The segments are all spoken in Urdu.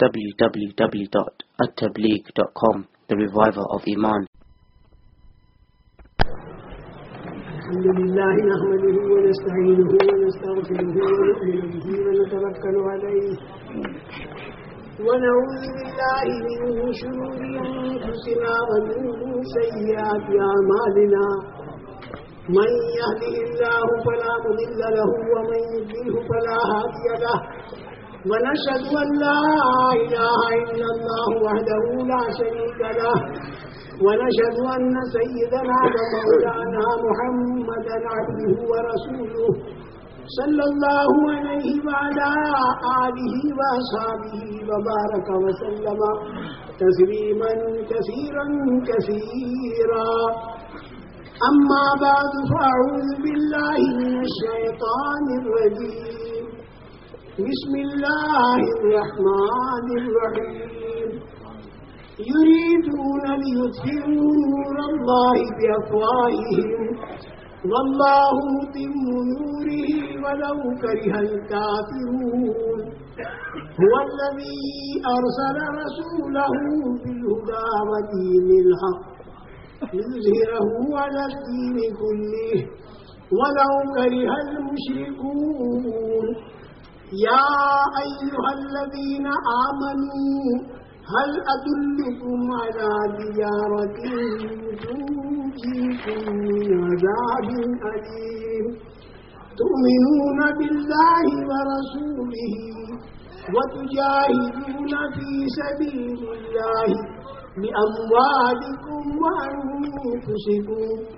www.attableek.com The Reviver of Iman. الحمد لله نحمده ونستعينه ونستغفره ونؤمن به ونتوكل عليه ونعوذ بالله من شرور انفسنا ومن سيئات اعمالنا من يهده الله فلا مضل له ومن يضلله فلا هادي له ونشهد ان لا اله الا الله وحده لا شريك له. ونشهد أن سيدنا ومولانا محمدا عبده ورسوله صلى الله عليه وعلى آله وأصحابه وبارك وسلم تسليما كثيرا كثيرا. أما بعد، فأعوذ بالله من الشيطان الرجيم. بسم الله الرحمن الرحيم. يريدون ليطفئوا نور الله بأفواههم. والله متم نوره ولو كره الكافرون. هو الذي أرسل رسوله بالهدى ودين الحق ليظهره على الدين كله. ولو كره المشركون. يا أيها الذين آمنوا، هل أدلكم على تجارة تنجيكم من عذاب أليم؟ تؤمنون بالله ورسوله وتجاهدون في سبيل الله بأموالكم وأنفسكم.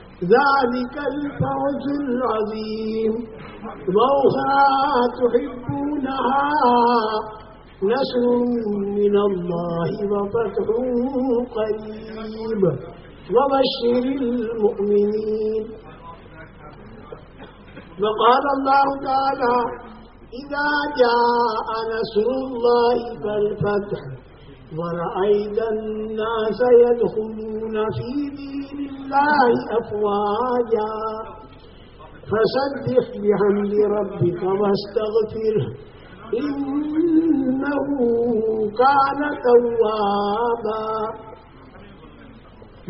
ذلك الفوز العظيم. وأخرى تحبونها نصر من الله وفتح قريب. وبشر المؤمنين. وقال الله تعالى إذا جاء نصر الله فالفتح. ورأيت الناس يدخلون في دين الله أفواجا فسبح بحمد ربك واستغفره إنه كان توابا.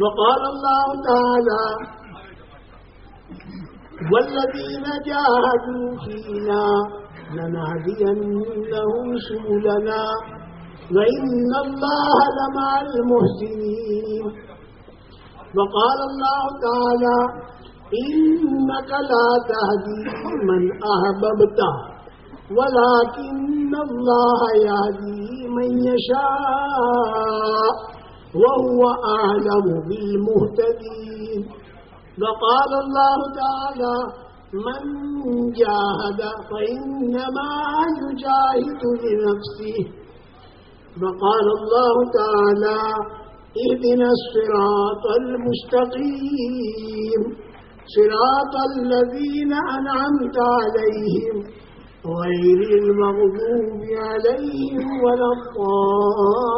وقال الله تعالى، والذين جاهدوا فينا لنهدينهم سبلنا وإن الله لمع المحسنين وقال الله تعالى إنك لا تهدي من أحببت ولكن الله يهدي من يشاء وهو أعلم بالمهتدين وقال الله تعالى من جاهد فإنما يجاهد لنفسه وقال الله تعالى اهدنا الصراط المستقيم. صراط الذين أنعمت عليهم غير المغضوب عليهم ولا الضالين.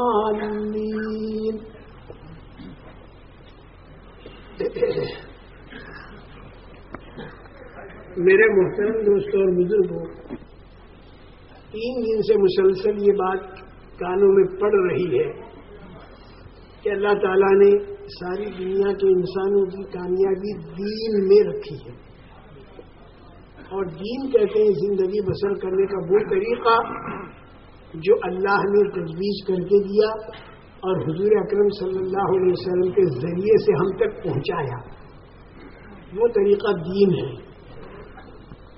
میرے محترم دوستوں اور بزرگوں، تین دن سے مسلسل یہ بات کانوں میں پڑ رہی ہے کہ اللہ تعالیٰ نے ساری دنیا کے انسانوں کی کامیابی دین میں رکھی ہے۔ اور دین کہتے ہیں زندگی بسر کرنے کا وہ طریقہ جو اللہ نے تجویز کر کے دیا اور حضور اکرم صلی اللہ علیہ وسلم کے ذریعے سے ہم تک پہنچایا۔ وہ طریقہ دین ہے۔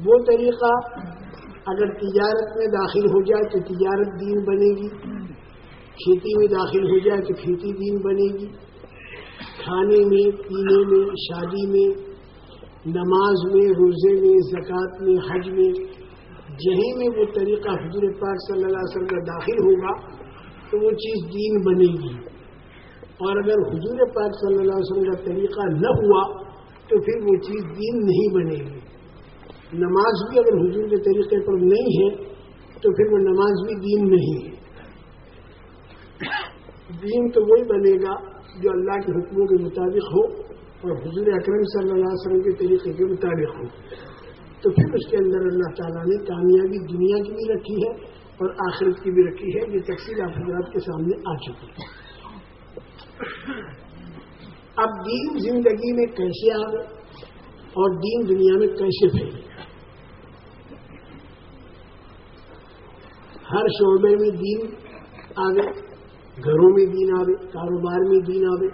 وہ طریقہ اگر تجارت میں داخل ہو جائے تو تجارت دین بنے گی۔ کھیتی میں داخل ہو جائے تو کھیتی دین بنے گی۔ کھانے میں، پینے میں، شادی میں، نماز میں، روزے میں، زکوٰۃ میں، حج میں، جہیں میں وہ طریقہ حضور پاک صلی اللہ علیہ وسلم کا داخل ہوگا تو وہ چیز دین بنے گی۔ اور اگر حضور پاک صلی اللہ علیہ وسلم کا طریقہ نہ ہوا تو پھر وہ چیز دین نہیں بنے گی۔ نماز بھی اگر حضور کے طریقے پر نہیں ہے، تو پھر وہ نماز بھی دین نہیں ہے۔ دین تو وہی بنے گا جو اللہ کے حکموں کے مطابق ہو اور حضور اکرم صلی اللہ علیہ وسلم کے طریقے کے مطابق ہو۔ تو پھر اس کے اندر اللہ تعالیٰ نے کامیابی دنیا کی بھی رکھی ہے اور آخرت کی بھی رکھی ہے۔ یہ تفصیل آپ حضرات کے سامنے آ چکی ہے۔ اب دین زندگی میں کیسے آئے اور دین دنیا میں کیسے پھیلے؟ ہر شعبے میں دین آگے گھروں میں دین آوے، کاروبار میں دین آوے۔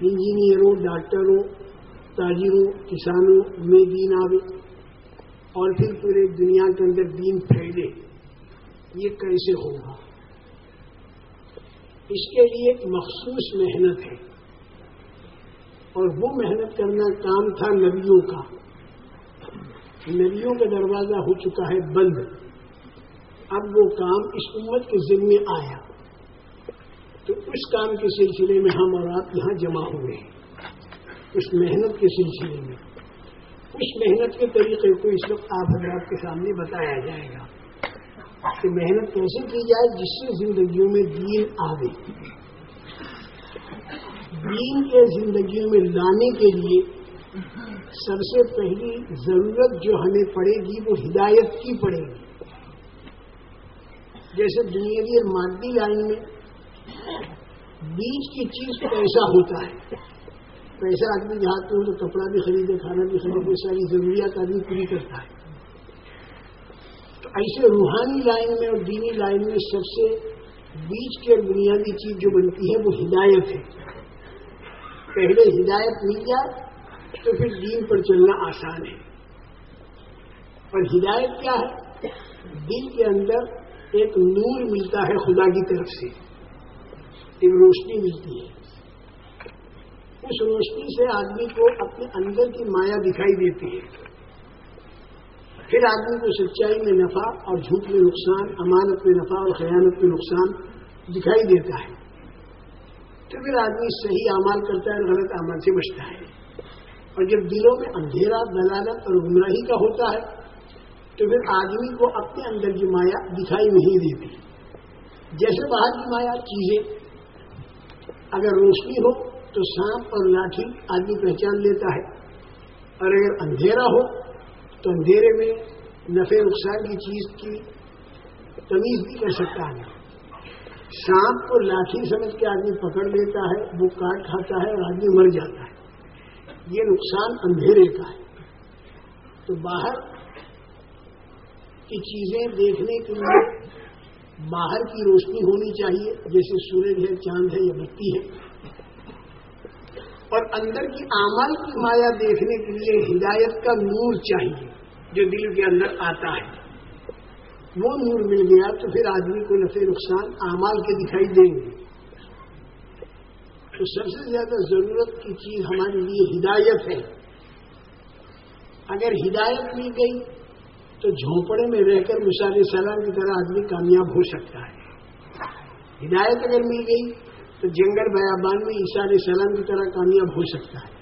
انجینئروں، ڈاکٹروں، تاجروں، کسانوں میں دین آوے۔ اور پھر پورے دنیا کے اندر دین پھیلے۔ یہ کیسے ہوگا؟ اس کے لیے ایک مخصوص محنت ہے۔ اور وہ محنت کرنا کام تھا نبیوں کا۔ نبیوں کا دروازہ ہو چکا ہے بند۔ اب وہ کام اس امت کے ذمے آیا۔ تو اس کام کے سلسلے میں ہم اور آپ یہاں جمع ہوئے۔ ہیں اس محنت کے سلسلے میں۔ اس محنت کے طریقے کو اس وقت آپ حضرات کے سامنے بتایا جائے گا کہ محنت کیسے کی جائے جس سے زندگیوں میں دین آوے۔ دین کے زندگیوں میں لانے کے لیے سب سے پہلی ضرورت جو ہمیں پڑے گی وہ ہدایت کی پڑے گی۔ جیسے دنیاوی اور مادی لائن میں بیچ کی چیز پیسہ ہوتا ہے۔ پیسہ آدمی جہاں ہو تو کپڑا بھی خریدے، کھانا بھی خریدے ساری ضروریات آدمی پوری کرتا ہے۔ ایسے روحانی لائن میں اور دینی لائن میں سب سے بیچ کی اور بنیادی چیز جو بنتی ہے وہ ہدایت ہے۔ پہلے ہدایت مل جائے تو پھر دین پر چلنا آسان ہے۔ اور ہدایت کیا ہے؟ دل کے اندر ایک نور ملتا ہے خدا کی طرف سے، ایک روشنی ملتی ہے۔ اس روشنی سے آدمی کو اپنے اندر کی مایا دکھائی دیتی ہے۔ پھر آدمی کو سچائی میں نفع اور جھوٹ میں نقصان، امانت میں نفع اور خیانت میں نقصان دکھائی دیتا ہے۔ تو پھر آدمی صحیح اعمال کرتا ہے اور غلط اعمال سے بچتا ہے۔ اور جب دلوں میں اندھیرا، دلالت اور گمراہی کا ہوتا ہے تو پھر آدمی کو اپنے اندر کی مایا دکھائی نہیں دیتی۔ جیسے باہر کی مایا چیزیں، اگر روشنی ہو تو سانپ اور لاٹھی آدمی پہچان لیتا ہے۔ اور اگر اندھیرا ہو تو اندھیرے میں نفع نقصان کی چیز کی تمیز بھی کر سکتا ہے۔ سانپ کو لاٹھی سمجھ کے آدمی پکڑ لیتا ہے، وہ کاٹ کھاتا ہے اور آدمی مر جاتا ہے۔ یہ نقصان اندھیرے کا ہے۔ تو باہر کی چیزیں دیکھنے کے لیے باہر کی روشنی ہونی چاہیے، جیسے سورج ہے، چاند ہے یا بتی ہے۔ اور اندر کی اعمال کی مایا دیکھنے کے لیے ہدایت کا نور چاہیے، جو دل کے اندر آتا ہے۔ وہ نور مل گیا تو پھر آدمی کو نفع، نقصان اعمال کے دکھائی دیں گے۔ تو سب سے زیادہ ضرورت کی چیز ہمارے لیے ہدایت ہے۔ اگر ہدایت مل گئی تو جھونپڑے میں رہ کر مثال سلام کی طرح آدمی کامیاب ہو سکتا ہے۔ ہدایت اگر مل گئی تو جنگل بیابان میں عیسیٰ علیہ السلام کی طرح کامیاب ہو سکتا ہے۔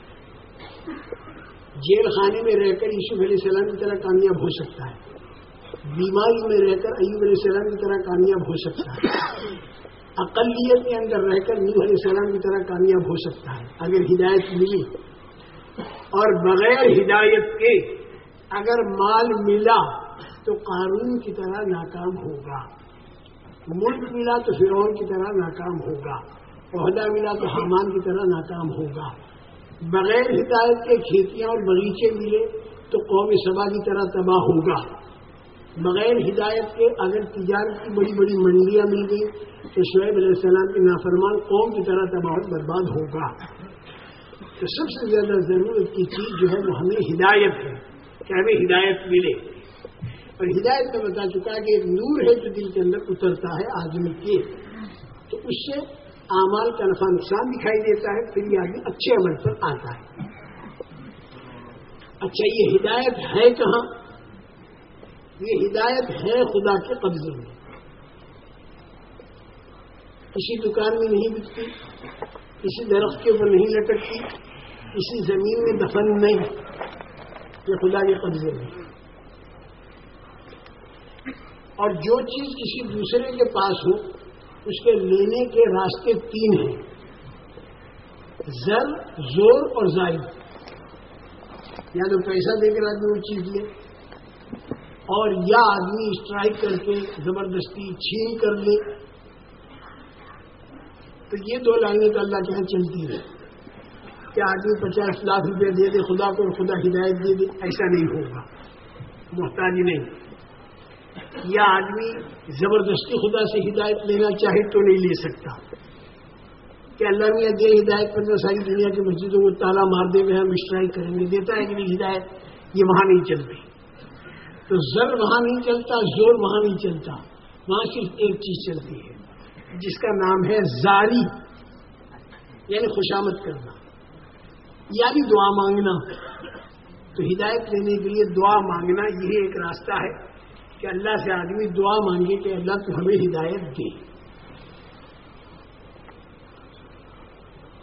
جیل خانے میں رہ کر یوسف علیہ السلام کی طرح کامیاب ہو سکتا ہے۔ بیماری میں رہ کر ایوب علیہ السلام کی طرح کامیاب ہو سکتا ہے۔ اقلیت کے اندر رہ کر نیو علیہ السلام کی طرح کامیاب ہو سکتا ہے۔ اگر ہدایت ملی اور بغیر ہدایت کے اگر مال ملا تو قانون کی طرح ناکام ہوگا۔ ملک ملا تو فرعون کی طرح ناکام ہوگا۔ عہدہ ملا تو حمان کی طرح ناکام ہوگا۔ بغیر ہدایت کے کھیتیاں اور باغیچے ملے تو قوم سبا کی طرح تباہ ہوگا۔ بغیر ہدایت کے اگر تجارت کی بڑی بڑی منڈیاں مل گئی تو شعیب علیہ السلام کے نافرمان قوم کی طرح تباہ برباد ہوگا۔ تو سب سے زیادہ ضرورت کی چیز جو ہے وہ ہمیں ہدایت ہے۔ کہ ہمیں ہدایت ملے۔ اور ہدایت میں بتا مطلب چکا کہ ایک نور ہے جو دل کے اندر اترتا ہے آدمی کے تو اس سے اعمال کا نفع نقصان دکھائی دیتا ہے، پھر یہ آگے اچھے عمل پر آتا ہے۔ اچھا یہ ہدایت ہے کہاں؟ یہ ہدایت ہے خدا کے قبضے میں۔ کسی دکان میں نہیں بکتی، کسی درخت کے اوپر نہیں لٹکتی، کسی زمین میں دفن نہیں۔ یہ خدا کے قبضے میں۔ اور جو چیز کسی دوسرے کے پاس ہو، اس کے لینے کے راستے تین ہیں۔ زر، زور اور زائد یا تو پیسہ دے کر آدمی وہ چیز لے، اور یا آدمی اسٹرائک کر کے زبردستی چھین کر لے۔ تو یہ دو لائنیں تو اللہ کے یہاں چلتی ہے کہ آدمی پچاس لاکھ روپے دے دے، خدا کو خدا ہدایت دے دے، ایسا نہیں ہوگا۔ محتاجی نہیں۔ یا آدمی زبردستی خدا سے ہدایت لینا چاہے تو نہیں لے سکتا۔ کہ اللہ میں دے ہدایت پر ساری دنیا کی مسجدوں کو تالا مار دے ہوئے ہم اسٹرائک کریں گے۔ دیتا ہے کہ نہیں ہدایت، یہ وہاں نہیں چلتی۔ تو زر وہاں نہیں چلتا، زور وہاں نہیں چلتا۔ وہاں صرف ایک چیز چلتی ہے، جس کا نام ہے زاری یعنی خوشامد کرنا۔ یعنی دعا مانگنا تو ہدایت لینے کے لیے دعا مانگنا یہ ایک راستہ ہے کہ اللہ سے آدمی دعا مانگے کہ اللہ تو ہمیں ہدایت دے۔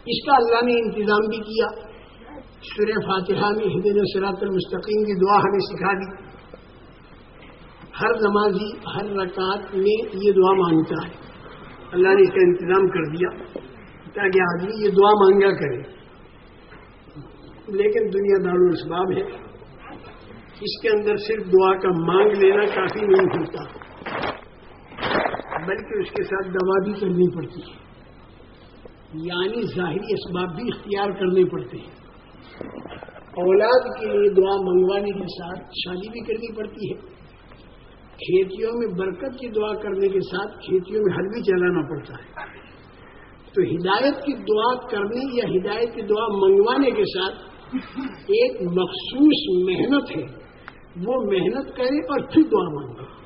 اس کا اللہ نے انتظام بھی کیا۔ سورہ فاتحہ میں ہدین سرات المستقیم کی دعا ہمیں سکھا دی۔ ہر نمازی، ہر رکعت میں یہ دعا مانگتا ہے۔ اللہ نے اس کا انتظام کر دیا تاکہ آدمی یہ دعا مانگا کرے۔ لیکن دنیا دار الاسباب ہے۔ اس کے اندر صرف دعا کا مانگ لینا کافی نہیں ہوتا۔ بلکہ اس کے ساتھ دوا بھی کرنی پڑتی ہے۔ یعنی ظاہری اسباب بھی اختیار کرنے پڑتے ہیں۔ اولاد کے لیے دعا منگوانے کے ساتھ شادی بھی کرنی پڑتی ہے۔ کھیتیوں میں برکت کی دعا کرنے کے ساتھ کھیتیوں میں ہل بھی چلانا پڑتا ہے۔ تو ہدایت کی دعا کرنے یا ہدایت کی دعا منگوانے کے ساتھ ایک مخصوص محنت ہے، وہ محنت کرے اور پھر دعا مانگے۔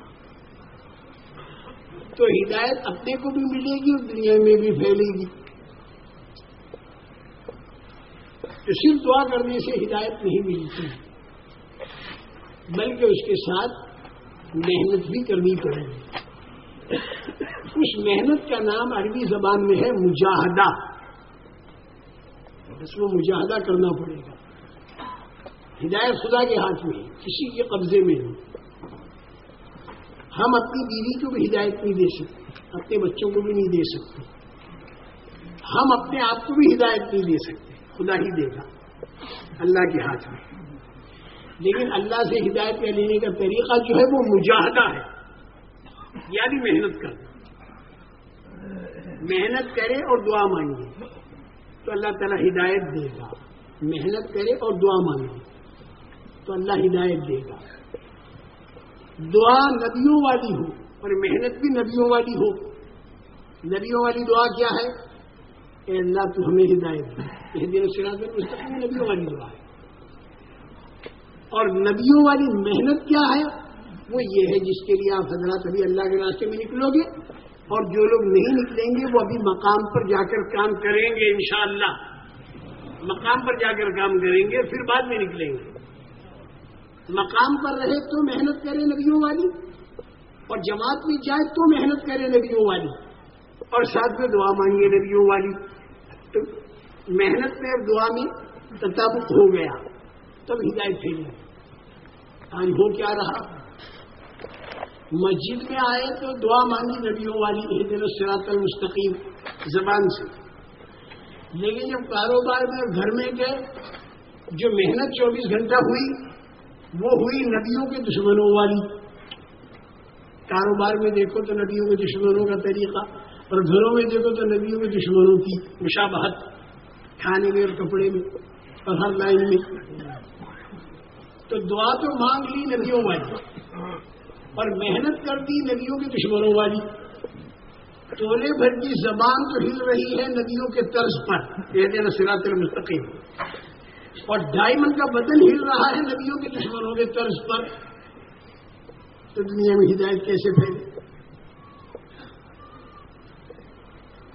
تو ہدایت اپنے کو بھی ملے گی اور دنیا میں بھی پھیلے گی۔ تو صرف دعا کرنے سے ہدایت نہیں ملتی، بلکہ اس کے ساتھ محنت بھی کرنی پڑے گی۔ اس محنت کا نام عربی زبان میں ہے مجاہدہ۔ اس میں مجاہدہ کرنا پڑے گا۔ ہدایت خدا کے ہاتھ میں کسی کے قبضے میں ہو ہم اپنی بیوی کو بھی ہدایت نہیں دے سکتے، اپنے بچوں کو بھی نہیں دے سکتے۔ ہم اپنے آپ کو بھی ہدایت نہیں دے سکتے، خدا ہی دے گا۔ اللہ کے ہاتھ میں۔ لیکن اللہ سے ہدایت کے لینے کا طریقہ جو ہے وہ مجاہدہ ہے۔ یعنی محنت کرنا۔ محنت کرے اور دعا مانگے تو اللہ تعالیٰ ہدایت دے گا۔ محنت کرے اور دعا مانگے۔ تو اللہ ہدایت دے گا۔ دعا نبیوں والی ہو اور محنت بھی نبیوں والی ہو۔ نبیوں والی دعا کیا ہے؟ اے اللہ تو ہمیں ہدایت دے۔ یہ دن سراج نبیوں والی دعا ہے۔ اور نبیوں والی محنت کیا ہے؟ وہ یہ ہے جس کے لیے آپ حضرات ابھی اللہ کے راستے میں نکلو گے۔ اور جو لوگ نہیں نکلیں گے وہ ابھی مقام پر جا کر کام کریں گے انشاءاللہ۔ مقام پر جا کر کام کریں گے، پھر بعد میں نکلیں گے۔ مقام پر رہے تو محنت کرے نبیوں والی، اور جماعت میں جائے تو محنت کرے نبیوں والی۔ اور ساتھ میں دعا مانگے نبیوں والی۔ تو محنت میں اور دعا میں تطابق ہو گیا، تب ہدایت پھیلی آج ہو کیا رہا؟ مسجد میں آئے تو دعا مانگی نبیوں والی ایک دن سراط المستقیم، زبان سے۔ لیکن جب کاروبار میں گھر میں گئے، جو محنت چوبیس گھنٹہ ہوئی، وہ ہوئی نبیوں کے دشمنوں والی۔ کاروبار میں دیکھو تو نبیوں کے دشمنوں کا طریقہ، اور گھروں میں دیکھو تو نبیوں کے دشمنوں کی مشابہت۔ کھانے میں اور کپڑے میں، اور ہر لائن میں۔ تو دعا تو مانگ لی نبیوں والی۔ اور محنت کر دی نبیوں کے دشمنوں والی۔ ٹولے بھر کی زبان تو ہل رہی ہے ندیوں کے طرز پر، کہتے ہیں سرات المستقیم۔ اور ڈائمنڈ کا بدن ہل رہا ہے ندیوں کے دشمنوں کے طرز پر۔ تو دنیا میں ہدایت کیسے پھیلے؟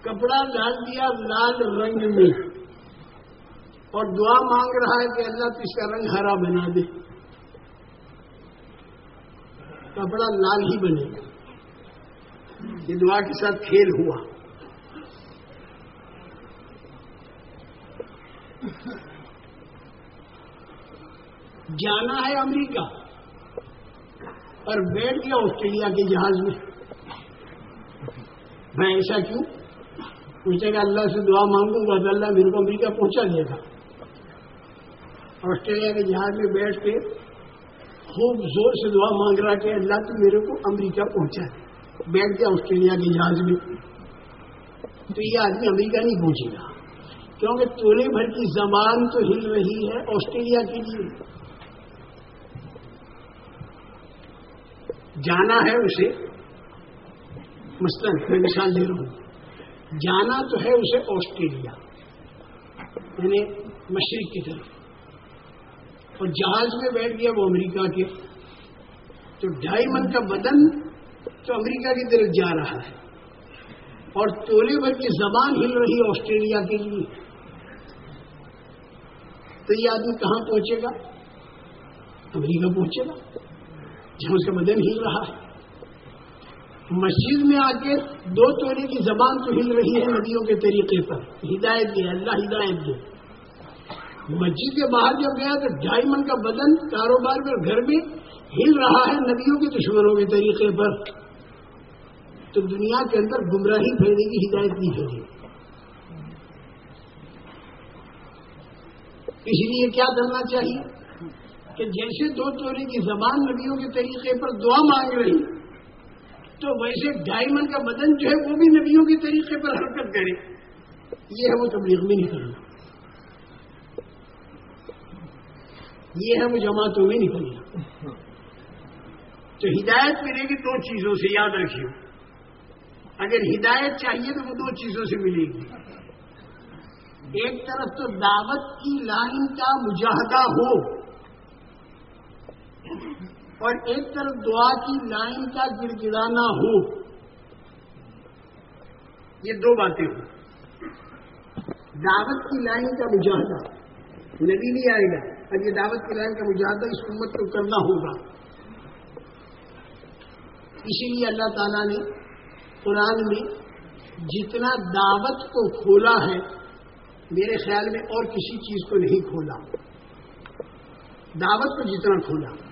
کپڑا ڈال دیا لال رنگ میں۔ اور دعا مانگ رہا ہے کہ اللہ تو اس کا رنگ ہرا بنا دے۔ کپڑا لال ہی بنے گا۔ یہ دعا کے ساتھ کھیل ہوا۔ جانا ہے امریکہ اور بیٹھ گیا آسٹریلیا کے جہاز میں۔ میں ایسا کیوں؟ پوچھے گا اللہ سے دعا مانگوں گا تو اللہ میرے کو امریکہ پہنچا دے گا۔ آسٹریلیا کے جہاز میں بیٹھ کے خوب زور سے دعا مانگ رہا کہ اللہ تو میرے کو امریکہ پہنچا دے بیٹھ گیا آسٹریلیا کے جہاز میں۔ تو یہ آدمی امریکہ نہیں پہنچے گا۔ کیونکہ تولے بھر کی زبان تو ہل رہی ہے آسٹریلیا کے لیے۔ جانا ہے اسے۔ مثلاً میں مثال دے رہا ہوں۔ جانا تو ہے اسے آسٹریلیا یعنی مشرق کی طرف۔ اور جہاز میں بیٹھ گیا، وہ امریکہ کے۔ تو ڈھائی من کا بدن تو امریکہ کی طرف جا رہا ہے۔ اور تولے بھر کی زبان ہل رہی ہے آسٹریلیا کے لیے۔ تو یہ آدمی کہاں پہنچے گا؟ امریکہ پہنچے گا۔ جہاں اس کا بدن ہل رہا ہے۔ مسجد میں آ کے دو تولے کی زبان تو ہل رہی ہے ندیوں کے طریقے پر۔ ہدایت دے، اللہ ہدایت دے۔ مسجد کے باہر جب گیا تو ڈھائی من کا بدن کاروبار میں گھر میں ہل رہا ہے ندیوں کے دشمنوں کے طریقے پر۔ تو دنیا کے اندر گمراہی پھیلے گی ہدایت نہیں پھیلے گی اس لیے کیا کرنا چاہیے کہ جیسے دو تولے کی زبان نبیوں کے طریقے پر دعا مانگ رہی، تو ویسے ڈائمنڈ کا بدن جو ہے وہ بھی نبیوں کے طریقے پر حرکت کرے۔ یہ ہے وہ تبلیغ میں نکلنا یہ ہے وہ جماعتوں میں نکلنا تو ہدایت ملے گی دو چیزوں سے، یاد رکھیے۔ اگر ہدایت چاہیے تو وہ دو چیزوں سے ملے گی۔ ایک طرف تو دعوت کی لائن کا مجاہدہ ہو، اور ایک طرف دعا کی لائن کا گڑ گڑانا ہو۔ یہ دو باتیں ہوں دعوت کی لائن کا مجاہدہ۔ نبی نہیں آئے گا۔ اور یہ دعوت کی لائن کا مجاہدہ اس امت کو کرنا ہوگا۔ اسی لیے اللہ تعالیٰ نے قرآن میں جتنا دعوت کو کھولا ہے، میرے خیال میں اور کسی چیز کو نہیں کھولا۔ دعوت کو جتنا کھولا۔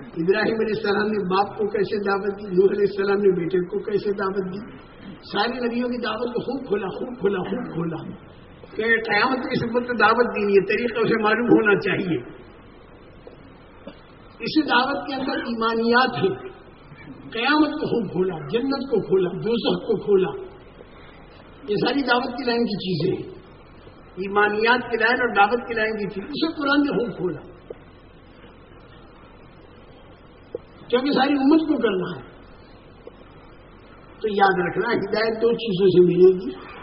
ابراہیم علیہ السلام نے باپ کو کیسے دعوت دی؟ نور علیہ السلام نے بیٹے کو کیسے دعوت دی؟ ساری نبیوں کی دعوت کو خوب کھولا خوب کھولا خوب کھولا۔ کہ قیامت کی سمت کو دعوت دینی ہے، طریقہ اسے معلوم ہونا چاہیے۔ اسی دعوت کے اندر ایمانیات ہیں۔ قیامت کو خوب کھولا، جنت کو کھولا دوسخ کو کھولا۔ یہ ساری دعوت کی لائن کی چیزیں ہیں۔ ایمانیات کی لائن اور دعوت کی لائن کی چیز، اسے قرآن نے خوب کھولا۔ کیونکہ ساری امت کو کرنا ہے، تو یاد رکھنا، ہدایت دو چیزوں سے ملے گی۔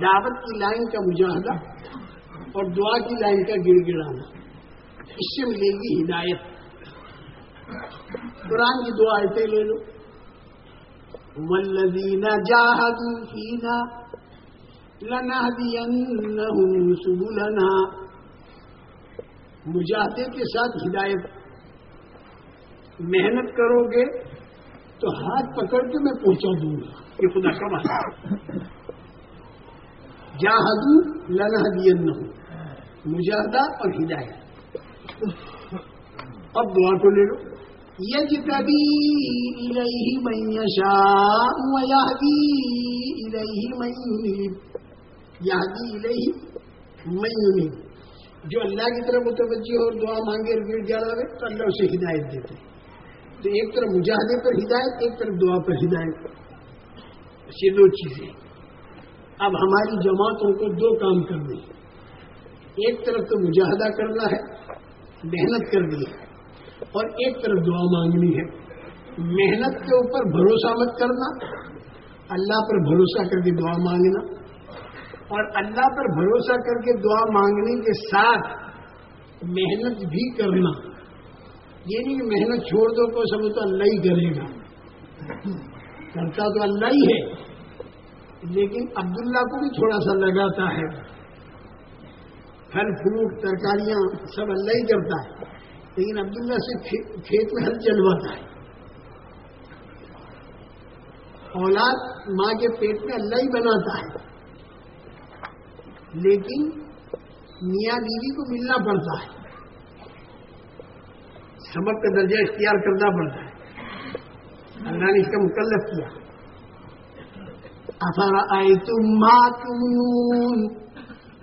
دعوت کی لائن کا مجاہدہ اور دعا کی لائن کا گڑ گڑانا اس سے ملے گی ہدایت۔ قرآن کی دو آیتیں لے لو۔ ولدین جاہدو فینا لنہدینہم سبلنا۔ مجاہدے کے ساتھ ہدایت۔ محنت کرو گے تو ہاتھ پکڑ کے میں پہنچا دوں گا۔ یہ خدا کا بات جاہدو لنہدین مجاہدہ اور ہدایت۔ اب دعا کو لے لو۔ يجتبي إليه من يشاء ويهدي إليه من ينيب يهدي إليه من ينيب جو اللہ کی طرف متوجہ اور دعا مانگے گر جا رہے، تو اللہ اسے ہدایت دیتے تو ایک طرف مجاہدے پر ہدایت، ایک طرف دعا پر ہدایت۔ یہ دو چیزیں۔ اب ہماری جماعتوں کو دو کام کرنے ایک طرف تو مجاہدہ کرنا ہے، محنت کرنی ہے، اور ایک طرف دعا مانگنی ہے۔ محنت کے اوپر بھروسہ مت کرنا، اللہ پر بھروسہ کر کے دعا مانگنا۔ اور اللہ پر بھروسہ کر کے دعا مانگنے کے ساتھ محنت بھی کرنا۔ یہ نہیں کہ محنت چھوڑ دو کو سمجھ تو اللہ ہی کرے گا۔ کرتا تو اللہ ہی ہے۔ لیکن عبداللہ کو بھی تھوڑا سا لگاتا ہے۔ پھل، فروٹ، ترکاریاں سب اللہ ہی کرتا ہے۔ لیکن عبداللہ سے کھیت میں ہر چلواتا ہے۔ اولاد ماں کے پیٹ میں اللہ ہی بناتا ہے۔ لیکن میاں بیوی کو ملنا پڑتا ہے۔ سبق کا درجہ اختیار کرنا پڑتا ہے۔ اللہ نے اس کا مکلف کیا۔ افر آئے تم ماں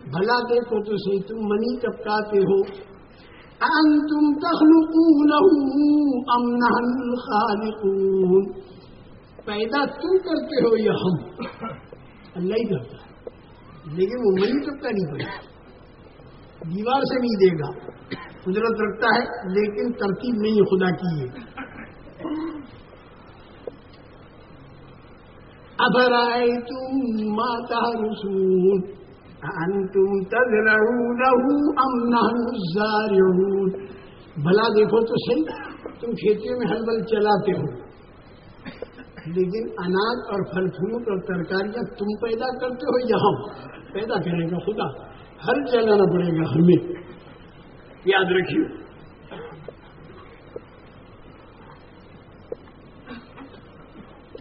بھلا دیکھو تو صحیح، تم منی ٹپکاتے ہو؟ انتم تخلقونه ام نحن الخالقون۔ پیدا تم کرتے ہو یا ہم؟ اللہ ہی کرتا ہے۔ لیکن وہ منی ٹپکا نہیں پڑے دیوار سے نہیں دے گا۔ قدرت رکھتا ہے، لیکن ترتیب نہیں خدا کی ہے۔ ابر آئے تم ماتا رسول انتم تزرعونه ام نحن الزارعون؟ بھلا دیکھو تو صحیح، تم کھیتوں میں ہل بل چلاتے ہو۔ لیکن اناج اور پھل فروٹ اور ترکاریاں تم پیدا کرتے ہو یا ہم پیدا کرے گا خدا۔ ہر چلانا پڑے گا ہمیں۔ یاد رکھیے۔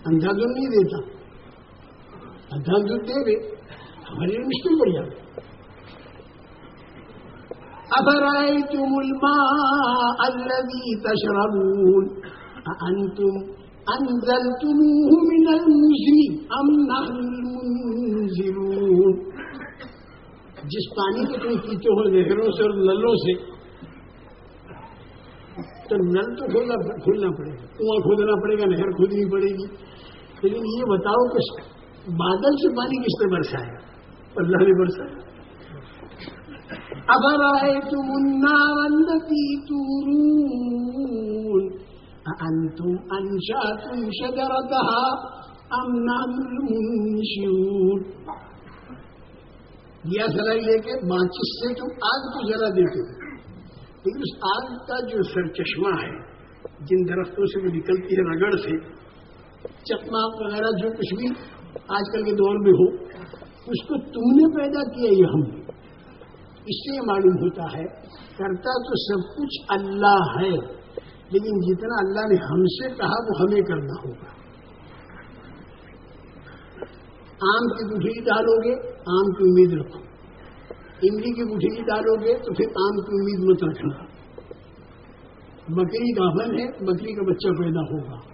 اندھا دن نہیں دیتا۔ اندھا دودھ دے دے۔ ہمارے لیے مشکل پڑ جائے أفرأيتم الماء الذي تشربون؟ أأنتم أنزلتموه من المزن أم نحن المنزلون؟ جس پانی کو تم پیتے ہو نہروں سے اور نلوں سے، تو نل تو کھولنا کھولنا پڑے گا۔ کنواں کھودنا پڑے گا، نہر کھودنی پڑے گی۔ لیکن یہ بتاؤ کہ بادل سے پانی کس نے برسایا اللہ نے برسا ابر آئے تم التي تورون؟ أأنتم أنشأتم شجرتها أم نحن المنشئون؟ دیا سلائی لے کے ماچس سے تم آگ کو جلا دیتے ہو۔ لیکن اس آگ کا جو سر چشمہ ہے، جن درختوں سے وہ نکلتی ہے رگڑ سے چکما وغیرہ جو کچھ بھی آج کل کے دور میں ہو، اس کو تم نے پیدا کیا یہ ہم۔ اس سے یہ معلوم ہوتا ہے، کرتا تو سب کچھ اللہ ہے، لیکن جتنا اللہ نے ہم سے کہا، وہ ہمیں کرنا ہوگا۔ آم کی گٹھلی ڈالو گے، آم کی امید رکھو۔ املی کی گٹھلی ڈالو گے، تو پھر آم کی امید مت رکھنا۔ بکری گاہن ہے، بکری کا بچہ پیدا ہوگا۔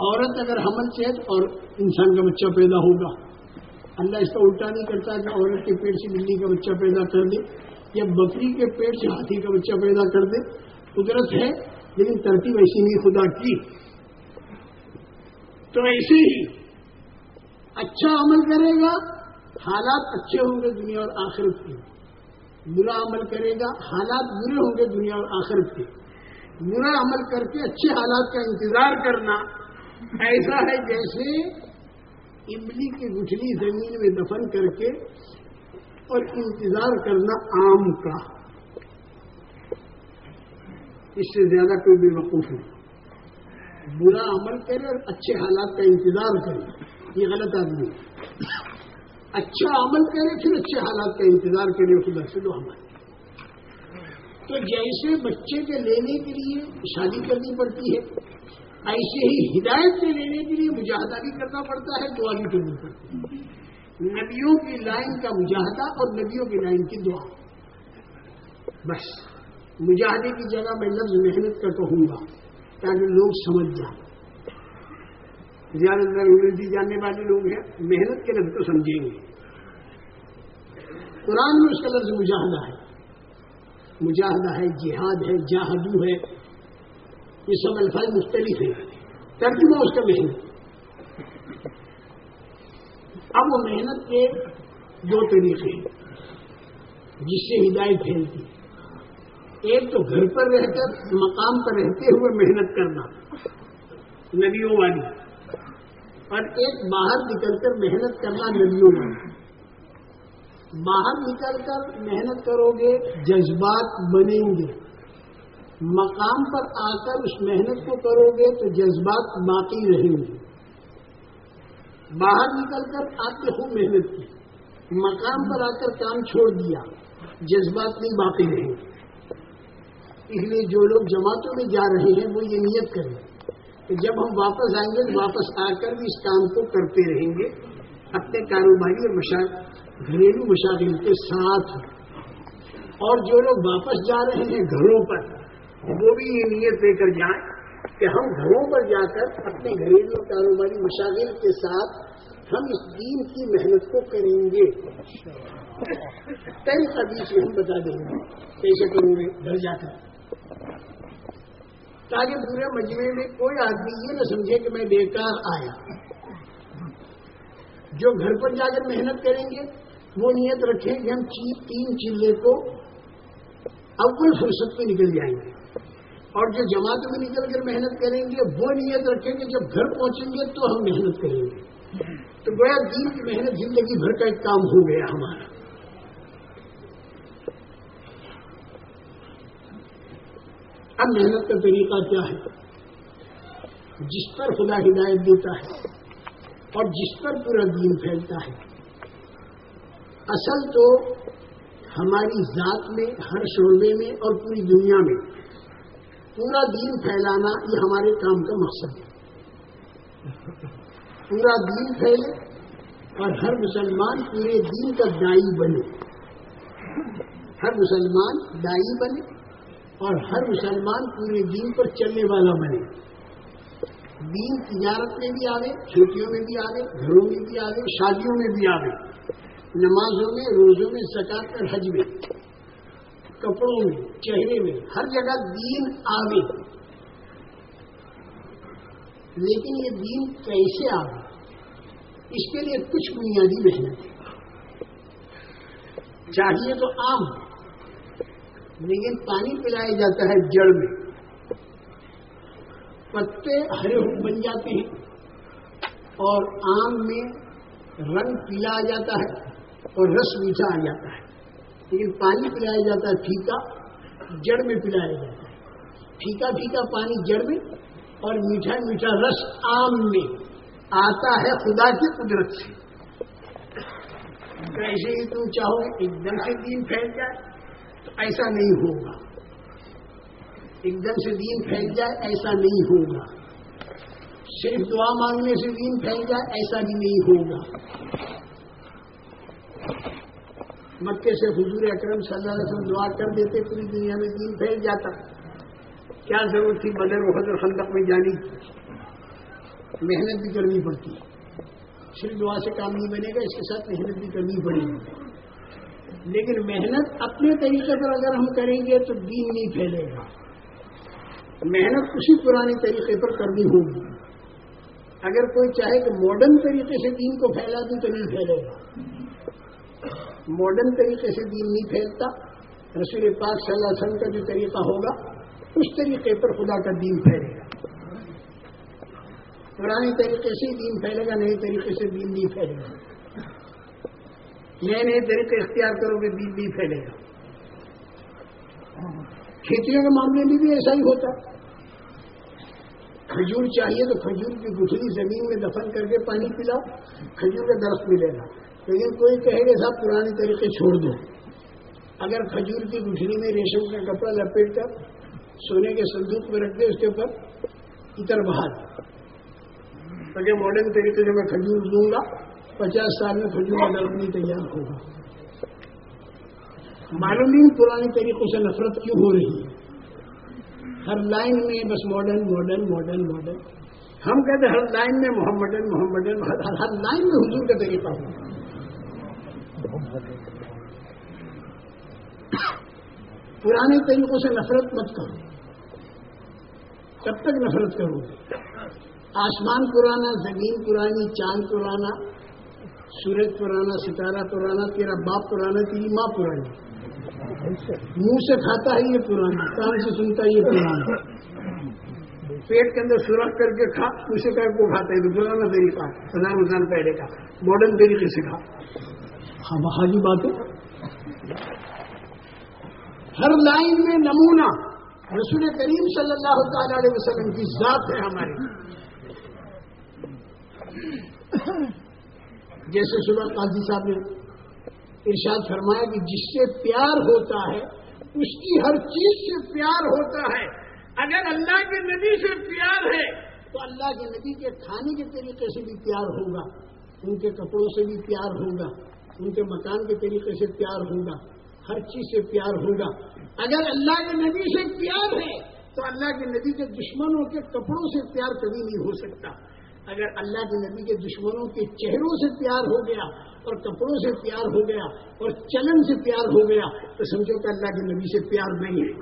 عورت اگر حمل سے اور انسان کا بچہ پیدا ہوگا، اللہ اس کا الٹا نہیں کرتا کہ عورت کے پیٹ سے بلی کا بچہ پیدا کر دے یا بکری کے پیٹ سے ہاتھی کا بچہ پیدا کر دے، قدرت ہے، لیکن ترتیب ایسی نہیں، خدا کی۔ تو ایسے ہی اچھا عمل کرے گا، حالات اچھے ہوں گے دنیا اور آخرت کے۔ برا عمل کرے گا، حالات برے ہوں گے دنیا اور آخرت کے۔ برا عمل کر کے اچھے حالات کا انتظار کرنا ایسا ہے جیسے املی کی گٹھلی زمین میں دفن کر کے اور انتظار کرنا آم کا۔ اس سے زیادہ کوئی بھی وقوف نہیں۔ برا عمل کرے اور اچھے حالات کا انتظار کرے، یہ غلط آدمی اچھا عمل کرے، پھر اچھے حالات کا انتظار کرے خدا سے دو ہمارے تو جیسے بچے کے لینے کے لیے شادی کرنی پڑتی ہے ایسے ہی ہدایت سے لینے کے لیے مجاہدہ بھی کرنا پڑتا ہے، دعا بھی کرنی پڑتی ہے۔ نبیوں کی لائن کا مجاہدہ اور نبیوں کی لائن کی دعا۔ بس، مجاہدے کی جگہ میں لفظ محنت کا کہوں گا تاکہ لوگ سمجھ جائیں۔ زیادہ تر انگریزی جاننے والے لوگ ہیں، محنت کے لفظ کو سمجھیں گے۔ قرآن میں اس کا لفظ مجاہدہ ہے۔ مجاہدہ ہے، جہاد ہے جاہدو ہے۔ یہ سب الفاظ مختلف ہیں۔ ترجمہ اس کا محنت اب وہ محنت کے دو طریقے جس سے ہدایت پھیلتی ایک تو گھر پر رہ کر، مقام پر رہتے ہوئے محنت کرنا ندیوں والی۔ اور ایک باہر نکل کر محنت کرنا ندیوں والی۔ باہر نکل کر محنت کرو گے، جذبات بنیں گے۔ مقام پر آ کر اس محنت کو کرو گے تو جذبات باقی رہیں گے۔ باہر نکل کر آتے خوب محنت کی۔ مقام پر آ کر کام چھوڑ دیا۔ جذبات نہیں باقی رہیں۔ گے اس لیے جو لوگ جماعتوں میں جا رہے ہیں، وہ یہ نیت کریں کہ جب ہم واپس آئیں گے تو واپس آ کر بھی اس کام کو کرتے رہیں گے۔ اپنے کاروباری اور گھریلو مشاغل کے ساتھ۔ اور جو لوگ واپس جا رہے ہیں گھروں پر وہ بھی یہ نیت لے کر جائیں کہ ہم گھروں پر جا کر اپنے گھریلو کاروباری مشاغل کے ساتھ ہم اس دین کی محنت کو کریں گے۔ طریقہ بیچ میں ہم بتا دیں گے۔ کیسے کروں گے گھر جا کر تاکہ پورے مجمے میں کوئی آدمی یہ نہ سمجھے کہ میں بیکار آیا۔ جو گھر پر جا کر محنت کریں گے، وہ نیت رکھیں کہ ہم تین چلے کو اول فرصت میں نکل جائیں گے۔ اور جو جماعتوں میں نکل کر محنت کریں گے، وہ نیت رکھیں گے، جب گھر پہنچیں گے تو ہم محنت کریں گے۔ تو گویا دین کی محنت زندگی بھر کا ایک کام ہو گیا ہمارا۔ اب محنت کا طریقہ کیا ہے؟ جس پر خدا ہدایت دیتا ہے اور جس پر پورا دین پھیلتا ہے۔ اصل تو ہماری ذات میں، ہر شعبے میں اور پوری دنیا میں پورا دین پھیلانا یہ ہمارے کام کا مقصد ہے۔ پورا دین پھیلے اور ہر مسلمان پورے دین کا دائی بنے۔ ہر مسلمان دائی بنے اور ہر مسلمان پورے دین پر چلنے والا بنے۔ دین تجارت میں بھی آوے چھوٹیوں میں بھی آوے، گھروں میں بھی آوے، شادیوں میں بھی آوے۔ نمازوں میں، روزوں میں سکاط اور حج میں۔ کپڑوں میں، چہرے میں، ہر جگہ دین آوے لیکن یہ دین کیسے آوے اس کے لیے کچھ بنیادی محنت۔ چاہیے تو عام، لیکن پانی پلایا جاتا ہے جڑ میں۔ پتے ہرے بن جاتے ہیں اور آم میں رنگ پیلا آ جاتا ہے اور رس میٹھا آ جاتا ہے۔ لیکن پانی پلایا جاتا ہے پھیکا جڑ میں پلایا جاتا ہے۔ پھیکا پھیکا پانی جڑ میں اور میٹھا میٹھا رس آم میں آتا ہے خدا کی قدرت سے۔ ایسے ہی تم چاہو ایک دم سے دین پھیل جائے، تو ایسا نہیں ہوگا۔ ایک دم سے دین پھیل جائے، ایسا نہیں ہوگا۔ صرف دعا مانگنے سے دین پھیل جائے، ایسا بھی نہیں ہوگا۔ مکے سے حضور اکرم صلی اللہ علیہ وسلم دعا کر دیتے، پوری دنیا میں دین پھیل جاتا۔ کیا ضرورت تھی بدر و حضر خندق میں جانی محنت بھی کرنی پڑتی۔ صرف دعا سے کام نہیں بنے گا، اس کے ساتھ محنت بھی کرنی پڑے گی۔ لیکن محنت اپنے طریقے پر اگر ہم کریں گے تو دین نہیں پھیلے گا۔ محنت اسی پرانے طریقے پر کرنی ہوگی۔ اگر کوئی چاہے کہ ماڈرن طریقے سے دین کو پھیلا دوں تو نہیں پھیلے گا۔ ماڈرن طریقے سے دین نہیں پھیلتا۔ رسول پاک صلی اللہ علیہ وسلم کا جو طریقہ ہوگا، اس طریقے پر خدا کا دین پھیلے گا۔ پرانے طریقے سے دین پھیلے گا، نئے طریقے سے دین نہیں پھیلے گا۔ نئے نئے طریقے اختیار کرو گے بیج بھی پھیلے گا۔ کھیتیوں کے معاملے میں بھی ایسا ہی ہوتا۔ کھجور چاہیے تو کھجور کی گٹھلی زمین میں دفن کر کے پانی پلاؤ، کھجور کا درخت ملے گا لیکن کوئی کہے گا، صاحب، پرانے طریقے چھوڑ دو. اگر کھجور کی گٹھلی میں ریشم کا کپڑا لپیٹ کر سونے کے سندوق میں رکھ دے اس کے اوپر، اتر بہا دے ماڈرن طریقے سے میں کھجور دوں گا، پچاس سال میں کھجور کا نہیں تیار ہوگا۔ معلوم نہیں پرانے طریقوں سے نفرت کیوں ہو رہی ہے۔ ہر لائن میں بس ماڈرن ماڈرن ماڈرن ماڈرن ہم کہتے ہیں ہر لائن میں محمدن محمدن ہر لائن میں حضور کا طریقہ ہوگا۔ پرانے طریقوں سے نفرت مت کرو۔ کب تک نفرت کرو۔ آسمان پرانا، زمین پرانی، چاند پرانا، سورج پرانا، ستارہ پرانا، تیرا باپ پرانا، تیری ماں پرانی۔ منہ سے کھاتا ہے یہ پرانا کان سے سنتا ہے یہ پرانا پیٹ کے اندر سورخ کر کے کھا، اسے کر کو کھاتا ہے، تو پرانا طریقہ ہزار ہزار پہلے کا ماڈرن طریقے سے کھا۔ ہاں وہاں کی بات ہے۔ ہر لائن میں نمونہ رسول کریم صلی اللہ تعالی علیہ وسلم کی ذات ہے ہماری۔ جیسے صبح قاضی صاحب نے ارشاد فرمایا کہ جس سے پیار ہوتا ہے، اس کی ہر چیز سے پیار ہوتا ہے۔ اگر اللہ کے نبی سے پیار ہے، تو اللہ کے نبی کے کھانے کے طریقے سے بھی پیار ہوگا، ان کے کپڑوں سے بھی پیار ہوگا۔ ان کے مکان کے طریقے سے پیار ہوگا، ہر چیز سے پیار ہوگا۔ اگر اللہ کے نبی سے پیار ہے، تو اللہ کے نبی کے دشمنوں کے کپڑوں سے پیار کبھی نہیں ہو سکتا۔ اگر اللہ کے نبی کے دشمنوں کے چہروں سے پیار ہو گیا اور کپڑوں سے پیار ہو گیا اور چلن سے پیار ہو گیا، تو سمجھو کہ اللہ کے نبی سے پیار نہیں ہے۔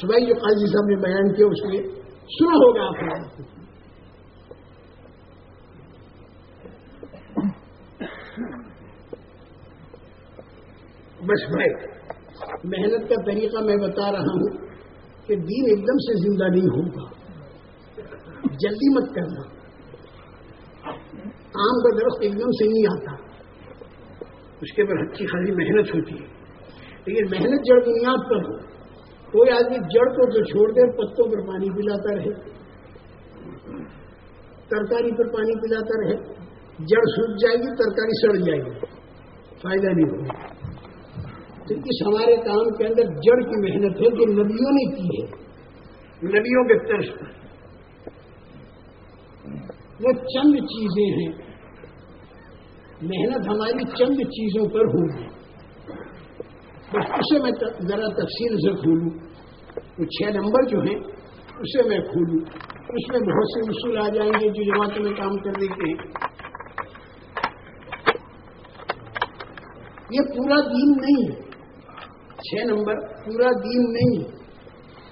صبح جو قاضی صاحب نے بیان کیا، اس میں سنا ہوگا آپ نے بس بھائی محنت کا طریقہ میں بتا رہا ہوں کہ دین ایک دم سے زندہ نہیں ہوگا۔ جلدی مت کرنا۔ آم کا درخت ایک دم سے نہیں آتا۔ اس کے اوپر اچھی خاصی محنت ہوتی ہے۔ لیکن محنت جڑ بنیاد پر ہو۔ کوئی آدمی جڑ کو تو چھوڑ دے، پتوں پر پانی پلاتا رہے۔ ترکاری پر پانی پلاتا رہے۔ جڑ سوکھ جائے گی، ترکاری سڑ جائے گی۔ فائدہ نہیں ہوگا۔ تو اس ہمارے کام کے اندر جڑ کی محنت ہے جو نبیوں نے کی ہے۔ نبیوں کے طرز پر وہ چند چیزیں ہیں۔ محنت ہماری چند چیزوں پر ہوگی بس اسے میں ذرا تفصیل سے کھولوں۔ وہ چھ نمبر جو ہیں اسے میں کھولوں۔ اس میں بہت سے اصول آ جائیں گے جو جماعتوں میں کام کر دیتے ہیں یہ پورا دین نہیں ہے۔ چھ نمبر، پورا دین نہیں،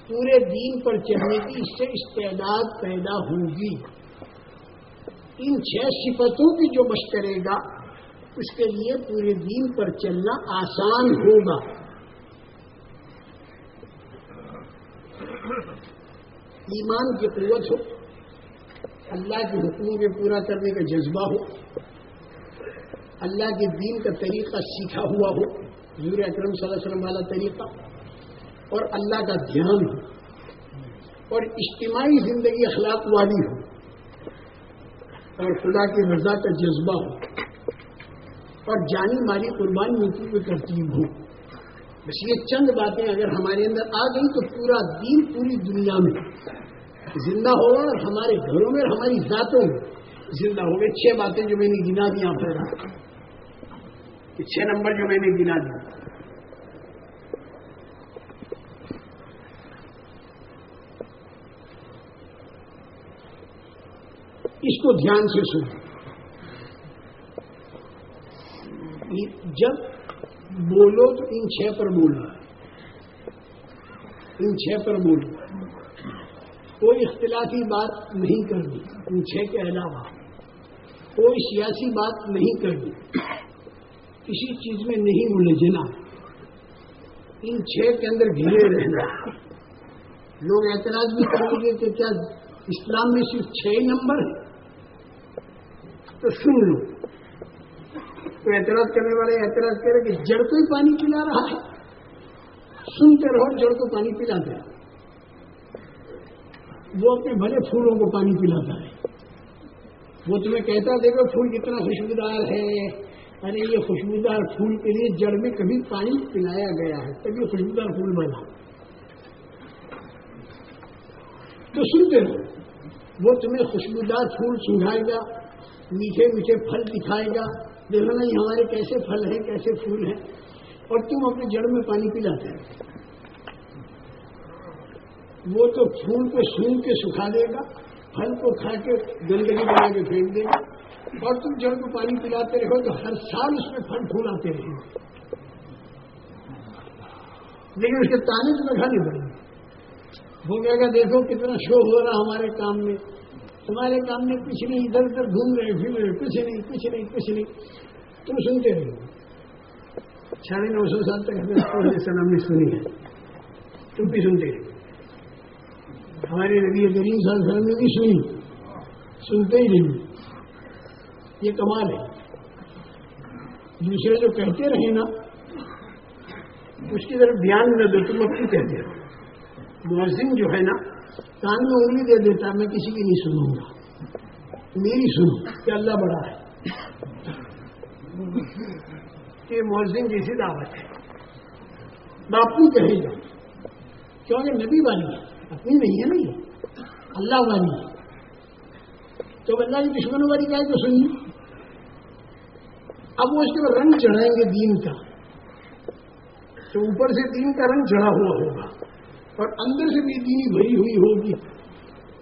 پورے دین پر چلنے کی اس سے استعداد پیدا ہوگی۔ ان چھ صفتوں کی جو مشق کرے گا، اس کے لیے پورے دین پر چلنا آسان ہوگا۔ ایمان کی قوت ہو، اللہ کے حکموں کے پورا کرنے کا جذبہ ہو، اللہ کے دین کا طریقہ سیکھا ہوا ہو۔ حضور اکرم صلی اللہ علیہ وسلم والا طریقہ اور اللہ کا دھیان ہو اور اجتماعی زندگی اخلاق والی ہو اور خدا کی رضا کا جذبہ ہو۔ اور جانی مالی قربانی کی ترتیب ہو۔ بس یہ چند باتیں اگر ہمارے اندر آ گئی تو پورا دین پوری دنیا میں۔ زندہ ہوگا اور ہمارے گھروں میں اور ہماری ذاتوں میں۔ زندہ ہو گئے۔ چھ باتیں جو میں نے گنا دیا پھر چھ نمبر جو میں نے گنا دی اس کو دھیان سے سن جب بولو تو ان چھ پر بولو۔ ان چھ پر بولو۔ کوئی اختلافی بات نہیں کرنی۔ ان چھ کے علاوہ کوئی سیاسی بات نہیں کرنی۔ کسی چیز میں نہیں الجھنا ان چھ کے اندر گھرے رہنا۔ لوگ اعتراض بھی کریں گے کہ کیا اسلام میں صرف چھ نمبر ہے تو سن لو۔ تو اعتراض کرنے والے اعتراض کرے کہ جڑ کو ہی پانی پلا رہا ہے۔ سنتے رہو، جڑ کو پانی پلاتے وہ اپنے بھلے پھولوں کو پانی پلاتا ہے۔ وہ تمہیں کہتا دیکھو، پھول کتنا خوشبودار ہے۔ ارے، یہ خوشبودار پھول کے لیے جڑ میں کبھی پانی پلایا گیا ہے، تبھی خوشبودار پھول بنا۔ تو سنتے رہو، وہ تمہیں خوشبودار پھول سنگھائے گا۔ میٹھے میٹھے پھل دکھائے گا دیکھو نا یہ ہمارے کیسے پھل ہیں، کیسے پھول ہیں، اور تم اپنے جڑ میں پانی پلاتے وہ تو پھول کو سون کے سکھا دے گا، پھل کو کھا کے گندگی بنا کے پھینک دے گا۔ اور تم جڑ کو پانی پلاتے رہو تو ہر سال اس میں پھل پھول آتے رہے لیکن اس کے تانے تو لگانے پڑیں گے وہ کہے گا، دیکھو کتنا شو ہو رہا ہمارے کام میں۔ تمہارے کام میں کچھ نہیں، ادھر ادھر گھوم رہے، پھر رہے، کچھ نہیں کچھ نہیں کچھ نہیں۔ تم سنتے رہو ساڑھے نو سو سال تک ہمیں سلام نے سنی ہے۔ تم بھی سنتے رہو ہمارے نبی کریم صلی اللہ علیہ وسلم نے بھی سنی۔ سنتے ہی نہیں یہ کمال ہے۔ دوسرے جو کہتے رہے نا، اس کی طرف دھیان نہ دو، تم اپنی کہتے رہو۔ موزم جو ہے نا کان میں انگلی دے دیتا، میں کسی کی نہیں سنوں گا۔ میری سنو کہ اللہ بڑا ہے۔ کہ موزم جیسی دعوت ہے۔ باپو کہے گا کیونکہ نبی والی ہے؟ اپنی نہیں ہے نہیں اللہ والی ہے۔ تو اللہ کی جی دشمنوں والی کہے تو سنیے اب وہ اس کے رنگ چڑھائیں گے دین کا۔ تو اوپر سے دین کا رنگ چڑھا ہوا ہوگا۔ اور اندر سے بھی دینی بھری ہوئی ہوگی۔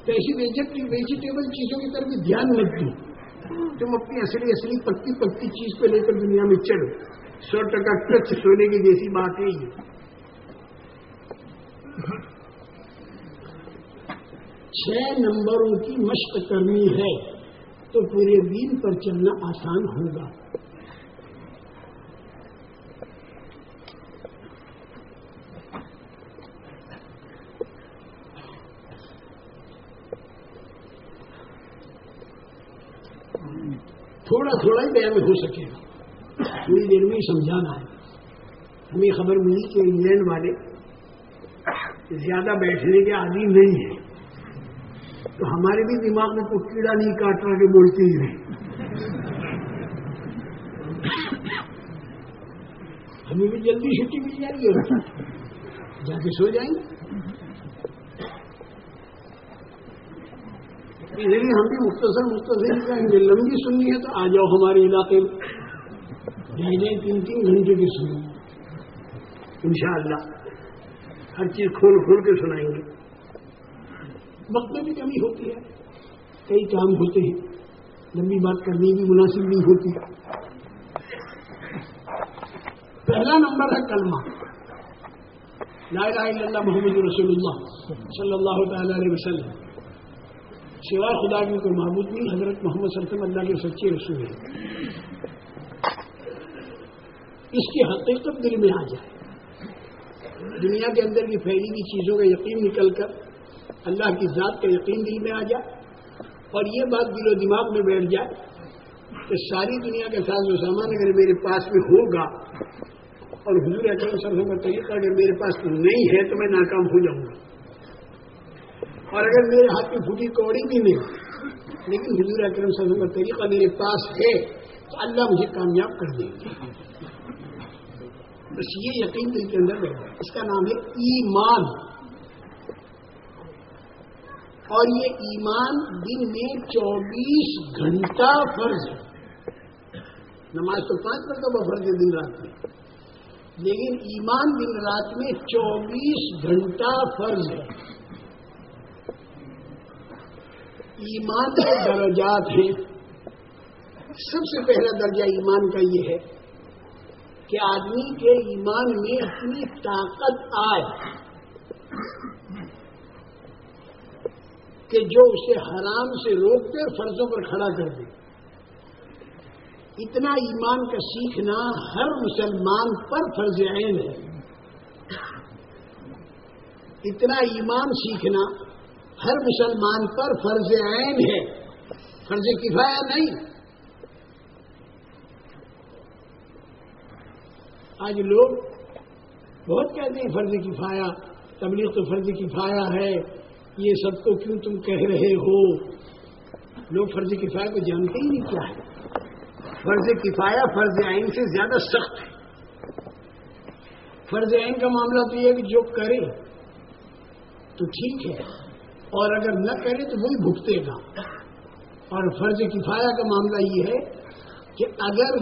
تو ایسی ویجیٹیبل چیزوں کی طرف دھیان مت دو تم اپنی اصلی اصلی پکتی پکتی چیز کو لے کر دنیا میں چلو سو ٹکا کچھ سونے کی جیسی بات ہے یہ چھ نمبروں کی مشق کرنی ہے تو پورے دین پر چلنا آسان ہوگا۔ تھوڑا تھوڑا ہی بیان ہو سکے۔ گا پوری دیر میں ہی سمجھانا ہے۔ ہمیں خبر ملی کہ انگلینڈ والے زیادہ بیٹھنے کے عادی نہیں ہیں۔ تو ہمارے بھی دماغ میں کوئی کیڑا نہیں کاٹ رہا کہ بولتے ہی نہیں۔ ہمیں بھی جلدی چھٹی مل جائے گی۔ جا کے سو جائیں۔ گے ہم بھی مختصر مختصر کہیں گے لمبی سننی ہے تو آ جاؤ ہمارے علاقے میں۔ جائیں تین تین گھنٹے کی سنی۔ ان شاء اللہ ہر چیز کھول کھول کے سنائیں گے۔ وقت میں بھی کمی ہوتی ہے۔ کئی کام ہوتے ہیں۔ لمبی بات کرنی بھی مناسب نہیں ہوتی۔ پہلا نمبر ہے کلمہ۔ لا الہ الا اللہ محمد رسول اللہ صلی اللہ تعالی علیہ وسلم۔ سوائے خدا کی کوئی معبود نہیں، حضرت محمد صلی اللہ علیہ وسلم اللہ کے سچے رسول ہیں۔ اس کی حقیقت دل میں آ جائے۔ دنیا کے اندر کی پھیلی ہوئی چیزوں کا یقین نکل کر اللہ کی ذات کا یقین دل میں آ جائے۔ اور یہ بات دل و دماغ میں بیٹھ جائے کہ ساری دنیا کا ساز و سامان اگر میرے پاس میں ہوگا اور حضور اکرم صلی اللہ علیہ وسلم کا طریقہ اگر میرے پاس نہیں ہے تو میں ناکام ہو جاؤں گا۔ اور اگر میرے ہاتھ میں پھوٹی کوڑی بھی نہیں لیکن حضور اکرم صلی اللہ علیہ وسلم کا طریقہ میرے پاس ہے، تو اللہ مجھے کامیاب کر دے گا۔ بس یہ یقین دل کے اندر ہے۔ اس کا نام ہے ایمان۔ اور یہ ایمان دن میں چوبیس گھنٹہ فرض ہے۔ نماز تو پانچ مرتبہ فرض ہے دن رات میں۔ لیکن ایمان دن رات میں چوبیس گھنٹہ فرض ہے۔ ایمان کے درجات ہیں۔ سب سے پہلا درجہ ایمان کا یہ ہے کہ آدمی کے ایمان میں اتنی طاقت آئے کہ جو اسے حرام سے روک کر فرضوں پر کھڑا کر دے۔ اتنا ایمان کا سیکھنا ہر مسلمان پر فرض عین ہے۔ اتنا ایمان سیکھنا ہر مسلمان پر فرض عین ہے۔ فرض کفایا نہیں۔ آج لوگ بہت کہتے ہیں فرض کفایا تبلیغ تو فرض کفایا ہے۔ یہ سب کو کیوں تم کہہ رہے ہو؟ لوگ فرض کفایا کو جانتے ہی نہیں کیا ہے۔ فرض کفایا فرض عین سے زیادہ سخت ہے۔ فرض عین کا معاملہ تو یہ کہ جو کرے تو ٹھیک ہے۔ اور اگر نہ کرے تو وہی بھگتے گا۔ اور فرض کفایا کا معاملہ یہ ہے کہ اگر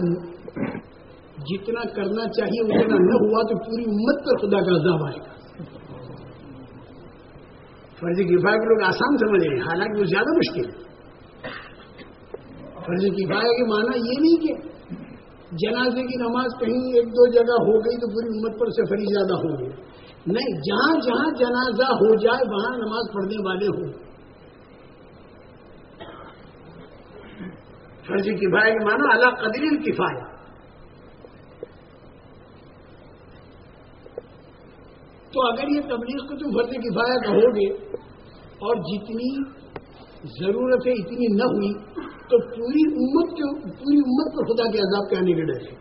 جتنا کرنا چاہیے اتنا نہ ہوا تو پوری امت پر خدا کا عذاب آئے گا۔ فرض کفایا کے لوگ آسان سمجھ رہے ہیں، حالانکہ وہ زیادہ مشکل ہے۔ فرض کفایا کے معنی یہ نہیں کہ جنازے کی نماز کہیں ایک دو جگہ ہو گئی تو پوری امت پر سے فری زیادہ ہو گئی نہیں جہاں جہاں جنازہ ہو جائے، وہاں نماز پڑھنے والے ہوں۔ فرضی کفایہ کے معنی اللہ قدر کفایا تو اگر یہ تبلیغ کو تم فرض کفایا کہو گے اور جتنی ضرورت ہے اتنی نہ ہوئی، تو پوری امت کے پوری امت کو خدا کے عذاب کے آنے کے ڈر ہے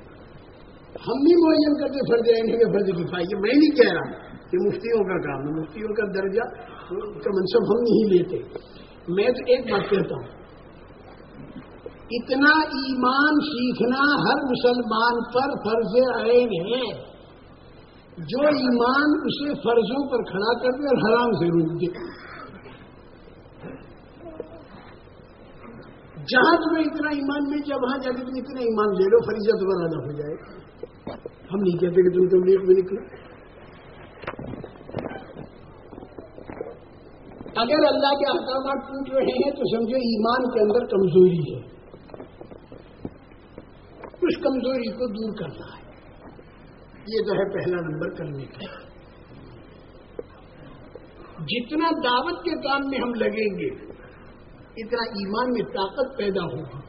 ہم بھی معین کرتے فرض آئیں گے فرض کفایا میں نہیں کہہ رہا۔ یہ مفتیوں کا کام ہے، مفتیوں کا درجہ کا منصب ہم نہیں لیتے۔ میں تو ایک بات کہتا ہوں۔ اتنا ایمان سیکھنا ہر مسلمان پر فرض عین ہے۔ جو ایمان اسے فرضوں پر کھڑا کر دے اور حرام سے روک دے۔ جہاں تمہیں اتنا ایمان مل جائے، وہاں جا کے تم اتنا ایمان لے لو، فریضہ تمہارا ادا ہو جائے۔ ہم نہیں کہتے کہ تم تبلیغ میں نکلو۔ اگر اللہ کے احکامات ٹوٹ رہے ہیں تو سمجھو ایمان کے اندر کمزوری ہے۔ اس کمزوری کو دور کرنا ہے۔ یہ جو ہے پہلا نمبر کرنے کا جتنا دعوت کے کام میں ہم لگیں گے، اتنا ایمان میں طاقت پیدا ہوگی۔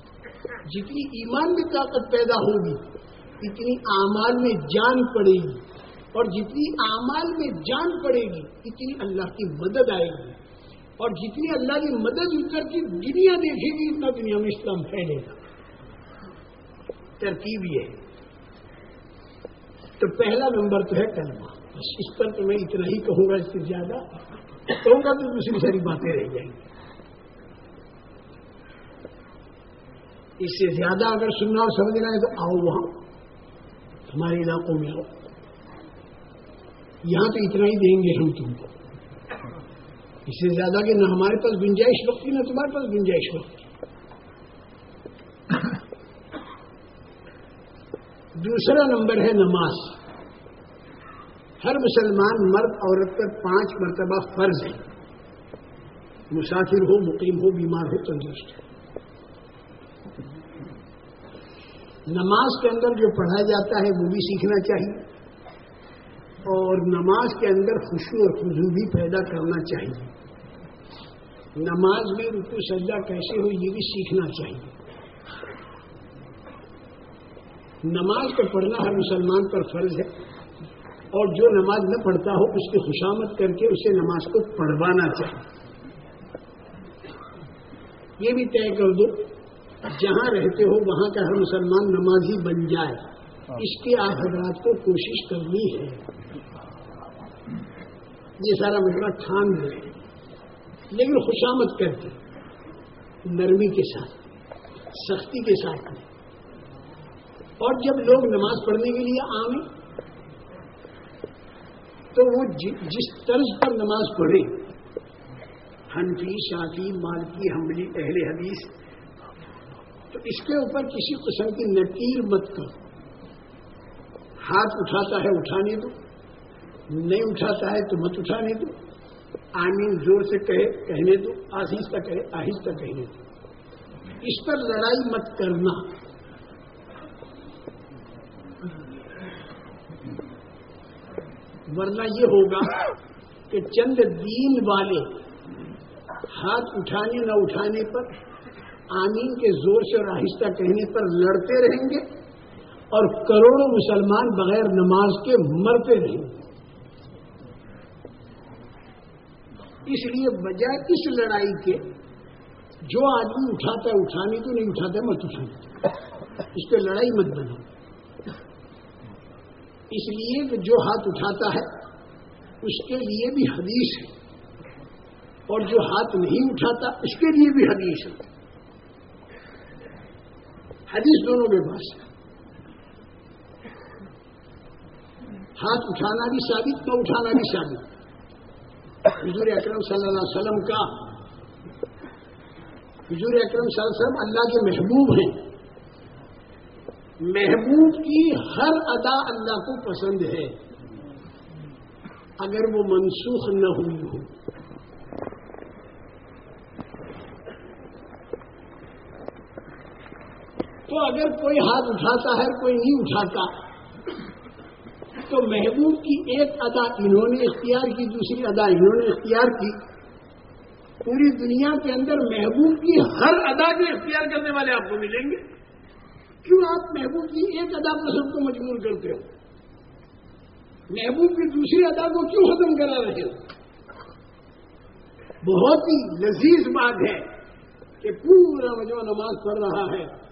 جتنی ایمان میں طاقت پیدا ہوگی، اتنی اعمال میں جان پڑے گی۔ اور جتنی اعمال میں جان پڑے گی، اتنی اللہ کی مدد آئے گی۔ اور جتنی اللہ کی مدد کر کی دنیا دیکھے گی، اتنا دنیا میں اسلام پھیلے گا۔ ترکیب یہ ہے۔ تو پہلا نمبر تو ہے کلمہ۔ اس پر تو میں اتنا ہی کہوں گا، اس سے زیادہ کہوں گا تو دوسری ساری باتیں رہ جائیں۔ گی اس سے زیادہ اگر سننا اور سمجھنا ہے تو آؤ وہاں، ہمارے علاقوں میں آؤ۔ یہاں تو اتنا ہی دیں گے ہم تم کو۔ اس سے زیادہ کہ نہ ہمارے پاس گنجائش وقت کی، نہ تمہارے پاس گنجائش وقت کی۔ دوسرا نمبر ہے نماز۔ ہر مسلمان مرد، عورت پر پانچ مرتبہ فرض ہے۔ مسافر ہو، مقیم ہو، بیمار ہو، تندرست ہو۔ نماز کے اندر جو پڑھا جاتا ہے وہ بھی سیکھنا چاہیے۔ اور نماز کے اندر خوشی اور خوشبو بھی پیدا کرنا چاہیے۔ نماز میں رکو سجا کیسے ہو یہ بھی سیکھنا چاہیے۔ نماز کو پڑھنا ہر مسلمان پر فرض ہے۔ اور جو نماز نہ پڑھتا ہو، اس کی خوشامد کر کے اسے نماز کو پڑھوانا چاہیے۔ یہ بھی طے کر دو، جہاں رہتے ہو، وہاں کا ہر مسلمان نمازی بن جائے۔ اس کی آپ حضرات کو کوشش کرنی ہے۔ یہ سارا مسئلہ ٹھان لے۔ لیکن خوشامد کر نرمی کے ساتھ، سختی کے ساتھ۔ اور جب لوگ نماز پڑھنے کے لیے آئیں تو وہ جی، جس طرز پر نماز پڑھے ہنفی شافی، مالکی، حملی، اہل حدیث، تو اس کے اوپر کسی قسم کی نکیر مت کرو۔ ہاتھ اٹھاتا ہے اٹھانے دو نہیں اٹھاتا ہے تو مت اٹھانے دو آمین زور سے کہے، کہنے دو آہستہ کہے، آہستہ کہنے دو اس پر لڑائی مت کرنا۔ ورنہ یہ ہوگا کہ چند دین والے ہاتھ اٹھانے نہ اٹھانے پر، آمین کے زور سے اور آہستہ کہنے پر لڑتے رہیں گے۔ اور کروڑوں مسلمان بغیر نماز کے مرتے رہیں اس لیے بجائے اس لڑائی کے، جو آدمی اٹھاتا ہے، اٹھانے تو نہیں اٹھاتا، مت اٹھانے اس پہ لڑائی مت بنا اس لیے کہ جو ہاتھ اٹھاتا ہے، اس کے لیے بھی حدیث ہے۔ اور جو ہاتھ نہیں اٹھاتا، اس کے لیے بھی حدیث ہے۔ حدیث دونوں کے پاس ہے۔ ہاتھ اٹھانا بھی ثابت نہ اٹھانا بھی ثابت۔ حضور اکرم صلی اللہ علیہ وسلم کا حضور اکرم صلی اللہ علیہ وسلم اللہ کے محبوب ہیں۔ محبوب کی ہر ادا اللہ کو پسند ہے۔ اگر وہ منسوخ نہ ہوئی ہو۔ تو اگر کوئی ہاتھ اٹھاتا ہے، کوئی نہیں اٹھاتا۔ تو محبوب کی ایک ادا انہوں نے اختیار کی، دوسری ادا انہوں نے اختیار کی۔ پوری دنیا کے اندر محبوب کی ہر ادا کے اختیار کرنے والے آپ کو ملیں گے۔ کیوں آپ محبوب کی ایک ادا پر سب کو مجبور کرتے ہو؟ محبوب کی دوسری ادا کو کیوں ختم کرا رہے ہو؟ بہت ہی لذیذ بات ہے کہ پورا وجہ نماز پڑھ رہا ہے۔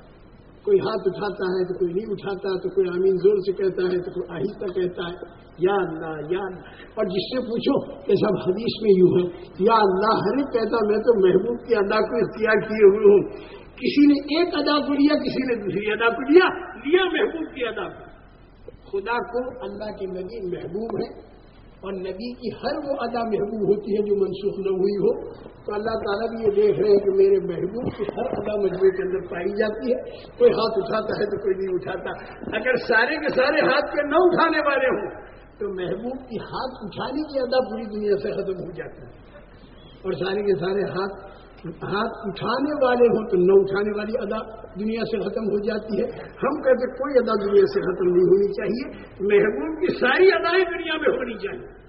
کوئی ہاتھ اٹھاتا ہے تو کوئی نہیں اٹھاتا، تو کوئی آمین زور سے کہتا ہے تو کوئی آہستہ کہتا ہے، یا اللہ یا اللہ۔ اور جس سے پوچھو کہ سب حدیث میں یوں ہے، یا اللہ، ہر ایک کہتا میں تو محبوب کی ادا کو اختیار کیے ہوئے ہوں۔ کسی نے ایک ادا کو لیا، کسی نے دوسری ادا کو لیا لیا محبوب کی ادا کو۔ خدا کو اللہ کے نبی محبوب ہے۔ اور نبی کی ہر وہ ادا محبوب ہوتی ہے جو منسوخ نہ ہوئی ہو، تو اللہ تعالیٰ بھی یہ دیکھ رہے ہیں کہ میرے محبوب کی ہر ادا مجموعے کے اندر پائی جاتی ہے۔ کوئی ہاتھ اٹھاتا ہے تو کوئی نہیں اٹھاتا۔ اگر سارے کے سارے ہاتھ کے نہ اٹھانے والے ہوں، تو محبوب کی ہاتھ اٹھانے کی ادا پوری دنیا سے ختم ہو جاتی ہے۔ اور سارے کے سارے ہاتھ ہاتھ اٹھانے والے ہوں تو نہ اٹھانے والی ادا دنیا سے ختم ہو جاتی ہے۔ ہم کہتے کوئی ادا دنیا سے ختم نہیں ہونی چاہیے۔ محبوب کی ساری ادائیں دنیا میں ہونی چاہیے۔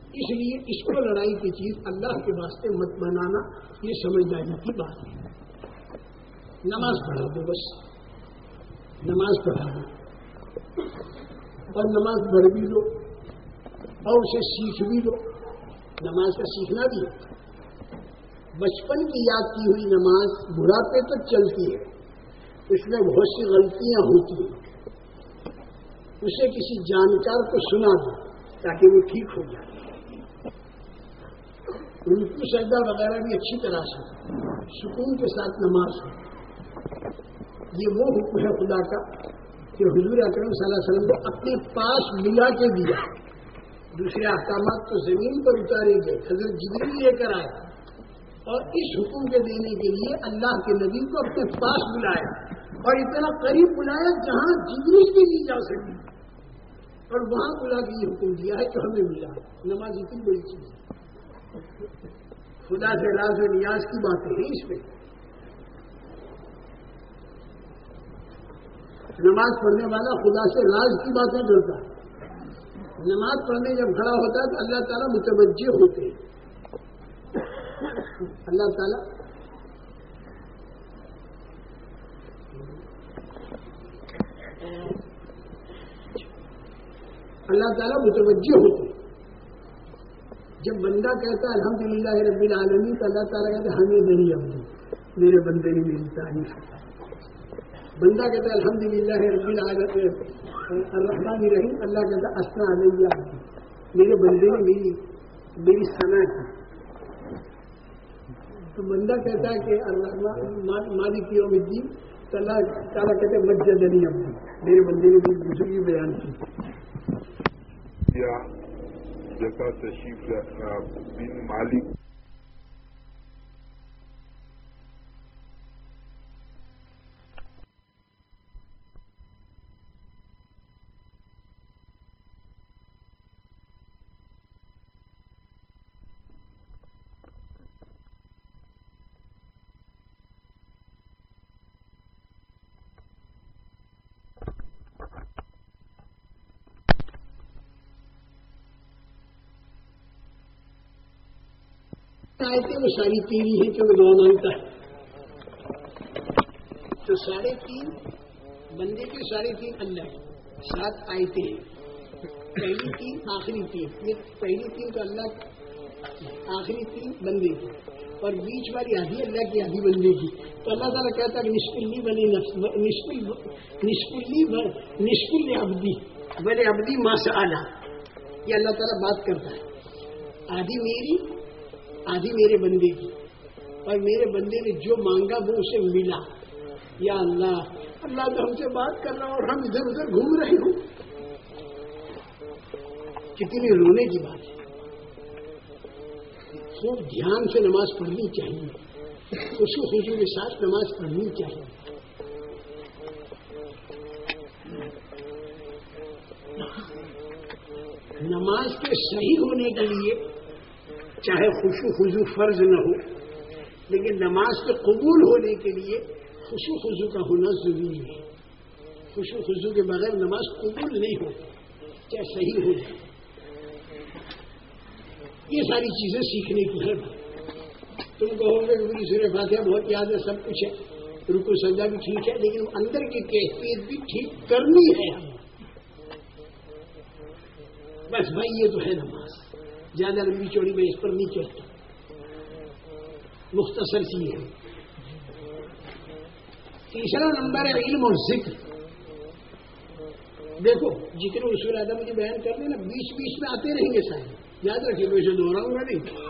اس لیے اس کو لڑائی کی چیز اللہ کے واسطے مت بنانا، یہ سمجھداری کی بات ہے۔ نماز پڑھا دو بس۔ نماز پڑھا دو۔ اور نماز پڑھ بھی لو اور اسے سیکھ بھی لو نماز کا سیکھنا بھی بچپن کی یاد کی ہوئی نماز بڑھاپے تک چلتی ہے۔ اس میں بہت سی غلطیاں ہوتی ہیں۔ اسے کسی جانکار کو سنا دو تاکہ وہ ٹھیک ہو جائے۔ رکو سجدہ وغیرہ بھی اچھی طرح سے۔ سکون کے ساتھ نماز ہو۔ یہ وہ حکم ہے خدا کا کہ حضور اکرم صلی اللہ علیہ وسلم کو اپنے پاس ملا کے دیا۔ دوسرے احکامات تو زمین پر اتارے گئے، حضرت جبری لے کر آئے۔ اور اس حکم کے دینے کے لیے اللہ کے نبی کو اپنے پاس بلایا۔ اور اتنا قریب بلایا جہاں جبری بھی نہیں جا سکی۔ اور وہاں بلا کے یہ حکم دیا ہے کہ ہمیں ملا۔ نماز اتنی بڑی چیز ہے۔ خدا سے راز و نیاز کی باتیں ہیں اس میں نماز پڑھنے والا خدا سے راز کی باتیں ڈرتا ہے۔ نماز پڑھنے جب کھڑا ہوتا ہے تو اللہ تعالیٰ متوجہ ہوتے ہیں۔ اللہ تعالیٰ اللہ تعالیٰ متوجہ ہوتے جب بندہ کہتا ہے الحمد للہ رب العالمین، تو اللہ تعالیٰ کہتے ہمیں نہیں اب میرے بندے نے میری تعریف بندہ کہتا ہے الحمد للہ رب العالمین۔ الرحمن الرحیم، اللہ کہتا اسنا علیہ. میرے بندے نے میری میری سنا کی. تو بندہ کہتا ہے کہ الرحمان مالک یوم الدین، تو اللہ تعالیٰ کہتے ہیں، مسجد علی ابھی میرے بندے نے میری بزرگی بیان کی. جیسا تشریف بن مالک آئے وہ ساری تین ہی ہیں وہ مانگتا ہے تو ساڑھے تین بندے کے ساڑھے تین اللہ سات آئے ہیں۔ پہلی تین، آخری تین۔ یہ پہلی تین تو اللہ آخری تین بندے کی۔ اور بیچ والی آدھی اللہ کی، آدھی بندے کی۔ تو اللہ تعالیٰ کہتا ہے نشکلی بنی نشکلی نشکل ابدی بنے ابدی ماس آلہ یہ اللہ تعالیٰ بات کرتا ہے۔ آدھی میری آدھی میرے بندے کی۔ اور میرے بندے نے جو مانگا وہ اسے ملا۔ یا اللہ اللہ تو ہم سے بات کر رہا اور ہم ادھر ادھر گھوم رہے ہوں۔ کتنی رونے کی بات ہے۔ خوب دھیان سے نماز پڑھنی چاہیے۔ خوشی خوشی کے ساتھ نماز پڑھنی چاہیے۔ نماز کے صحیح ہونے کے لیے چاہے خوشو خزو فرض نہ ہو، لیکن نماز کے قبول ہونے کے لیے خوشو خزو کا ہونا ضروری ہے۔ خوشو خزو کے بغیر نماز قبول نہیں ہو چاہے صحیح ہو جائے۔ یہ ساری چیزیں سیکھنے کی ہے تم کہو گے کہ میری سورہ فاتحہ بہت یاد ہے، سب کچھ ہے۔ رکو سجا بھی ٹھیک ہے، لیکن اندر کی کیفیت بھی ٹھیک کرنی ہے۔ ہم بس بھائی، یہ تو ہے نماز۔ زیادہ لمبی چوڑی میں اس پر نہیں چلتا مختصر سی ہے۔ تیسرا نمبر ہے علم اور ذکر۔ دیکھو جتنے اصول آدھا مجھے بیان کر دیں نا، بیچ بیچ میں آتے رہیں گے سارے۔ یاد رکھیے، میں اسے دوہراؤں گا نہیں۔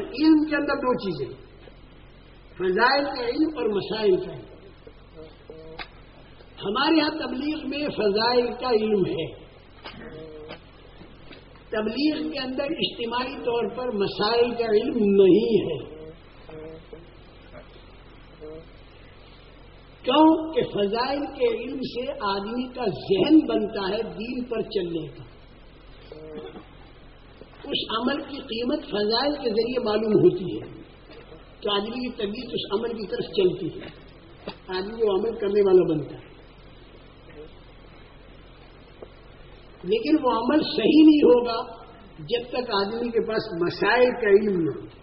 علم کے اندر دو چیزیں۔ فضائل کا علم اور مسائل کا علم۔ ہمارے یہاں تبلیغ میں فضائل کا علم ہے۔ تبلیغ کے اندر اجتماعی طور پر مسائل کا علم نہیں ہے۔ کیوں کہ فضائل کے علم سے آدمی کا ذہن بنتا ہے دین پر چلنے کا۔ اس عمل کی قیمت فضائل کے ذریعے معلوم ہوتی ہے تو آدمی کی طبیعت اس عمل کی طرف چلتی ہے۔ آدمی وہ عمل کرنے والا بنتا ہے۔ لیکن وہ عمل صحیح نہیں ہوگا جب تک آدمی کے پاس مسائل کا علم نہ ہو۔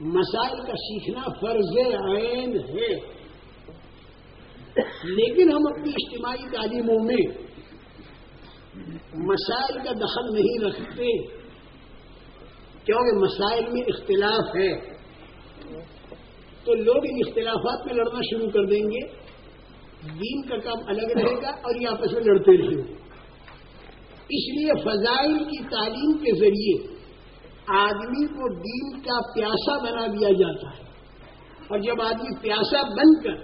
مسائل کا سیکھنا فرض عین ہے۔ لیکن ہم اپنی اجتماعی تعلیموں میں مسائل کا دخل نہیں رکھتے، کیونکہ مسائل میں اختلاف ہے۔ تو لوگ ان اختلافات میں لڑنا شروع کر دیں گے۔ دین کا کام الگ رہے گا اور یہ آپس میں لڑتے رہیں گے۔ اس لیے فضائل کی تعلیم کے ذریعے آدمی کو دین کا پیاسا بنا دیا جاتا ہے۔ اور جب آدمی پیاسا بن کر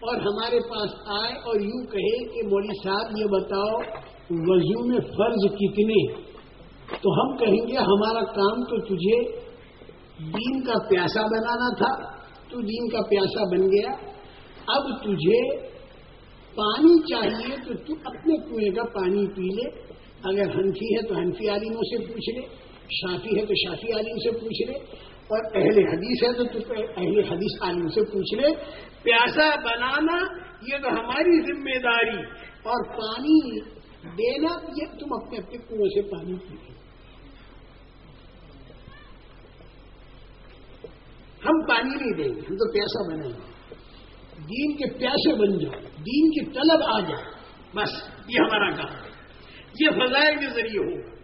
اور ہمارے پاس آئے اور یوں کہے کہ مولوی صاحب یہ بتاؤ، وضو میں فرض کتنے؟ تو ہم کہیں گے، ہمارا کام تو تجھے دین کا پیاسا بنانا تھا، تو دین کا پیاسا بن گیا۔ اب تجھے پانی چاہیے تو تو اپنے کنویں کا پانی پی لے۔ اگر ہنفی ہے تو ہنفی عالموں سے پوچھ لے، شافی ہے تو شافی عالم سے پوچھ لے، اور اہل حدیث ہے تو اہل حدیث عالم سے پوچھ لے۔ پیاسا بنانا یہ تو ہماری ذمہ داری، اور پانی دینا یہ تم اپنے اپنے کنویں سے پانی پی ہم پانی نہیں دیں گے، ہم تو پیاسا بنائیں گے۔ دین کے پیاسے بن جاؤ، دین کی طلب آ جائے، بس یہ ہمارا کام۔ ہے یہ فضائل کے ذریعے ہو۔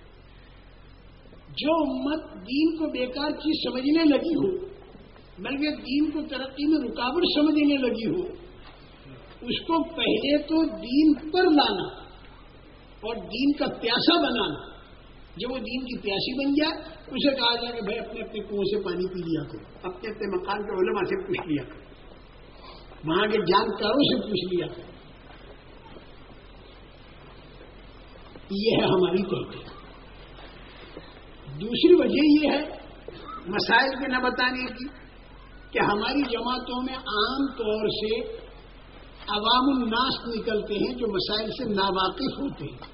جو امت دین کو بیکار چیز سمجھنے لگی ہو، بلکہ دین کو ترقی میں رکاوٹ سمجھنے لگی ہو، اس کو پہلے تو دین پر لانا اور دین کا پیاسا بنانا۔ جب وہ دین کی پیاسی بن جائے، اسے کہا جائے کہ بھائی اپنے اپنے کنویں سے پانی پی لیا کرو، اپنے اپنے مکان کے علماء سے پوچھ لیا کرو۔ وہاں کے جانکاروں سے پوچھ لیا کرو۔ یہ ہے ہماری تحقیق دوسری وجہ یہ ہے، مسائل کے نہ بتانے کی، کہ ہماری جماعتوں میں عام طور سے عوام الناس نکلتے ہیں جو مسائل سے ناواقف ہوتے ہیں۔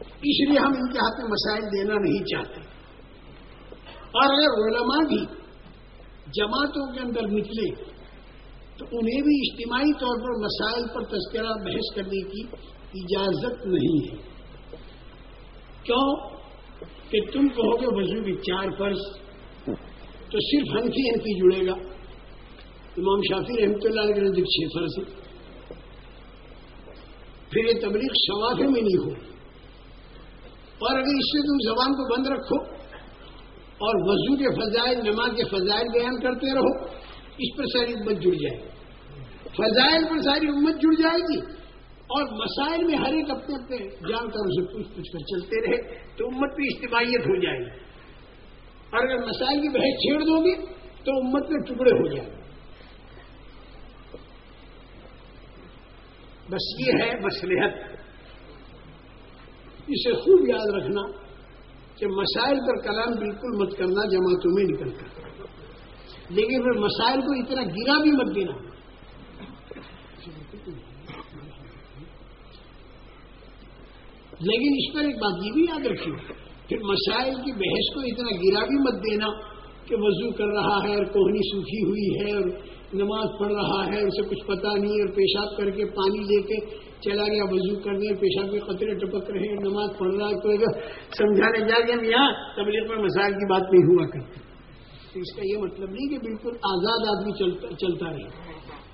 اس لیے ہم ان کے ہاتھ میں مسائل دینا نہیں چاہتے۔ اور اگر علماء بھی جماعتوں کے اندر نکلے، تو انہیں بھی اجتماعی طور پر مسائل پر تذکرہ بحث کرنے کی اجازت نہیں ہے۔ کیوں کہ تم کہو گے وضو کی چار فرض، تو صرف ہنفی ہنفی جڑے گا۔ امام شافی رحمۃ اللہ کے نزدیک چھ فرض پھر یہ تبلیغ شوافے میں نہیں ہو۔ اور اگر اس سے تم زبان کو بند رکھو اور وضو کے فضائل، نماز کے فضائل بیان کرتے رہو، اس پر ساری امت جڑ جائے فضائل پر ساری امت جڑ جائے گی۔ اور مسائل میں ہر ایک اپنے اپنے جانکاروں سے پوچھ پوچھ کر چلتے رہے، تو امت کی اجتماعیت ہو جائے گی۔ اور اگر مسائل کی بحث چھیڑ دو گے، تو امت میں ٹکڑے ہو جائیں بس یہ ہے مسلحت اسے خوب یاد رکھنا کہ مسائل پر کلام بالکل مت کرنا، جماعتوں میں نکل کر لیکن پھر مسائل کو اتنا گرا بھی مت دینا۔ لیکن اس پر ایک بات یہ بھی یاد رکھیے پھر مسائل کی بحث کو اتنا گرا بھی مت دینا کہ وضو کر رہا ہے اور کوہنی سوکھی ہوئی ہے اور نماز پڑھ رہا ہے، اسے کچھ پتا نہیں اور پیشاب کر کے پانی لے کے چلا گیا، وضو کرنے پیشاب کے قطرے ٹپک رہے ہیں، نماز پڑھ رہا ہے، تو سمجھانے جا کے ہم یہاں تبلیغ پر مسائل کی بات نہیں ہوا کرتے۔ اس کا یہ مطلب نہیں کہ بالکل آزاد آدمی چلتا رہے۔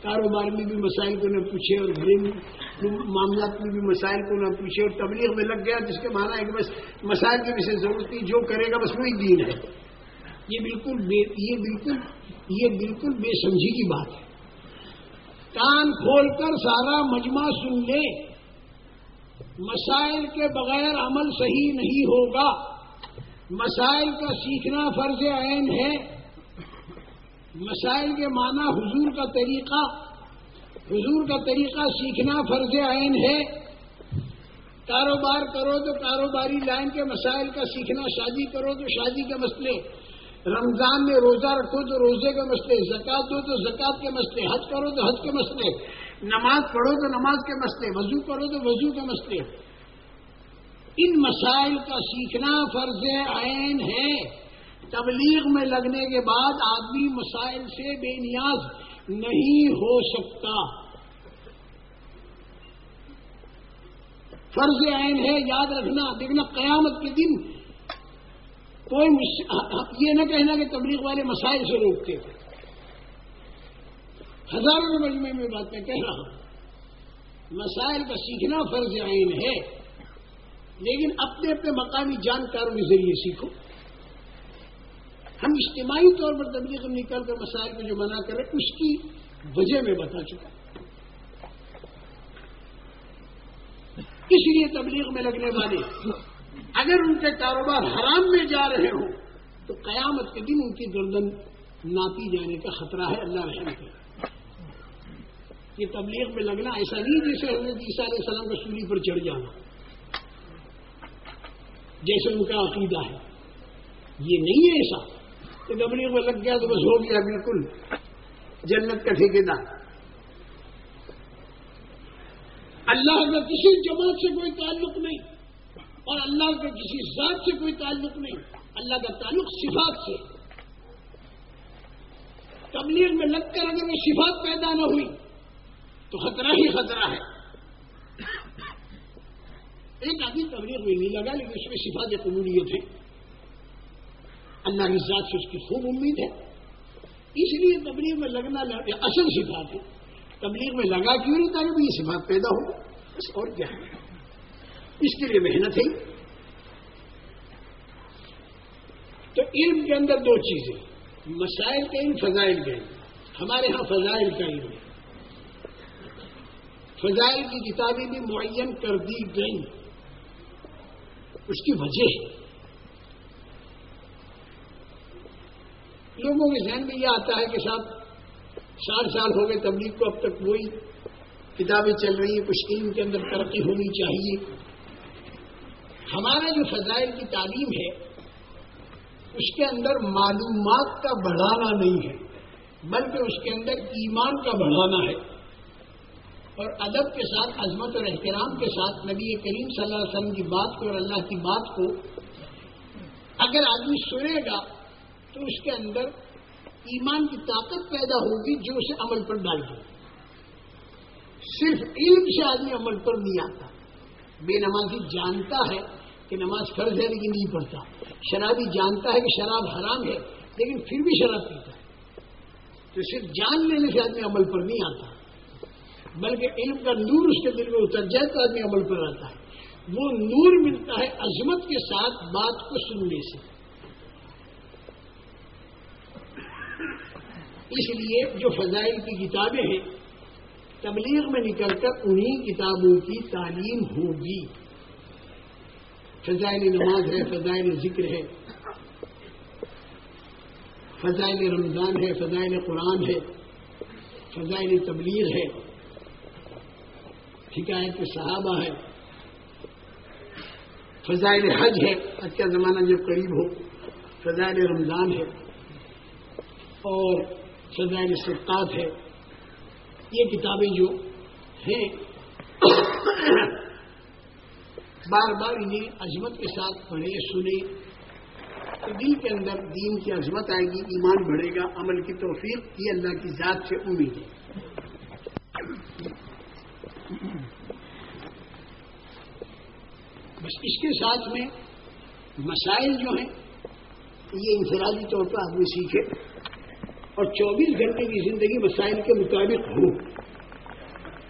کاروبار میں بھی مسائل کو نہ پوچھے اور گھریلو معاملات میں بھی مسائل کو نہ پوچھے اور تبلیغ میں لگ گیا جس کے معنی ہے کہ بس مسائل کی ویسے ضرورت نہیں، جو کرے گا بس وہی دین ہے۔ یہ بالکل بے، یہ بالکل یہ بالکل بے سمجھی کی بات ہے۔ کان کھول کر سارا مجمع سن لے۔ مسائل کے بغیر عمل صحیح نہیں ہوگا۔ مسائل کا سیکھنا فرض عین ہے۔ مسائل کے معنی حضور کا طریقہ، حضور کا طریقہ سیکھنا فرض عین ہے۔ کاروبار کرو تو کاروباری لائن کے مسائل کا سیکھنا، شادی کرو تو شادی کے مسئلے۔ رمضان میں روزہ رکھو تو روزے کے مسئلے، زکات دو تو زکات کے مسئلے، حج کرو تو حج کے مسئلے۔ نماز پڑھو تو نماز کے مسئلے، وضو کرو تو وضو کے مسئلے۔ ان مسائل کا سیکھنا فرض عین ہے۔ تبلیغ میں لگنے کے بعد آدمی مسائل سے بے نیاز نہیں ہو سکتا۔ فرض عین ہے، یاد رکھنا، دیکھنا قیامت کے دن کوئی یہ نہ کہنا کہ تبلیغ والے مسائل سے روکتے۔ ہزاروں مجمے میں بات میں کہہ رہا ہوں۔ مسائل کا سیکھنا فرض عین ہے، لیکن اپنے اپنے مقامی جانکاروں کے ذریعے سیکھو۔ ہم اجتماعی طور پر تبلیغ نکل کر مسائل کو جو منع کریں، اس کی وجہ میں بتا چکا اس لیے تبلیغ میں لگنے والے، اگر ان کے کاروبار حرام میں جا رہے ہوں، تو قیامت کے دن ان کی گردن ناپی جانے کا خطرہ ہے۔ اللہ رحم کے یہ تبلیغ میں لگنا ایسا نہیں جیسے حضرت عیسیٰ علیہ السلام کو سولی پر چڑھ جانا۔ جیسے ان کا عقیدہ ہے۔ یہ نہیں ہے ایسا۔ کہ تبلیغ میں لگ گیا تو بس ہو گیا بالکل۔ جنت کا ٹھیکیدار۔ اللہ کا کسی جماعت سے کوئی تعلق نہیں۔ اور اللہ کے کسی ذات سے کوئی تعلق نہیں۔ اللہ کا تعلق صفات سے۔ تبلیغ میں لگ کر اگر وہ صفات پیدا نہ ہوئی، تو خطرہ ہی خطرہ ہے۔ ایک آدمی تبلیغ میں نہیں لگا، لیکن اس میں صفات قبولیت ہے اللہ کی ذات سے اس کی خوب امید ہے۔ اس لیے تبلیغ میں لگنا اصل صفات ہے۔ تبلیغ میں لگا کیوں نہیں تاکہ یہ صفات پیدا ہو۔ بس اور کیا ہے؟ اس کے لیے محنت ہے۔ تو علم کے اندر دو چیزیں۔ مسائل کا علم، فضائل کا علم۔ ہمارے ہاں فضائل کا علم ہے۔ فضائل کی کتابیں بھی معین کر دی گئی اس کی وجہ ہے۔ لوگوں کے ذہن میں یہ آتا ہے کہ صاحب سال سال ہو گئے تبلیغ کو، اب تک وہی کتابیں چل رہی ہیں، کچھ علم کے اندر ترقی ہونی چاہیے۔ ہمارا جو فضائل کی تعلیم ہے، اس کے اندر معلومات کا بڑھانا نہیں ہے، بلکہ اس کے اندر ایمان کا بڑھانا ہے۔ اور ادب کے ساتھ، عظمت اور احترام کے ساتھ نبی کریم صلی اللہ علیہ وسلم کی بات کو اور اللہ کی بات کو، اگر آدمی سنے گا تو اس کے اندر ایمان کی طاقت پیدا ہوگی جو اسے عمل پر ڈال دے صرف علم سے آدمی عمل پر نہیں آتا۔ بے نمازی جانتا ہے کہ نماز فرض ہے لیکن نہیں پڑھتا۔ شرابی جانتا ہے کہ شراب حرام ہے لیکن پھر بھی شراب پیتا ہے۔ تو صرف جان لینے سے آدمی عمل پر نہیں آتا۔ بلکہ علم کا نور اس کے دل میں اتر جائے تو آدمی عمل پر آتا ہے۔ وہ نور ملتا ہے عظمت کے ساتھ بات کو سننے سے۔ اس لیے جو فضائل کی کتابیں ہیں، تبلیغ میں نکل کر انہی کتابوں کی تعلیم ہوگی۔ فضائل نماز ہے، فضائل ذکر ہے۔ فضائل رمضان ہے، فضائل قرآن ہے۔ فضائل تبلیغ ہے۔ حکایت صحابہ ہے۔ فضائل حج ہے۔ حج کا زمانہ جب قریب ہو، فضائل رمضان ہے۔ اور فضائل سرکات ہے۔ یہ کتابیں جو ہیں، بار بار انہیں عظمت کے ساتھ پڑھے سنے تو دل کے اندر دین کی عظمت آئے گی، ایمان بڑھے گا، عمل کی توفیق، یہ اللہ کی ذات سے امید ہے۔ بس اس کے ساتھ میں مسائل جو ہیں، یہ انفرادی طور پر آدمی سیکھے۔ اور چوبیس گھنٹے کی زندگی مسائل کے مطابق ہو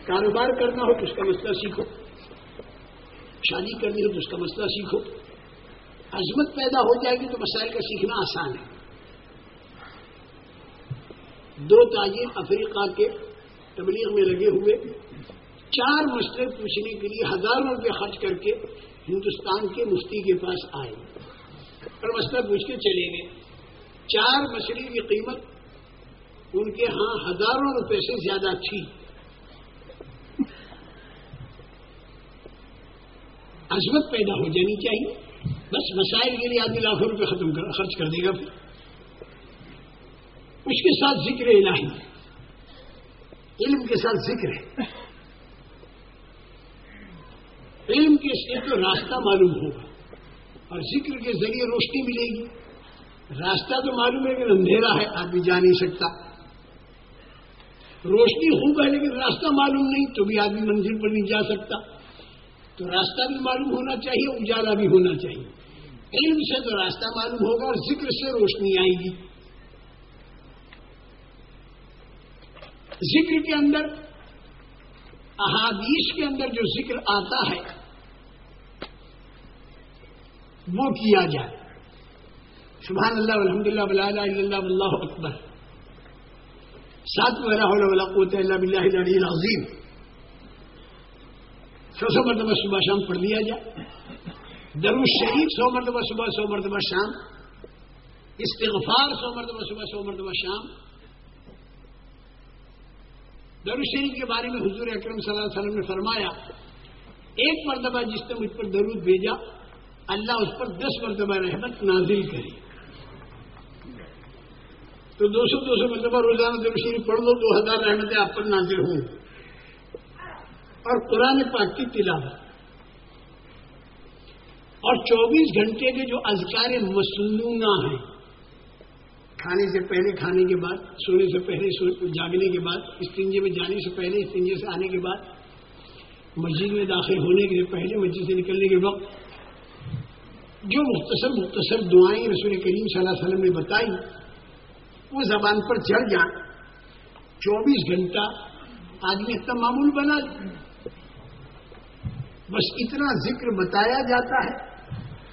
کاروبار کرنا ہو تو اس کا مسئلہ سیکھو۔ شادی کرنی ہو تو اس کا مسئلہ سیکھو۔ عظمت پیدا ہو جائے گی تو مسائل کا سیکھنا آسان ہے۔ دو تاجر افریقہ کے تبلیغ میں لگے ہوئے۔ چار مسئلے پوچھنے کے لیے ہزاروں روپے خرچ کر کے ہندوستان کے مفتی کے پاس آئے۔ اور مسئلہ پوچھ کے چلے گئے۔ چار مچھلی کی قیمت ان کے ہاں ہزاروں روپے سے زیادہ تھی۔ عظمت پیدا ہو جانی چاہیے۔ بس مسائل کے لیے آدمی لاکھوں روپے ختم کر خرچ کر دے گا۔ پھر اس کے ساتھ ذکر الہی۔ علم کے ساتھ ذکر ہے۔ علم کے سے تو راستہ معلوم ہوگا۔ اور ذکر کے ذریعے روشنی ملے گی۔ راستہ تو معلوم ہے کہ اندھیرا ہے، آدمی جا نہیں سکتا۔ روشنی ہوگا لیکن راستہ معلوم نہیں تو بھی آدمی منزل پر نہیں جا سکتا۔ تو راستہ بھی معلوم ہونا چاہیے، اجالا بھی ہونا چاہیے۔ علم سے تو راستہ معلوم ہوگا اور ذکر سے روشنی آئے گی۔ ذکر کے اندر، احادیث کے اندر جو ذکر آتا ہے، وہ کیا جائے۔ سبحان اللہ الحمد للہ بلا اللہ اکبر۔ سات وغیرہ ولا قوت اللہ بلّہ علی العظیم۔ سو سو مرتبہ صبح شام پڑھ لیا جائے۔ درو شریف سو مرتبہ صبح، سو مرتبہ شام۔ استغفار سو مرتبہ صبح، سو مرتبہ شام۔ درو شریف کے بارے میں حضور اکرم صلی اللہ علیہ وسلم نے فرمایا، ایک مرتبہ جس نے مجھ پر درود بھیجا، اللہ اس پر دس مرتبہ رحمت نازل کری تو دو سو دو سو مرتبہ روزانہ درو شریف پڑھ لو، دو ہزار رحمتیں آپ پر نازل ہوں۔ اور قرآن پاک کی تلاوت۔ اور چوبیس گھنٹے کے جو ازکار مصنوعہ ہیں، کھانے سے پہلے کھانے کے بعد، سونے سے پہلے جاگنے کے بعد، استنجے میں جانے سے پہلے استنجے سے آنے کے بعد، مسجد میں داخل ہونے کے پہلے مسجد سے نکلنے کے وقت، جو مختصر مختصر دعائیں رسول کریم صلی اللہ علیہ وسلم نے بتائی وہ زبان پر چڑھ جائیں۔ چوبیس گھنٹہ آدمی اتنا معمول بنا بس اتنا ذکر بتایا جاتا ہے،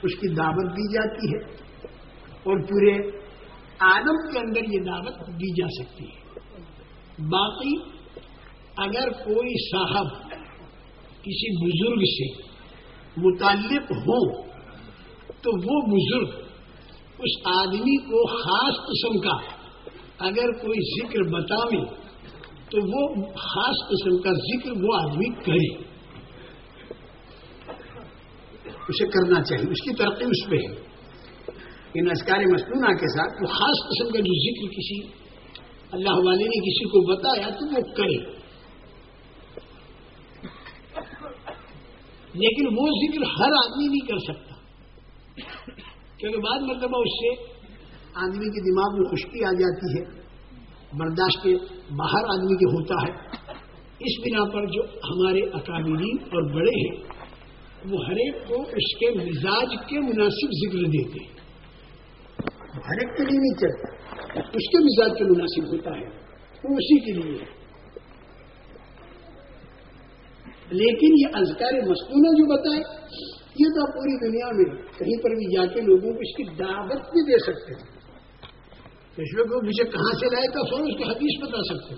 اس کی دعوت دی جاتی ہے۔ اور پورے آدم کے اندر یہ دعوت دی جا سکتی ہے۔ باقی اگر کوئی صاحب کسی بزرگ سے متعلق ہو، تو وہ بزرگ اس آدمی کو خاص قسم کا اگر کوئی ذکر بتاوے تو وہ خاص قسم کا ذکر وہ آدمی کرے۔ اسے کرنا چاہیے۔ اس کی ترقی اس پہ ہے۔ ان اشکار مصنوعہ کے ساتھ وہ خاص قسم کا جو ذکر کسی اللہ والے نے کسی کو بتایا تو وہ کرے۔ لیکن وہ ذکر ہر آدمی نہیں کر سکتا۔ کیونکہ بعد مرتبہ اس سے آدمی کے دماغ میں خشکی آ جاتی ہے، برداشت کے باہر آدمی کے ہوتا ہے۔ اس بنا پر جو ہمارے اکابرین اور بڑے ہیں، وہ ہر ایک کو اس کے مزاج کے مناسب ذکر دیتے ہیں۔ ہر ایک کے لیے نہیں چلتا، اس کے مزاج کے مناسب ہوتا ہے۔ وہ اسی کے لیے ہے۔ لیکن یہ ازکار مصنوعہ جو بتائے، یہ تو آپ پوری دنیا میں کہیں پر بھی جا کے لوگوں کو اس کی دعوت بھی دے سکتے ہیں۔ پیشوے کو مجھے کہاں سے لائے گا فوراً اس کی حدیث بتا سکتے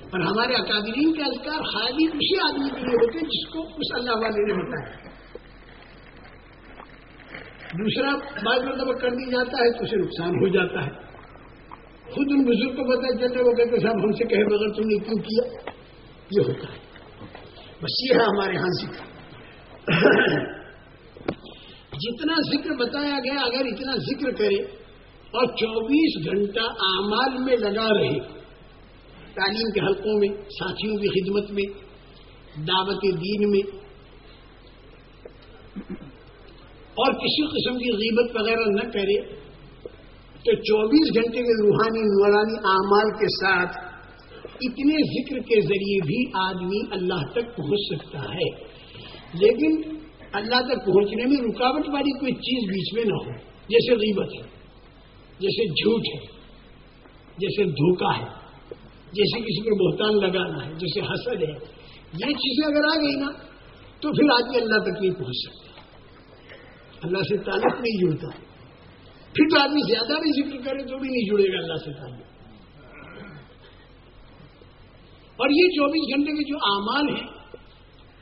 اور ہمارے اکادرین کے ازکار خالی اسی آدمی کے لیے ہوتے جس کو اس اللہ والے نے بتایا۔ دوسرا بعض مرتبہ کر دی جاتا ہے تو اسے نقصان ہو جاتا ہے۔ خود ان بزرگ کو پتا چلتا وہ کہتے صاحب، ہم سے کہے بغیر تم نے کیوں کیا؟ یہ ہوتا ہے۔ بس یہ ہے ہمارے یہاں ذکر۔ جتنا ذکر بتایا گیا، اگر اتنا ذکر کرے اور چوبیس گھنٹہ اعمال میں لگا رہے۔ تعلیم کے حلقوں میں، ساتھیوں کی خدمت میں، دعوت دین میں۔ اور کسی قسم کی غیبت وغیرہ نہ کرے۔ تو چوبیس گھنٹے کے روحانی نورانی اعمال کے ساتھ اتنے ذکر کے ذریعے بھی آدمی اللہ تک پہنچ سکتا ہے۔ لیکن اللہ تک پہنچنے میں رکاوٹ والی کوئی چیز بیچ میں نہ ہو، جیسے غیبت ہے۔ جیسے جھوٹ ہے، جیسے دھوکہ ہے، جیسے کسی کو بہتان لگانا ہے، جیسے حسد ہے، یہ چیزیں اگر آ گئی نا، تو پھر آدمی اللہ تک نہیں پہنچ سکتا۔ اللہ سے تعلق نہیں جڑتا۔ پھر تو آدمی زیادہ بھی ذکر کرے تو بھی نہیں جڑے گا اللہ سے تعلق۔ اور یہ چوبیس گھنٹے کے جو اعمال ہیں،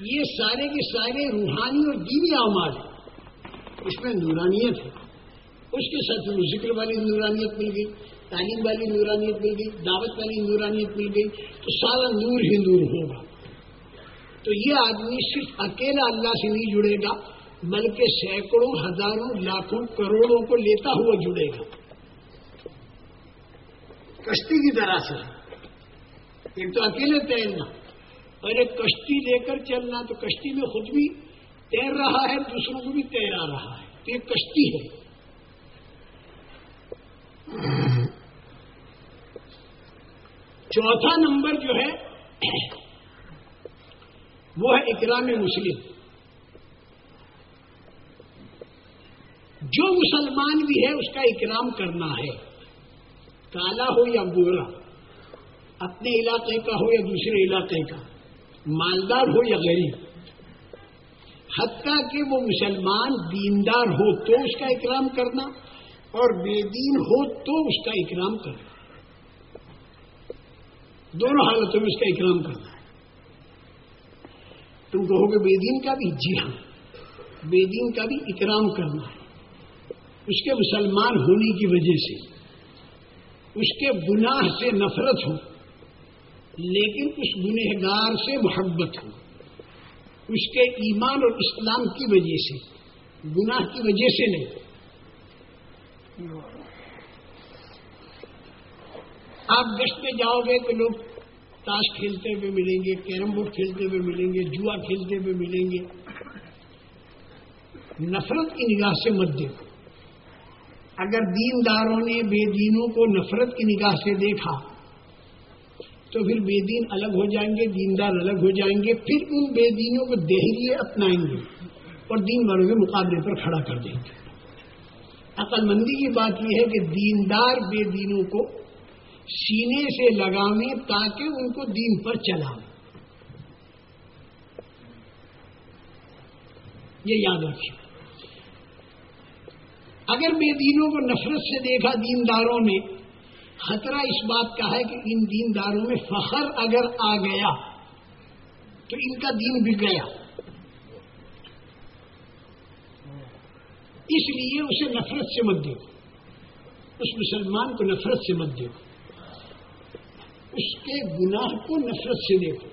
یہ سارے کے سارے روحانی اور دینی اعمال ہیں۔ اس میں نورانیت ہے۔ اس کے ساتھ ذکر والی نورانیت مل گئی، تعلیم والی نورانیت مل گئی، دعوت والی نورانیت مل گئی، تو سارا نور ہی نور ہوگا۔ تو یہ آدمی صرف اکیلا اللہ سے نہیں جڑے گا، بلکہ سینکڑوں، ہزاروں، لاکھوں، کروڑوں کو لیتا ہوا جڑے گا۔ کشتی کی طرح سے۔ ایک تو اکیلے تیرنا، اور ایک کشتی لے کر چلنا، تو کشتی میں خود بھی تیر رہا ہے، دوسروں کو بھی تیرا رہا ہے۔ تو یہ کشتی ہے۔ چوتھا نمبر جو ہے، وہ ہے اکرام مسلم۔ جو مسلمان بھی ہے، اس کا اکرام کرنا ہے۔ کالا ہو یا گورا اپنے علاقے کا ہو یا دوسرے علاقے کا۔ مالدار ہو یا غریب۔ حتیٰ کہ وہ مسلمان دیندار ہو تو اس کا اکرام کرنا۔ اور بے دین ہو تو اس کا اکرام کرنا دونوں حالتوں میں اس کا اکرام کرنا ہے۔ تم کہو گے بے دین کا بھی جی ہاں۔ بے دین کا بھی اکرام کرنا ہے۔ اس کے مسلمان ہونے کی وجہ سے۔ اس کے گناہ سے نفرت ہو۔ لیکن اس گنہگار سے محبت ہو۔ اس کے ایمان اور اسلام کی وجہ سے۔ گناہ کی وجہ سے نہیں۔ آپ گشت میں جاؤ گے تو لوگ تاش کھیلتے ہوئے ملیں گے، کیرم بورڈ کھیلتے ہوئے ملیں گے، جوا کھیلتے ہوئے ملیں گے۔ نفرت کی نگاہ سے مت دیکھو۔ اگر دینداروں نے بے دینوں کو نفرت کی نگاہ سے دیکھا، تو پھر بے دین الگ ہو جائیں گے، دیندار الگ ہو جائیں گے۔ پھر ان بے دینوں کو دہلیے اپنائیں گے اور دین والوں کے مقابلے پر کھڑا کر دیں گے۔ عقل مندی کی بات یہ ہے کہ دیندار بے دینوں کو سینے سے لگاویں تاکہ ان کو دین پر چلا یہ یاد رکھیں اگر بے دینوں کو نفرت سے دیکھا دینداروں نے، خطرہ اس بات کا ہے کہ ان دینداروں میں فخر اگر آ گیا تو ان کا دین بھی گیا۔ اس لیے اسے نفرت سے مت دیکھو۔ اس مسلمان کو نفرت سے مت دیکھو۔ اس کے گناہ کو نفرت سے دیکھو۔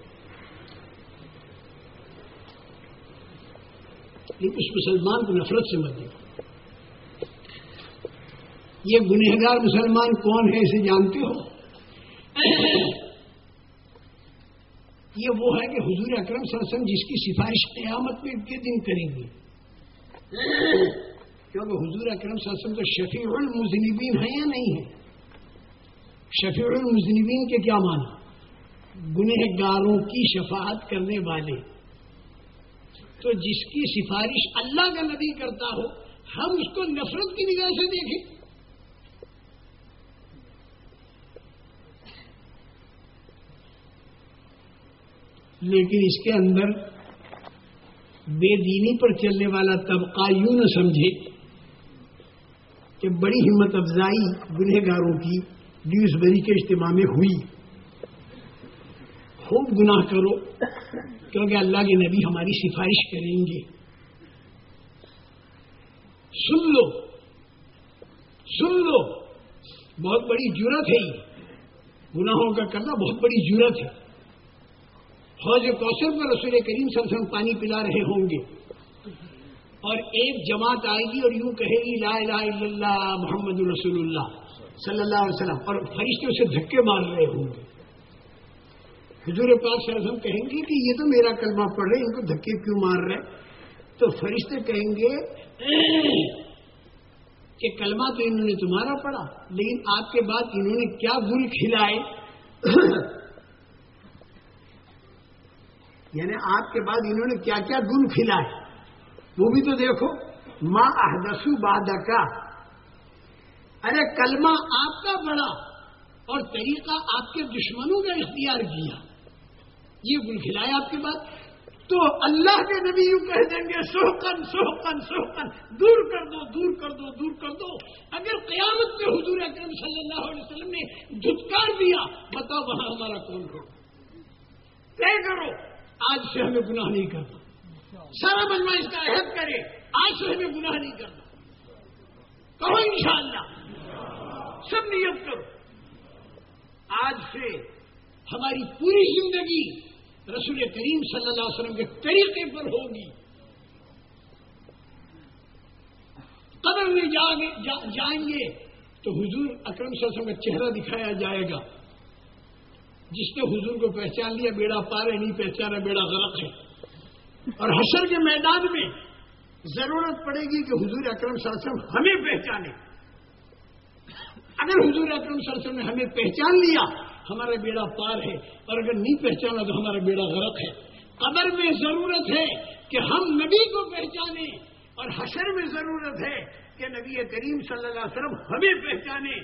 لیکن اس مسلمان کو نفرت سے مت دیکھو۔ یہ گنہگار مسلمان کون ہے اسے جانتے ہو؟ یہ وہ ہے کہ حضور اکرم صلی وسلم جس کی سفارش قیامت میں کے دن کریں گے۔ کیونکہ حضور اکرم صلی اللہ علیہ وسلم تو شفیع المزنبین ہیں یا نہیں ہے شفیع المزنبین کے کیا مانا گنہگاروں کی شفاعت کرنے والے۔ تو جس کی سفارش اللہ کا نبی کرتا ہو، ہم اس کو نفرت کی نگاہ سے دیکھیں۔ لیکن اس کے اندر بے دینی پر چلنے والا طبقہ یوں نہ سمجھے۔ کہ بڑی ہمت افزائی گنہ گاروں کی ڈیوس بری کے اجتماع میں ہوئی۔ خوب گناہ کرو، کیونکہ اللہ کے نبی ہماری سفارش کریں گے۔ سن لو سن لو، بہت بڑی ضرورت ہے یہ۔ گناہوں کا کرنا بہت بڑی ضرورت ہے۔ حوض کوثر پر رسول کریم سب سے پانی پلا رہے ہوں گے۔ اور ایک جماعت آئے گی اور یوں کہے گی، لا الہ الا اللہ، محمد رسول اللہ صلی اللہ علیہ وسلم. اور فرشتے اسے دھکے مار رہے ہوں گے۔ حضور پاک صلی اللہ علیہ وسلم کہیں گے کہ یہ تو میرا کلمہ پڑھ رہے ان کو دھکے کیوں مار رہے تو فرشتے کہیں گے کہ کلمہ تو انہوں نے تمہارا پڑھا، لیکن آپ کے بعد انہوں نے کیا گل کھلائے؟ یعنی آپ کے بعد انہوں نے کیا کیا گن کھلائے؟ وہ بھی تو دیکھو ماں احدسو بادہ کا ارے کلمہ آپ کا بڑا اور طریقہ آپ کے دشمنوں کا اختیار کیا۔ یہ گل کھلائے آپ کے بعد تو اللہ کے نبی یوں کہہ دیں گے، سوکن سوکن سوکن، دور کر دو، دور کر دو، دور کر دو۔ اگر قیامت میں حضور اکرم صلی اللہ علیہ وسلم نے دھتکار دیا، بتاؤ وہاں ہمارا کون ہو۔ طے کرو، آج سے ہمیں گناہ نہیں کرنا۔ سارا مجمع اس کا عہد کرے، آج سے ہمیں گناہ نہیں کرنا۔ کہو انشاءاللہ، سب نیت کرو۔ آج سے ہماری پوری زندگی رسول کریم صلی اللہ علیہ وسلم کے طریقے پر ہوگی۔ قبر میں جائیں گے تو حضور اکرم صلی اللہ علیہ وسلم کا چہرہ دکھایا جائے گا۔ جس نے حضور کو پہچان لیا، بیڑا پارے نہیں پہچانا، بیڑا غلط ہے۔ اور حشر کے میدان میں ضرورت پڑے گی کہ حضور اکرم صلی اللہ علیہ وسلم ہمیں پہچانے۔ اگر حضور اکرم صلی اللہ علیہ وسلم نے ہمیں پہچان لیا، ہمارا بیڑا پار ہے، اور اگر نہیں پہچانا تو ہمارا بیڑا غرق ہے۔ قبر میں ضرورت ہے کہ ہم نبی کو پہچانے اور حشر میں ضرورت ہے کہ نبی کریم صلی اللہ علیہ وسلم ہمیں پہچانے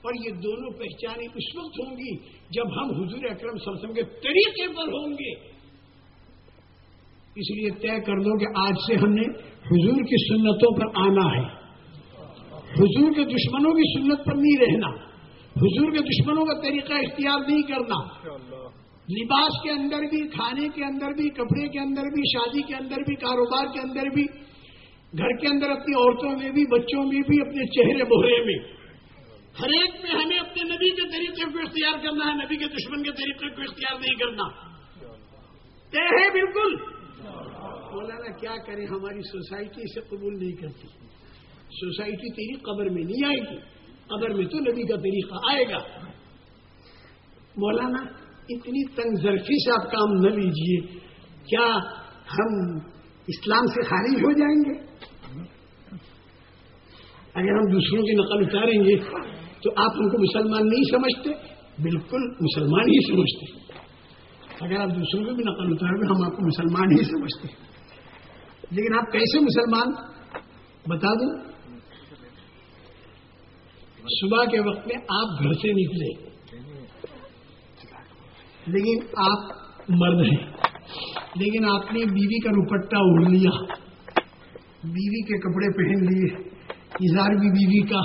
اور یہ دونوں پہچانیں اس وقت ہوں گی جب ہم حضور اکرم صلی اللہ علیہ وسلم کے طریقے پر ہوں گے۔ اس لیے طے کر دو کہ آج سے ہم نے حضور کی سنتوں پر آنا ہے۔ حضور کے دشمنوں کی سنت پر نہیں رہنا۔ حضور کے دشمنوں کا طریقہ اختیار نہیں کرنا۔ لباس کے اندر بھی، کھانے کے اندر بھی، کپڑے کے اندر بھی، شادی کے اندر بھی، کاروبار کے اندر بھی، گھر کے اندر اپنی عورتوں میں بھی، بچوں میں بھی، اپنے چہرے بہرے میں۔ ہر ایک میں ہمیں اپنے نبی کے طریقے کو اختیار کرنا ہے، نبی کے دشمن کے طریقے کو اختیار نہیں کرنا۔ طے ہے بالکل۔ مولانا کیا کریں ہماری سوسائٹی اسے قبول نہیں کرتی۔ سوسائٹی تیری قبر میں نہیں آئے گی۔ قبر میں تو نبی کا طریقہ آئے گا۔ مولانا، اتنی تنگ ظرفی سے آپ کام نہ لیجیے کیا ہم اسلام سے خارج ہو جائیں گے؟ اگر ہم دوسروں کی نقل اتاریں گے تو آپ ان کو مسلمان نہیں سمجھتے؟ بالکل مسلمان ہی سمجھتے۔ اگر آپ دوسروں کو بھی نقل اتاریں گے، ہم آپ کو مسلمان ہی سمجھتے۔ لیکن آپ کیسے مسلمان؟ بتا دوں صبح کے وقت میں آپ گھر سے نکلے۔ لیکن آپ مرد ہیں۔ لیکن آپ نے بیوی کا روپٹا اڑ لیا۔ بیوی کے کپڑے پہن لیے۔ اظہار بھی بیوی کا۔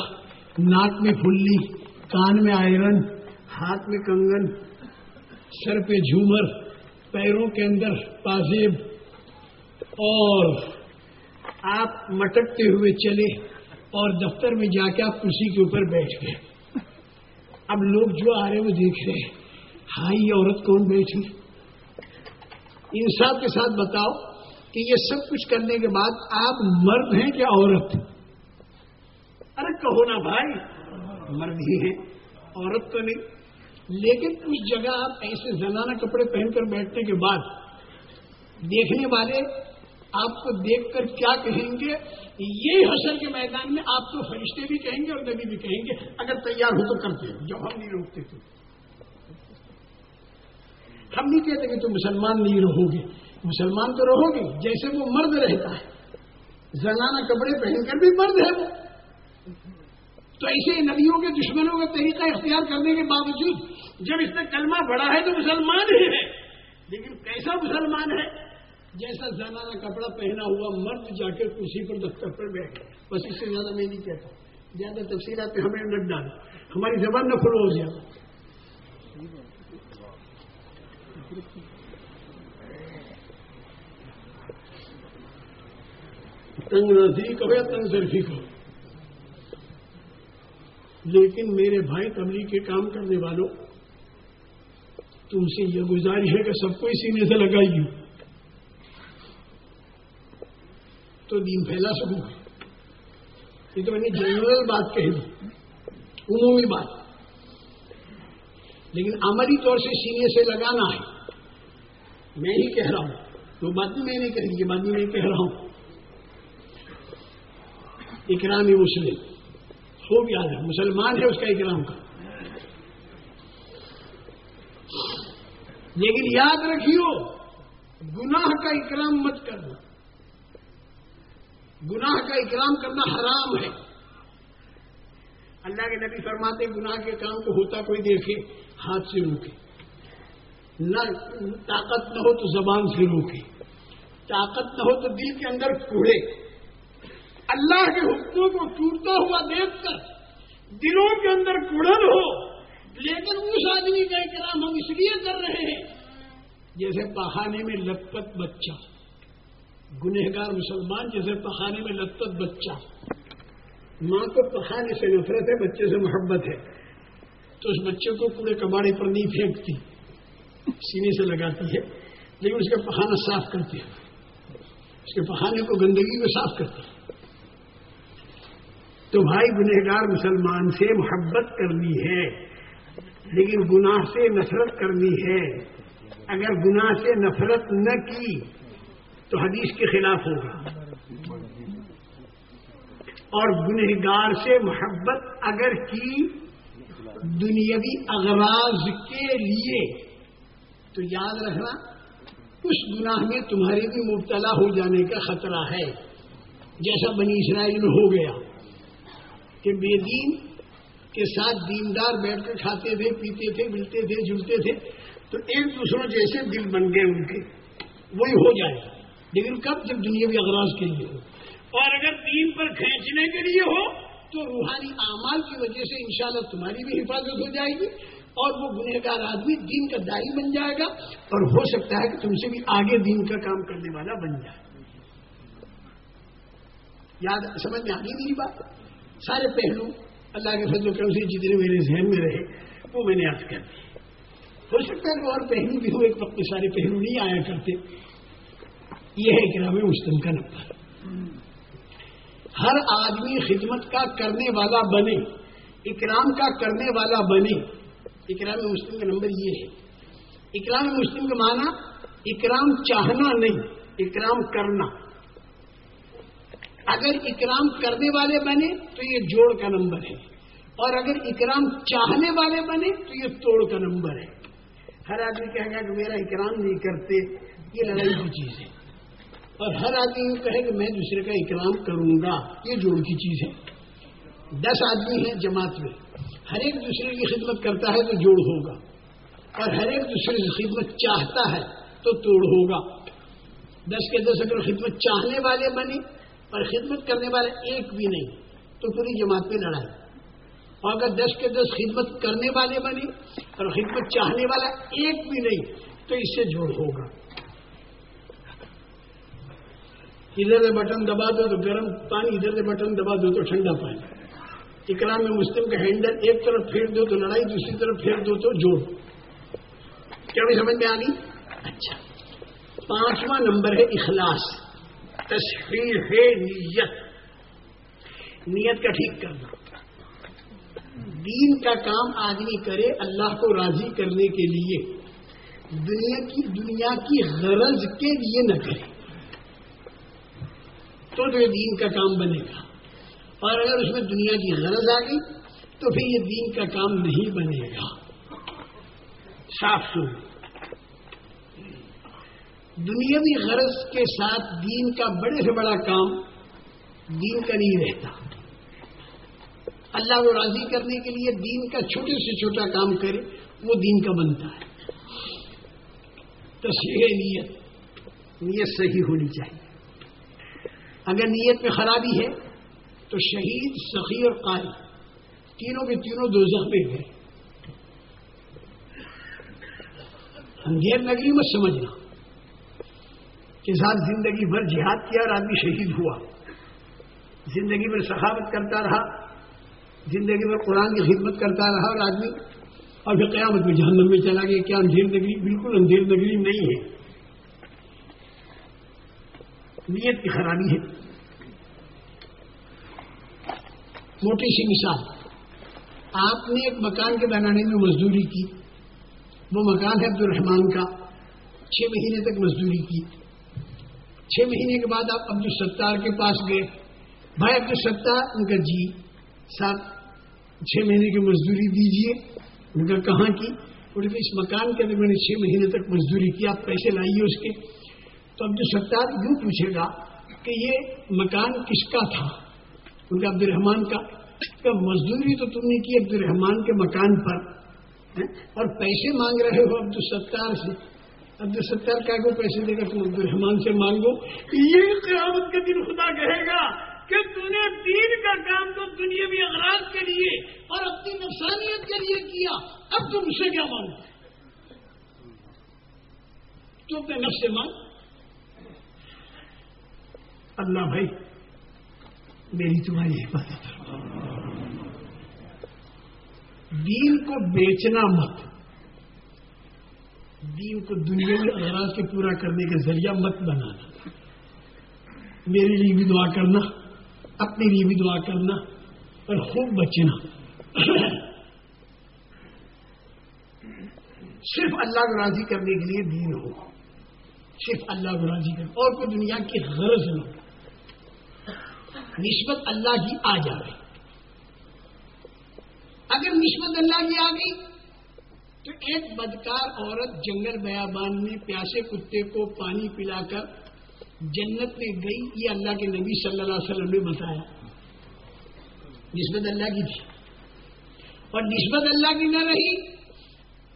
ناک میں پھل لی۔ کان میں آئرن۔ ہاتھ میں کنگن۔ سر پہ جھومر۔ پیروں کے اندر پازیب۔ اور آپ مٹکتے ہوئے چلے اور دفتر میں جا کے آپ کرسی کے اوپر بیٹھ گئے۔ اب لوگ جو آ رہے وہ دیکھ رہے ہائی یہ عورت کون بیٹھی؟ انصاف کے ساتھ بتاؤ کہ یہ سب کچھ کرنے کے بعد آپ مرد ہیں کہ عورت؟ ارے کہو نا بھائی، مرد ہی ہیں، عورت تو نہیں۔ لیکن کچھ جگہ آپ ایسے زنانہ کپڑے پہن کر بیٹھنے کے بعد دیکھنے والے آپ کو دیکھ کر کیا کہیں گے؟ یہ حسن کے میدان میں آپ کو فرشتے بھی کہیں گے اور نبی بھی کہیں گے، اگر تیار ہو تو کرتے جب ہم نہیں روکتے تو۔ ہم نہیں کہتے کہ تم مسلمان نہیں رہو گے۔ مسلمان تو رہو گے، جیسے وہ مرد رہتا ہے۔ زنانہ کپڑے پہن کر بھی مرد ہے وہ۔ تو ایسے نبیوں کے دشمنوں کا طریقہ اختیار کرنے کے باوجود جب اس نے کلمہ بڑا ہے تو مسلمان ہی ہے۔ لیکن کیسا مسلمان ہے؟ جیسا زنانہ کپڑا پہنا ہوا مرد جا کے کرسی پر دفتر پر بیٹھ بس اس سے زیادہ میں نہیں کہتا۔ زیادہ تفصیلات پہ ہمیں نٹ ڈال ہماری زبان نہ کھلو ہو جائے تنگ نزدیک ہو یا تنگ ضرفی ہو لیکن میرے بھائی تبلیغ کے کام کرنے والوں، تم سے یہ گزارش ہے کہ سب کو اسی میں سے لگائی تو دین پھیلا سکوں گا۔ یہ تو میں نے جنرل بات کہہ دی عمومی بات۔ لیکن عملی طور سے سینے سے لگانا ہے۔ میں ہی کہہ رہا ہوں۔ وہ بات میں نہیں کہہ رہی بات میں کہہ رہا ہوں۔ اکرامی مسلم۔ خوب یاد ہے۔ مسلمان ہے اس کا اکرام کا۔ لیکن یاد رکھیو، گناہ کا اکرام مت کرنا۔ گناہ کا اکرام کرنا حرام ہے۔ اللہ کے نبی فرماتے گناہ کے کام کو ہوتا کوئی دیکھے، ہاتھ سے روکے۔ نہ طاقت نہ ہو تو زبان سے روکے۔ طاقت نہ ہو تو دل کے اندر کوڑے۔ اللہ کے حکموں کو ٹوٹتا ہوا دیکھ کر دلوں کے اندر کوڑن ہو۔ لیکن اس آدمی کا اکرام ہم اس لیے کر رہے ہیں، جیسے پہانے میں لپت بچہ۔ گنہگار مسلمان جیسے پخانے میں لطت بچہ۔ ماں کو پخانے سے نفرت ہے، بچے سے محبت ہے۔ تو اس بچے کو پورے کباڑے پر نہیں پھینکتی، سینے سے لگاتی ہے، لیکن اس کا پہانا صاف کرتے ہیں اس کے پہانے کو گندگی کو صاف کرتے ہیں تو بھائی، گنہگار مسلمان سے محبت کرنی ہے، لیکن گناہ سے نفرت کرنی ہے۔ اگر گناہ سے نفرت نہ کی تو حدیث کے خلاف ہوگا۔ اور گنہگار سے محبت اگر کی دنیاوی اغراض کے لیے، تو یاد رکھنا، اس گناہ میں تمہارے بھی مبتلا ہو جانے کا خطرہ ہے۔ جیسا بنی اسرائیل میں ہو گیا کہ بے دین کے ساتھ دیندار بیٹھ کر کھاتے تھے، پیتے تھے، ملتے تھے، جلتے تھے، تو ایک دوسروں جیسے دل بن گئے ان کے۔ وہی ہو جائے گا۔ لیکن کب جب دنیا اغراض کے لیے ہو؟ اور اگر دین پر کھینچنے کے لیے ہو، تو روحانی اعمال کی وجہ سے انشاءاللہ تمہاری بھی حفاظت ہو جائے گی اور وہ گنہگار آدمی دین کا دائی بن جائے گا اور ہو سکتا ہے کہ تم سے بھی آگے دین کا کام کرنے والا بن جائے۔ یاد، سمجھ میں آگے میری بات؟ سارے پہلو اللہ کے فضل و کرم سے جتنے میرے ذہن میں رہے، وہ میں نے یاد کر دی ہو سکتا ہے کہ اور پہلو بھی ہو، ایک وقت سارے پہلو نہیں آیا کرتے۔ یہ ہے اکرام مسلم کا نمبر ہر آدمی خدمت کا کرنے والا بنے، اکرام کا کرنے والا بنے۔ اکرام مسلم کا نمبر یہ ہے۔ اکرام مسلم کا معنی اکرام چاہنا نہیں، اکرام کرنا۔ اگر اکرام کرنے والے بنے تو یہ جوڑ کا نمبر ہے، اور اگر اکرام چاہنے والے بنے تو یہ توڑ کا نمبر ہے۔ ہر آدمی کہے گا کہ میرا اکرام نہیں کرتے، یہ لڑائی کی چیز ہے۔ اور ہر آدمی یہ کہے کہ میں دوسرے کا اکرام کروں گا، یہ جوڑ کی چیز ہے۔ دس آدمی ہیں جماعت میں، ہر ایک دوسرے کی خدمت کرتا ہے تو جوڑ ہوگا۔ اور ہر ایک دوسرے کی خدمت چاہتا ہے تو توڑ ہوگا۔ دس کے دس اگر خدمت چاہنے والے بنے اور خدمت کرنے والے ایک بھی نہیں، تو پوری جماعت میں لڑائی۔ اور اگر دس کے دس خدمت کرنے والے بنے اور خدمت چاہنے والا ایک بھی نہیں، تو اس سے جوڑ ہوگا۔ ادھر سے بٹن دبا دو تو گرم پانی ادھر سے بٹن دبا دو تو ٹھنڈا پانی۔ اکرام میں مسلم کا ہینڈل ایک طرف پھیر دو تو لڑائی دوسری طرف پھیر دو تو جوڑ کیا بھی سمجھ میں آ گئی؟ اچھا۔ پانچواں نمبر ہے اخلاص۔ تصویر ہے نیت۔ نیت کا ٹھیک کرنا۔ دین کا کام آدمی کرے اللہ کو راضی کرنے کے لیے۔ دنیا کی دنیا کی غرض کے لیے نہ کرے۔ تو جو دین کا کام بنے گا۔ اور اگر اس میں دنیا کی غرض آ گئی، تو پھر یہ دین کا کام نہیں بنے گا۔ صاف سن دنیاوی غرض کے ساتھ دین کا بڑے سے بڑا کام دین کا نہیں رہتا۔ اللہ کو راضی کرنے کے لیے دین کا چھوٹے سے چھوٹا کام کرے، وہ دین کا بنتا ہے۔ تصویر نیت نیت صحیح ہونی چاہیے۔ اگر نیت میں خرابی ہے تو شہید سخی اور قاری۔ تینوں کے تینوں دو زخمے گئے انگیر نگری میں سمجھنا کہ ساتھ زندگی بھر جہاد کیا اور آدمی شہید ہوا۔ زندگی بھر سخاوت کرتا رہا، زندگی بھر قرآن کی خدمت کرتا رہا اور آدمی اور پھر قیامت میں جہنم میں چلا گیا۔ کیا اندھیر نگری؟ بالکل اندھیر نگری نہیں ہے نیت کی خرابی ہے۔ موٹی سی مثال۔ آپ نے ایک مکان کے بنانے میں مزدوری کی۔ وہ مکان ہے عبد الرحمان کا۔ چھ مہینے تک مزدوری کی۔ چھ مہینے کے بعد آپ عبد الستار کے پاس گئے۔ بھائی عبد الستار ان کا جی صاحب، چھ مہینے کی مزدوری دیجیے ان کا کہاں کی؟ کہ اس مکان کے اندر میں نے چھ مہینے تک مزدوری کی، آپ پیسے لائیے اس کے۔ تو عبد الستار یوں پوچھے گا کہ یہ مکان کس کا تھا؟ ان کا عبد الرحمان کا۔ کہ مزدوری تو تم نے کی عبد الرحمان کے مکان پر ہاں؟ اور پیسے مانگ رہے ہو عبد الستار سے۔ عبد الستار کا کو پیسے دے کر تم عبد الرحمان سے مانگو۔ یہ قیامت کے دن خدا کہے گا کہ تم نے دین کا کام تو دنیا اغراض کے لیے اور اپنی نفسانیت کے لیے کیا۔ اب تم سے کیا مانگو؟ تو اپنے نفس سے مانگ۔ اللہ بھائی، میری تمہاری حفاظت دین کو بیچنا مت۔ دین کو دنیا میں اغراض کے پورا کرنے کا ذریعہ مت بنانا۔ میرے لیے بھی دعا کرنا، اپنے لیے بھی دعا کرنا اور خوب بچنا۔ صرف اللہ کو راضی کرنے کے لیے دین ہو۔ صرف اللہ کو راضی کر اور کوئی دنیا کی غرض نہ ہو۔ نسبت اللہ کی آ جائے۔ اگر نسبت اللہ کی آ گئی، تو ایک بدکار عورت جنگل بیابان میں پیاسے کتے کو پانی پلا کر جنت میں گئی، یہ اللہ کے نبی صلی اللہ علیہ وسلم نے بتایا۔ نسبت اللہ کی تھی۔ اور نسبت اللہ کی نہ رہی،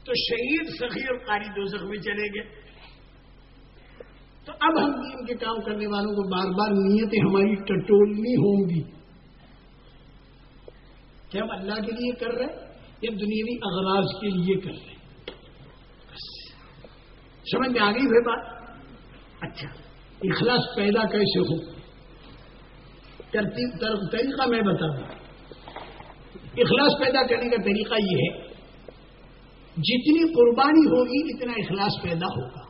تو شہید سخی اور قاری دو میں چلے گئے۔ تو اب ہم دین کے کام کرنے والوں کو بار بار نیتیں ہماری ٹٹولنی ہوں گی۔ کہ ہم اللہ کے لیے کر رہے ہیں یا دنیاوی اغراض کے لیے کر رہے ہیں؟ سمجھ میں آ گئی ہوئے بات؟ اچھا۔ اخلاص پیدا کیسے ہو؟ ترتیب طریقہ میں بتا دوں۔ اخلاص پیدا کرنے کا طریقہ یہ ہے، جتنی قربانی ہوگی، اتنا اخلاص پیدا ہوگا۔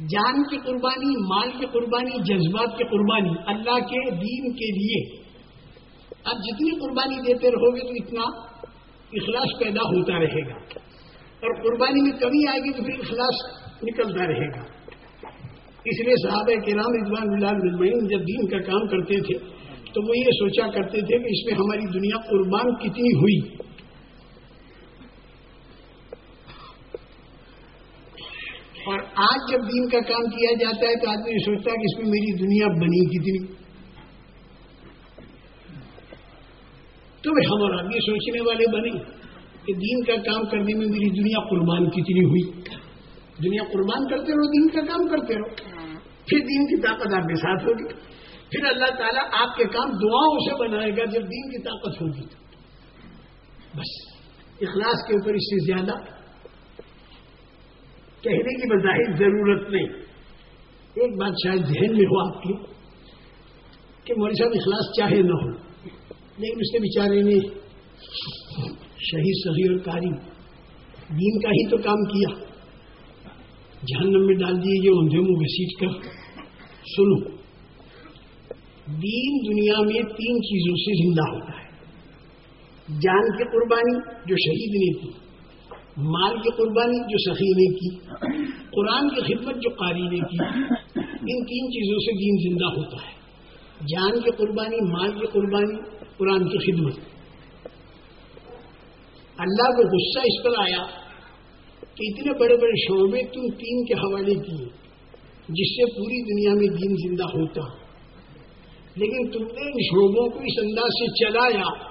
جان کی قربانی، مال کی قربانی، جذبات کی قربانی، اللہ کے دین کے لیے۔ اب جتنی قربانی دیتے رہو گے تو اتنا اخلاص پیدا ہوتا رہے گا۔ اور قربانی میں کمی آئے گی تو پھر اخلاص نکلتا رہے گا۔ اس لیے صحابہ کے رام رضوان اللہ مجمعین جب دین کا کام کرتے تھے تو وہ یہ سوچا کرتے تھے کہ اس میں ہماری دنیا قربان کتنی ہوئی۔ اور آج جب دین کا کام کیا جاتا ہے تو آدمی یہ سوچتا ہے کہ اس میں میری دنیا بنی کتنی۔ تو ہم اور آگے سوچنے والے بنے کہ دین کا کام کرنے میں میری دنیا قربان کتنی ہوئی۔ دنیا قربان کرتے رہو، دین کا کام کرتے رہو۔ پھر دین کی طاقت آپ کے ساتھ ہوگی۔ پھر اللہ تعالیٰ آپ کے کام دعاؤں سے بنائے گا جب دین کی طاقت ہوگی۔ بس، اخلاص کے اوپر اس سے زیادہ کہنے کی بظاہر ضرورت نہیں۔ ایک بات شاید ذہن میں ہو آپ کی، کہ مولوی صاحب اخلاص چاہے نہ ہو، لیکن اس کے بیچارے نے شہید صحیح اور کاری دین کا ہی تو کام کیا۔ جہنم میں ڈال دیے یہ اندھے منہ گھسیٹ کر۔ سنو، دین دنیا میں تین چیزوں سے زندہ ہوتا ہے۔ جان کی قربانی جو شہید نے کی۔ مال کی قربانی جو سخی نے کی، قرآن کی خدمت جو قاری نے کی، ان تین چیزوں سے دین زندہ ہوتا ہے۔ جان کی قربانی، مال کی قربانی، قرآن کی خدمت۔ اللہ کو غصہ اس پر آیا کہ اتنے بڑے بڑے شعبے تم تین کے حوالے کیے، جس سے پوری دنیا میں دین زندہ ہوتا۔ لیکن تم نے ان شعبوں کو اس انداز سے چلایا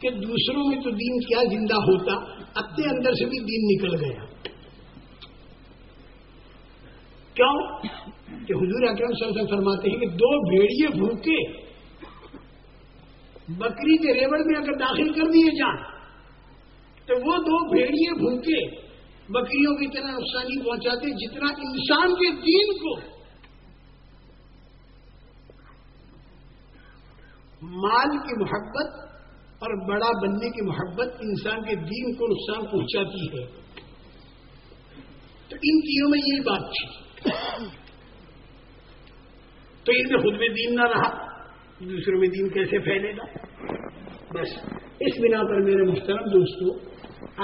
کہ دوسروں میں تو دین کیا زندہ ہوتا؟ اپنے اندر سے بھی دین نکل گیا۔ کیوں؟ کہ حضور اکرم صلی اللہ علیہ وسلم فرماتے ہیں کہ دو بھیڑیے بھوکے بکری کے ریوڑ میں اگر داخل کر دیے جائیں تو وہ دو بھیڑیے بھوکے بکریوں کی طرح نقصانی پہنچاتے جتنا انسان کے دین کو۔ مال کی محبت اور بڑا بننے کی محبت انسان کے دین کو نقصان پہنچاتی ہے۔ تو ان تینوں میں یہی بات تھی۔ تو ان میں خود میں دین نہ رہا، دوسروں میں دین کیسے پھیلے گا؟ بس۔ اس بنا پر میرے محترم دوستو،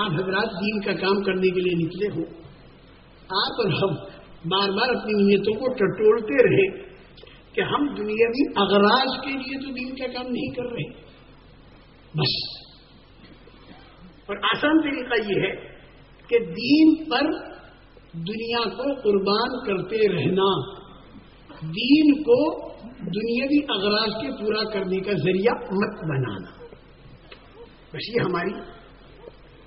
آپ حضرات دین کا کام کرنے کے لیے نکلے ہو۔ آپ اور ہم بار بار اپنی نیتوں کو ٹٹولتے رہے کہ ہم دنیا بھی اغراض کے لیے تو دین کا کام نہیں کر رہے۔ بس۔ اور آسان طریقہ یہ ہے کہ دین پر دنیا کو قربان کرتے رہنا، دین کو دنیاوی اغراض کے پورا کرنے کا ذریعہ مت بنانا۔ بس یہ ہماری،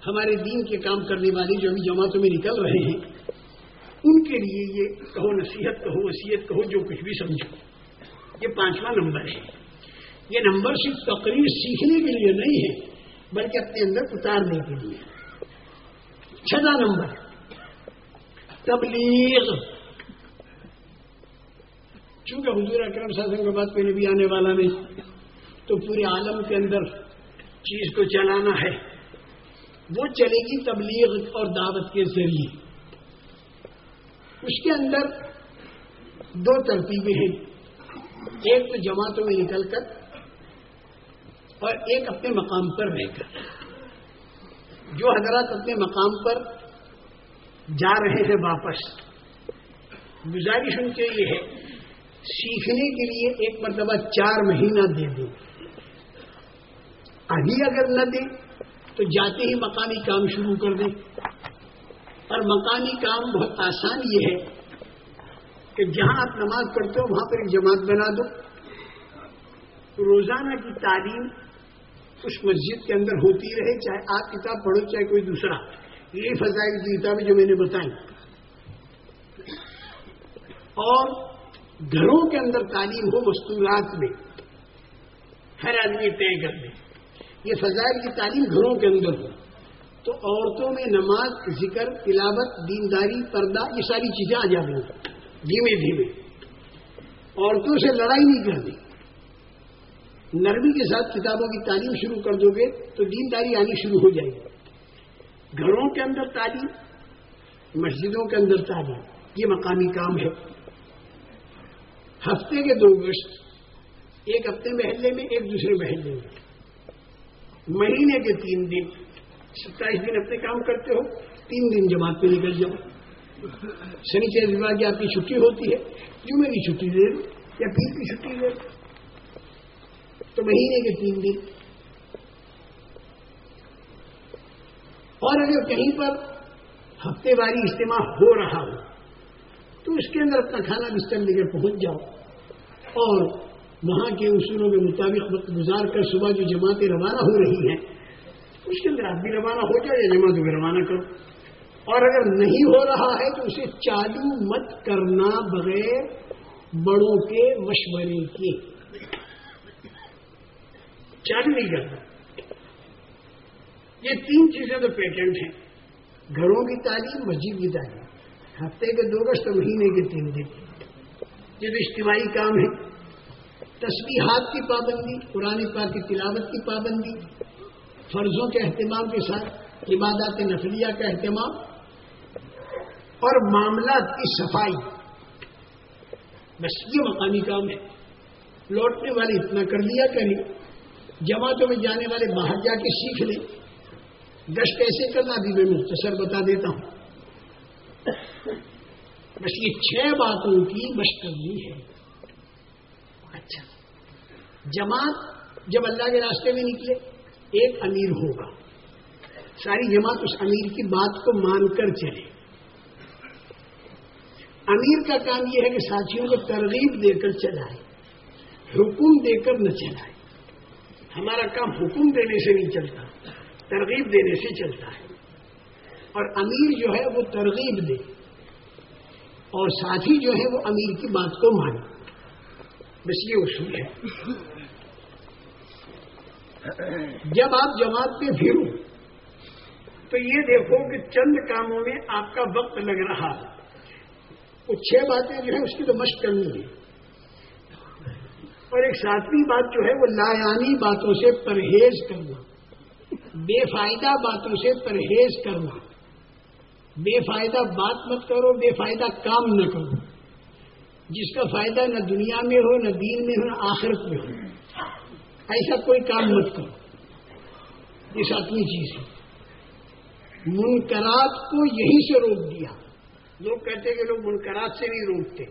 ہمارے دین کے کام کرنے والے جو ابھی جماعتوں میں نکل رہے ہیں، ان کے لیے یہ کہو نصیحت کہو وسیعت کہو جو کچھ بھی سمجھو۔ یہ پانچواں نمبر ہے۔ یہ نمبر صرف تقریر سیکھنے کے لیے نہیں ہے، بلکہ اپنے اندر اتارنے کے لیے چھٹا نمبر، تبلیغ۔ چونکہ حضور اکرم شاسن کے بعد کوئی نبی آنے والا نہیں، تو پورے عالم کے اندر چیز کو چلانا ہے۔ وہ چلے گی تبلیغ اور دعوت کے ذریعے۔ اس کے اندر دو ترتیبیں ہیں۔ ایک تو جماعتوں میں نکل کر اور ایک اپنے مقام پر رہ کر جو حضرات اپنے مقام پر جا رہے ہیں واپس، گزارش ان کے یہ ہے، سیکھنے کے لیے ایک مرتبہ چار مہینہ دے دیں ابھی اگر نہ دیں تو جاتے ہی مقامی کام شروع کر دیں اور مقامی کام بہت آسان یہ ہے کہ جہاں آپ نماز پڑھتے ہو، وہاں پر ایک جماعت بنا دو۔ روزانہ کی تعلیم اس مسجد کے اندر ہوتی رہے، چاہے آپ کتاب پڑھو، چاہے کوئی دوسرا۔ یہ فضائل کی کتابیں جو میں نے بتائی۔ اور گھروں کے اندر تعلیم ہو مستورات میں، ہر آدمی طے کر دے۔ یہ فضائل کی تعلیم گھروں کے اندر ہو۔ تو عورتوں میں نماز، ذکر، تلاوت، دینداری، پردہ، یہ ساری چیزیں آ جاتی ہیں۔ دھیمے دھیمے۔ عورتوں سے لڑائی نہیں کرنی۔ نرمی کے ساتھ کتابوں کی تعلیم شروع کر دو گے تو دینداری آنی شروع ہو جائے گی۔ گھروں کے اندر تعلیم، مسجدوں کے اندر تعلیم، یہ مقامی کام ہے۔ ہفتے کے دو گشت، ایک ہفتے محلے میں، ایک دوسرے محلے میں۔ مہینے کے تین دن، ستائیس دن اپنے کام کرتے ہو، تین دن جماعت پہ نکل جاؤ۔ شنی چار کی آپ کی چھٹی ہوتی ہے، جمعے کی چھٹی دے یا پیر کی چھٹی دے تو مہینے کے تین دن اور اگر کہیں پر ہفتے واری اجتماع ہو رہا ہو، تو اس کے اندر اپنا کھانا بستر لے کر پہنچ جاؤ۔ اور وہاں کے اصولوں کے مطابق وقت گزار کر صبح جو جماعتیں روانہ ہو رہی ہیں، اس کے اندر آپ بھی روانہ ہو جائے یا جماعت بھی روانہ کرو۔ اور اگر نہیں ہو رہا ہے، تو اسے چالو مت کرنا بغیر بڑوں کے مشورے کے۔ چالو نہیں کرنا یہ تین چیزیں تو پیٹنٹ ہیں۔ گھروں کی تعلیم، مسجد کی تعلیم۔ ہفتے کے دو گشت مہینے کے تین دن۔ یہ تو اجتماعی کام ہے۔ تصویحات کی پابندی، قرآن پاک کی تلاوت کی پابندی، فرضوں کے اہتمام کے ساتھ، عبادات نفلیہ کا اہتمام، اور معاملات کی صفائی۔ بس یہ مقامی کام ہے۔ لوٹنے والے اتنا کر لیا کریں جماعتوں میں جانے والے باہر جا کے سیکھ لیں۔ گشت کیسے کرنا بھی میں مختصر بتا دیتا ہوں۔ بس یہ چھ باتوں کی مشکل ہے۔ اچھا۔ جماعت جب اللہ کے راستے میں نکلے، ایک امیر ہوگا۔ ساری جماعت اس امیر کی بات کو مان کر چلے۔ امیر کا کام یہ ہے کہ ساتھیوں کو ترغیب دے کر چلائے، حکم دے کر نہ چلائے۔ ہمارا کام حکم دینے سے نہیں چلتا، ترغیب دینے سے چلتا ہے۔ اور امیر جو ہے وہ ترغیب دے۔ اور ساتھی جو ہے وہ امیر کی بات کو مانے۔ بس یہ اصول ہے۔ جب آپ جماعت پہ پھرو، تو یہ دیکھو کہ چند کاموں میں آپ کا وقت لگ رہا۔ ہے وہ چھ باتیں جو ہیں اس کی تو مشق کرنی ہے۔ اور ایک ساتویں بات جو ہے وہ لایانی باتوں سے پرہیز کرنا، بے فائدہ باتوں سے پرہیز کرنا۔ بے فائدہ بات مت کرو، بے فائدہ کام نہ کرو۔ جس کا فائدہ نہ دنیا میں ہو، نہ دین میں ہو، نہ آخرت میں ہو۔ ایسا کوئی کام مت کرو۔ یہ ساتویں چیز ہے۔ منکرات کو یہیں سے روک دیا۔ لوگ کہتے کہ لوگ منکرات سے نہیں روکتے۔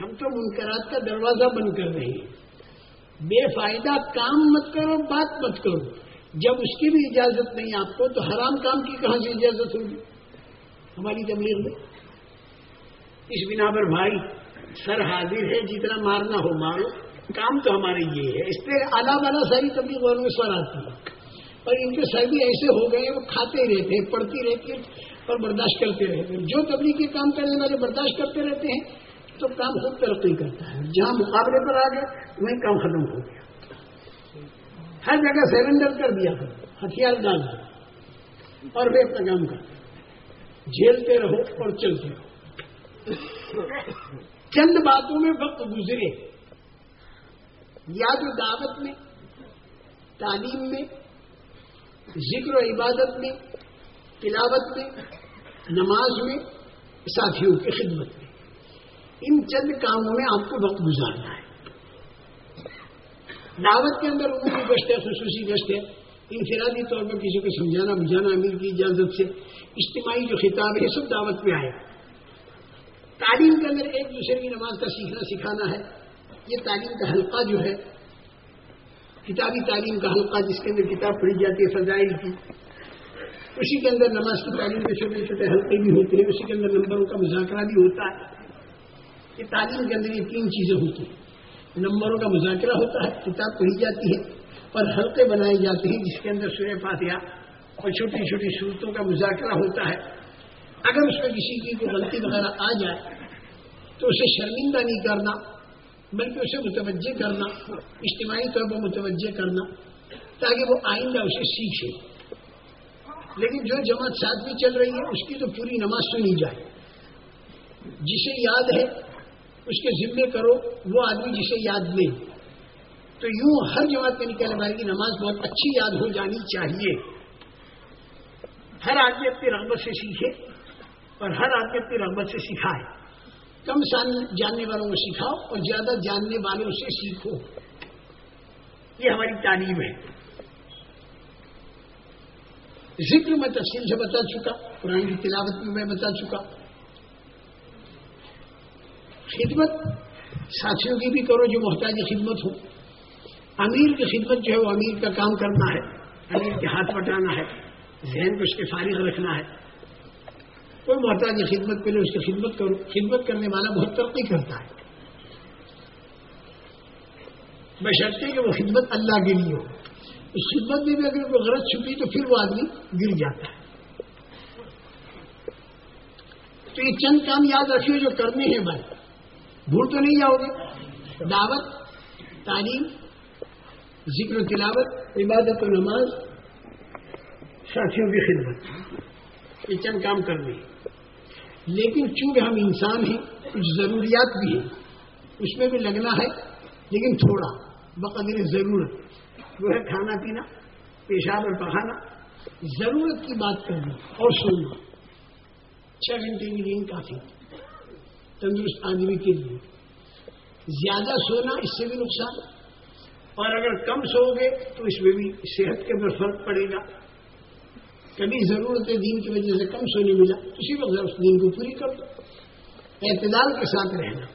ہم تو منکرات کا دروازہ بند کر رہے ہیں۔ بے فائدہ کام مت کرو، بات مت کرو۔ جب اس کی بھی اجازت نہیں آپ کو، تو حرام کام کی کہاں سے اجازت ہوگی؟ ہماری تبلیغ میں۔ اس بنا پر بھائی، سر حاضر ہے، جتنا مارنا ہو مارو۔ کام تو ہمارے یہ ہے۔ اس پہ آلہ والا ساری تبلیغ والوں میں سر آتی ہے۔ اور ان کے سر بھی ایسے ہو گئے وہ کھاتے رہتے ہیں، پڑھتی رہتی ہیں اور برداشت کرتے رہتے ہیں۔ جو تبلیغ کے کام کرنے والے برداشت کرتے رہتے ہیں تو کام خود ترقی کرتا ہے۔ جہاں مقابلے پر آ گیا، وہیں کام ختم ہو گیا۔ ہر جگہ سرینڈر کر دیا ہتھیار ڈال دیا۔ اور وہ اپنا کام کرتے جھیلتے رہو اور چلتے رہو۔ چند باتوں میں وقت گزرے۔ یا جو دعوت میں، تعلیم میں، ذکر و عبادت میں، تلاوت میں، نماز میں، ساتھیوں کی خدمت میں۔ ان چند کاموں میں آپ کو وقت گزارنا ہے۔ دعوت کے اندر عمومی گشت ہے خصوصی گشت ہے انفرادی طور پر کسی کو سمجھانا، بجھانا امیر کی اجازت سے اجتماعی جو خطاب ہے، یہ سب دعوت پہ آئے۔ تعلیم کے اندر ایک دوسرے کی نماز کا سیکھنا سکھانا ہے۔ یہ تعلیم کا حلقہ جو ہے، کتابی تعلیم کا حلقہ، جس کے اندر کتاب پڑھی جاتی ہے، فضائل کی۔ اسی کے اندر نماز کی تعلیم کے چھوٹے چھوٹے حلقے بھی ہوتے ہیں، اسی کے اندر نمبروں کا مذاکرہ بھی ہوتا ہے۔ یہ تعلیم کے اندر یہ تین چیزیں ہوتی ہیں۔ نمبروں کا مذاکرہ ہوتا ہے، کتاب پڑھی جاتی ہے اور حلقے بنائے جاتے ہیں جس کے اندر سورہ فاتحہ اور چھوٹی چھوٹی صورتوں کا مذاکرہ ہوتا ہے۔ اگر اس میں کسی کی کوئی غلطی وغیرہ آ جائے تو اسے شرمندہ نہیں کرنا، بلکہ اسے متوجہ کرنا، اجتماعی طور پر متوجہ کرنا، تاکہ وہ آئندہ اسے سیکھے لیکن جو جماعت ساتھ میں چل رہی ہے، اس کی تو پوری نماز سنی جائے۔ جسے یاد ہے اس کے ذمے کرو، وہ آدمی جسے یاد نہیں تو یوں ہر جماعت کے نکلنے والے کی نماز بہت اچھی یاد ہو جانی چاہیے۔ ہر آدمی اپنی رغبت سے سیکھے اور ہر آدمی اپنی رغبت سے سکھائے۔ کم جاننے والوں کو سکھاؤ اور زیادہ جاننے والوں سے سیکھو۔ یہ ہماری تعلیم ہے۔ ذکر میں تفصیل سے بتا چکا، قرآن کی تلاوت میں بتا چکا۔ خدمت، ساتھیوں کی بھی کرو جو محتاج خدمت ہو۔ امیر کی خدمت جو ہے وہ امیر کا کام کرنا ہے، امیر کے ہاتھ بٹانا ہے، ذہن کو اس کے فارغ رکھنا ہے۔ کوئی محتاج خدمت کے اس کی خدمت کرو۔ خدمت کرنے والا بہت ترقی کرتا ہے۔ میں کہ وہ خدمت اللہ کے لیے ہو۔ اس خدمت میں بھی اگر کوئی غرض چھپی تو پھر وہ آدمی گر جاتا ہے۔ تو یہ چند کام یاد رکھیے جو کرنے ہیں بھائی۔ بھول تو نہیں جاؤ گے۔ دعوت، تعلیم، ذکر و تلاوت، عبادت و نماز، ساتھیوں کی خدمت۔ یہ چند کام کرنے لیکن چونکہ ہم انسان ہیں، کچھ ضروریات بھی ہیں، اس میں بھی لگنا ہے، لیکن تھوڑا بقدر ضرورت۔ وہ ہے کھانا پینا، پیشاب اور پخانا۔ ضرورت کی بات کرنا اور سننا۔ چھ گھنٹے کی نیند کافی۔ تندرست آدمی کے لیے۔ زیادہ سونا اس سے بھی نقصان اور اگر کم سو گے تو اس میں بھی صحت کے اندر فرق پڑے گا۔ کبھی ضرورت دین کی وجہ سے کم سونے ملا، اسی وقت اس دین کو پوری کر دو۔ اعتدال کے ساتھ رہنا۔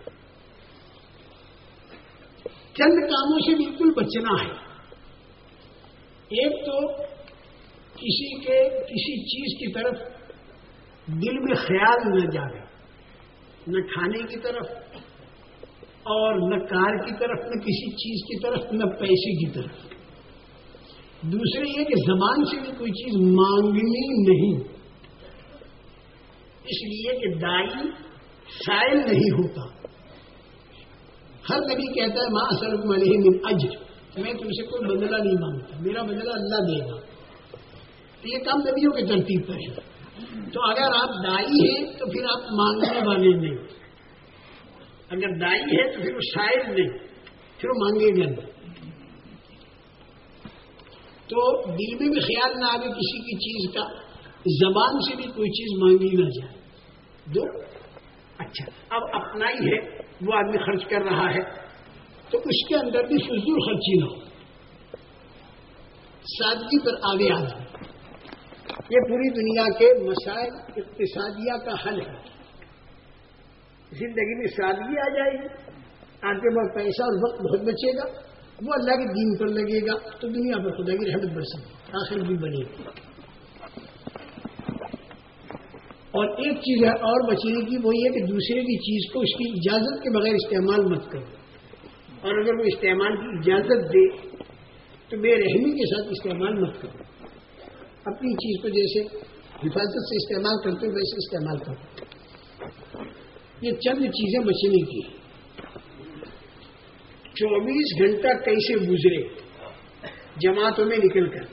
چند کاموں سے بالکل بچنا ہے۔ ایک تو کسی کے، کسی چیز کی طرف دل میں خیال نہ جاوے۔ نہ کھانے کی طرف اور نہ کار کی طرف، نہ کسی چیز کی طرف، نہ پیسے کی طرف۔ دوسرے یہ کہ زبان سے بھی کوئی چیز مانگنی نہیں۔ اس لیے کہ دائی سائل نہیں ہوتا۔ ہر نبی کہتا ہے ماں اصل علیہ من اجر میں تم سے کوئی بدلہ نہیں مانگتا، میرا بدلہ اللہ دے گا۔ تو یہ کام نبیوں کی ترتیب پر ہے۔ تو اگر آپ دائی ہیں تو پھر آپ مانگنے والے نہیں۔ اگر دائی ہے تو پھر وہ شاید نہیں، پھر وہ مانگے گا نہیں۔ تو دل میں بھی خیال نہ آئے کسی کی چیز کا، زبان سے بھی کوئی چیز مانگی نہ جائے۔ دو اچھا اب اپنا ہی ہے، وہ آدمی خرچ کر رہا ہے، تو اس کے اندر بھی فضول خرچی نہ ہو۔ سادگی پر آگے آ جائے یہ پوری دنیا کے مسائل اقتصادیہ کا حل ہے۔ زندگی میں سادگی آ جائے گی۔ آپ کے پاس پیسہ اور وقت بہت بچے گا۔ وہ اللہ کے دین پر لگے گا تو دنیا پر خدا کی رحمت بڑھ سکتی آخر بھی بنے گی۔ اور ایک چیز ہے اور بچنے کی، وہ یہ کہ دوسرے کی چیز کو اس کی اجازت کے بغیر استعمال مت کرو۔ اور اگر وہ استعمال کی اجازت دے تو بے رحمی کے ساتھ استعمال مت کرو۔ اپنی چیز کو جیسے حفاظت سے استعمال کرتے ویسے استعمال کرو یہ چند چیزیں بچنے کی۔ چوبیس گھنٹہ کیسے گزرے؟ جماعتوں میں نکل کر۔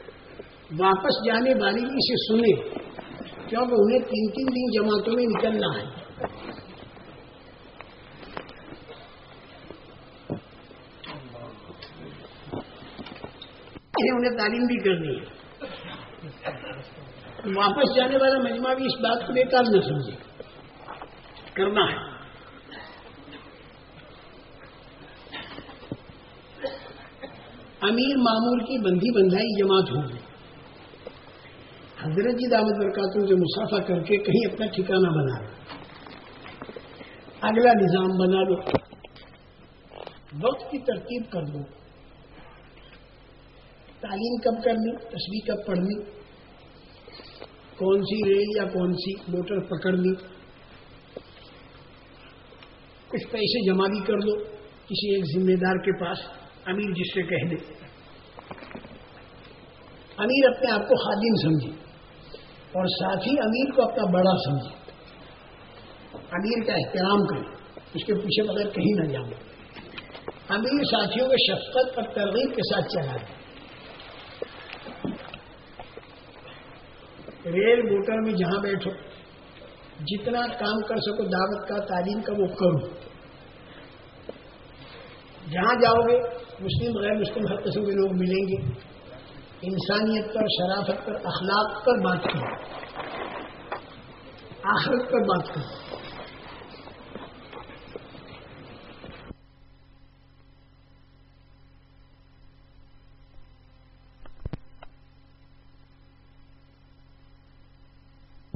واپس جانے والی اسے سنے کیونکہ انہیں تین تین دن جماعتوں میں نکلنا ہے۔ انہیں تعلیم بھی کرنی ہے۔ واپس جانے والا مجمع بھی اس بات کو بیکار نہ سمجھے۔ کرنا ہے۔ امیر معمول کی بندھی بندھائی جماعت ہوگی حضرت جی دعوت برکاتوں سے مسافہ کر کے کہیں اپنا ٹھکانہ بنا لو۔ اگلا نظام بنا لو۔ وقت کی ترتیب کر دو۔ تعلیم کب کرنی تصویر کب پڑھنی؟ کون سی ریل یا کون سی موٹر پکڑنی کچھ پیسے جمع بھی کر دو کسی ایک ذمہ دار کے پاس امیر جس سے کہہ دے۔ امیر اپنے آپ کو خادم سمجھے اور ساتھی امیر کو اپنا بڑا سمجھے۔ امیر کا احترام کرے، اس کے پیچھے بغیر کہیں نہ جاؤ۔ امیر ساتھیوں کے شفقت اور ترغیب کے ساتھ چلا ہے ریل موٹر میں جہاں بیٹھو، جتنا کام کر سکو، دعوت کا، تعلیم کا، وہ کرو۔ جہاں جاؤ گے، مسلم، غیر مسلم، ہر قسم کے لوگ ملیں گے۔ انسانیت پر، شرافت پر، اخلاق پر بات کریں آخرت پر بات کرو۔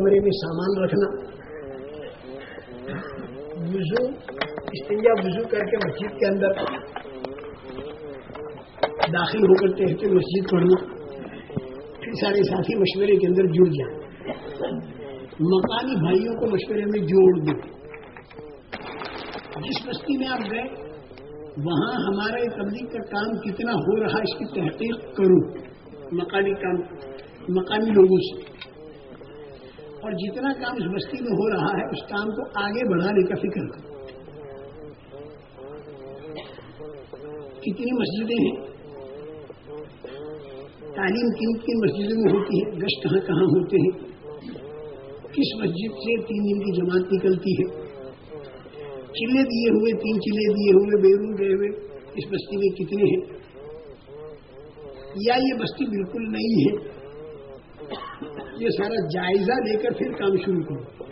کمرے میں سامان رکھنا۔ وضو، استنجا وضو کر کے مسجد کے اندر داخل ہو کر تحت مسجد پڑھنا۔ پھر سارے ساتھی مشورے کے اندر جڑ جائیں۔ مکانی بھائیوں کو مشورے میں جوڑ دیں جس بستی میں آپ گئے، وہاں ہمارا یہ تبلیغ کا کام کتنا ہو رہا اس کی تحقیق کروں مکانی کام مکانی لوگوں سے۔ اور جتنا کام اس بستی میں ہو رہا ہے، اس کام کو آگے بڑھانے کا فکر کروں کتنی مسجدیں ہیں؟ تعلیم کن کن مسجدوں میں ہوتی ہے؟ گشت کہاں کہاں ہوتے ہیں؟ کس مسجد سے تین دن کی جماعت نکلتی ہے؟ چلے دیے ہوئے، تین چلے دیے ہوئے، بیرون گئے ہوئے، اس بستی میں کتنے ہیں؟ یا یہ بستی بالکل نہیں ہے؟ یہ سارا جائزہ لے کر پھر کام شروع کرو۔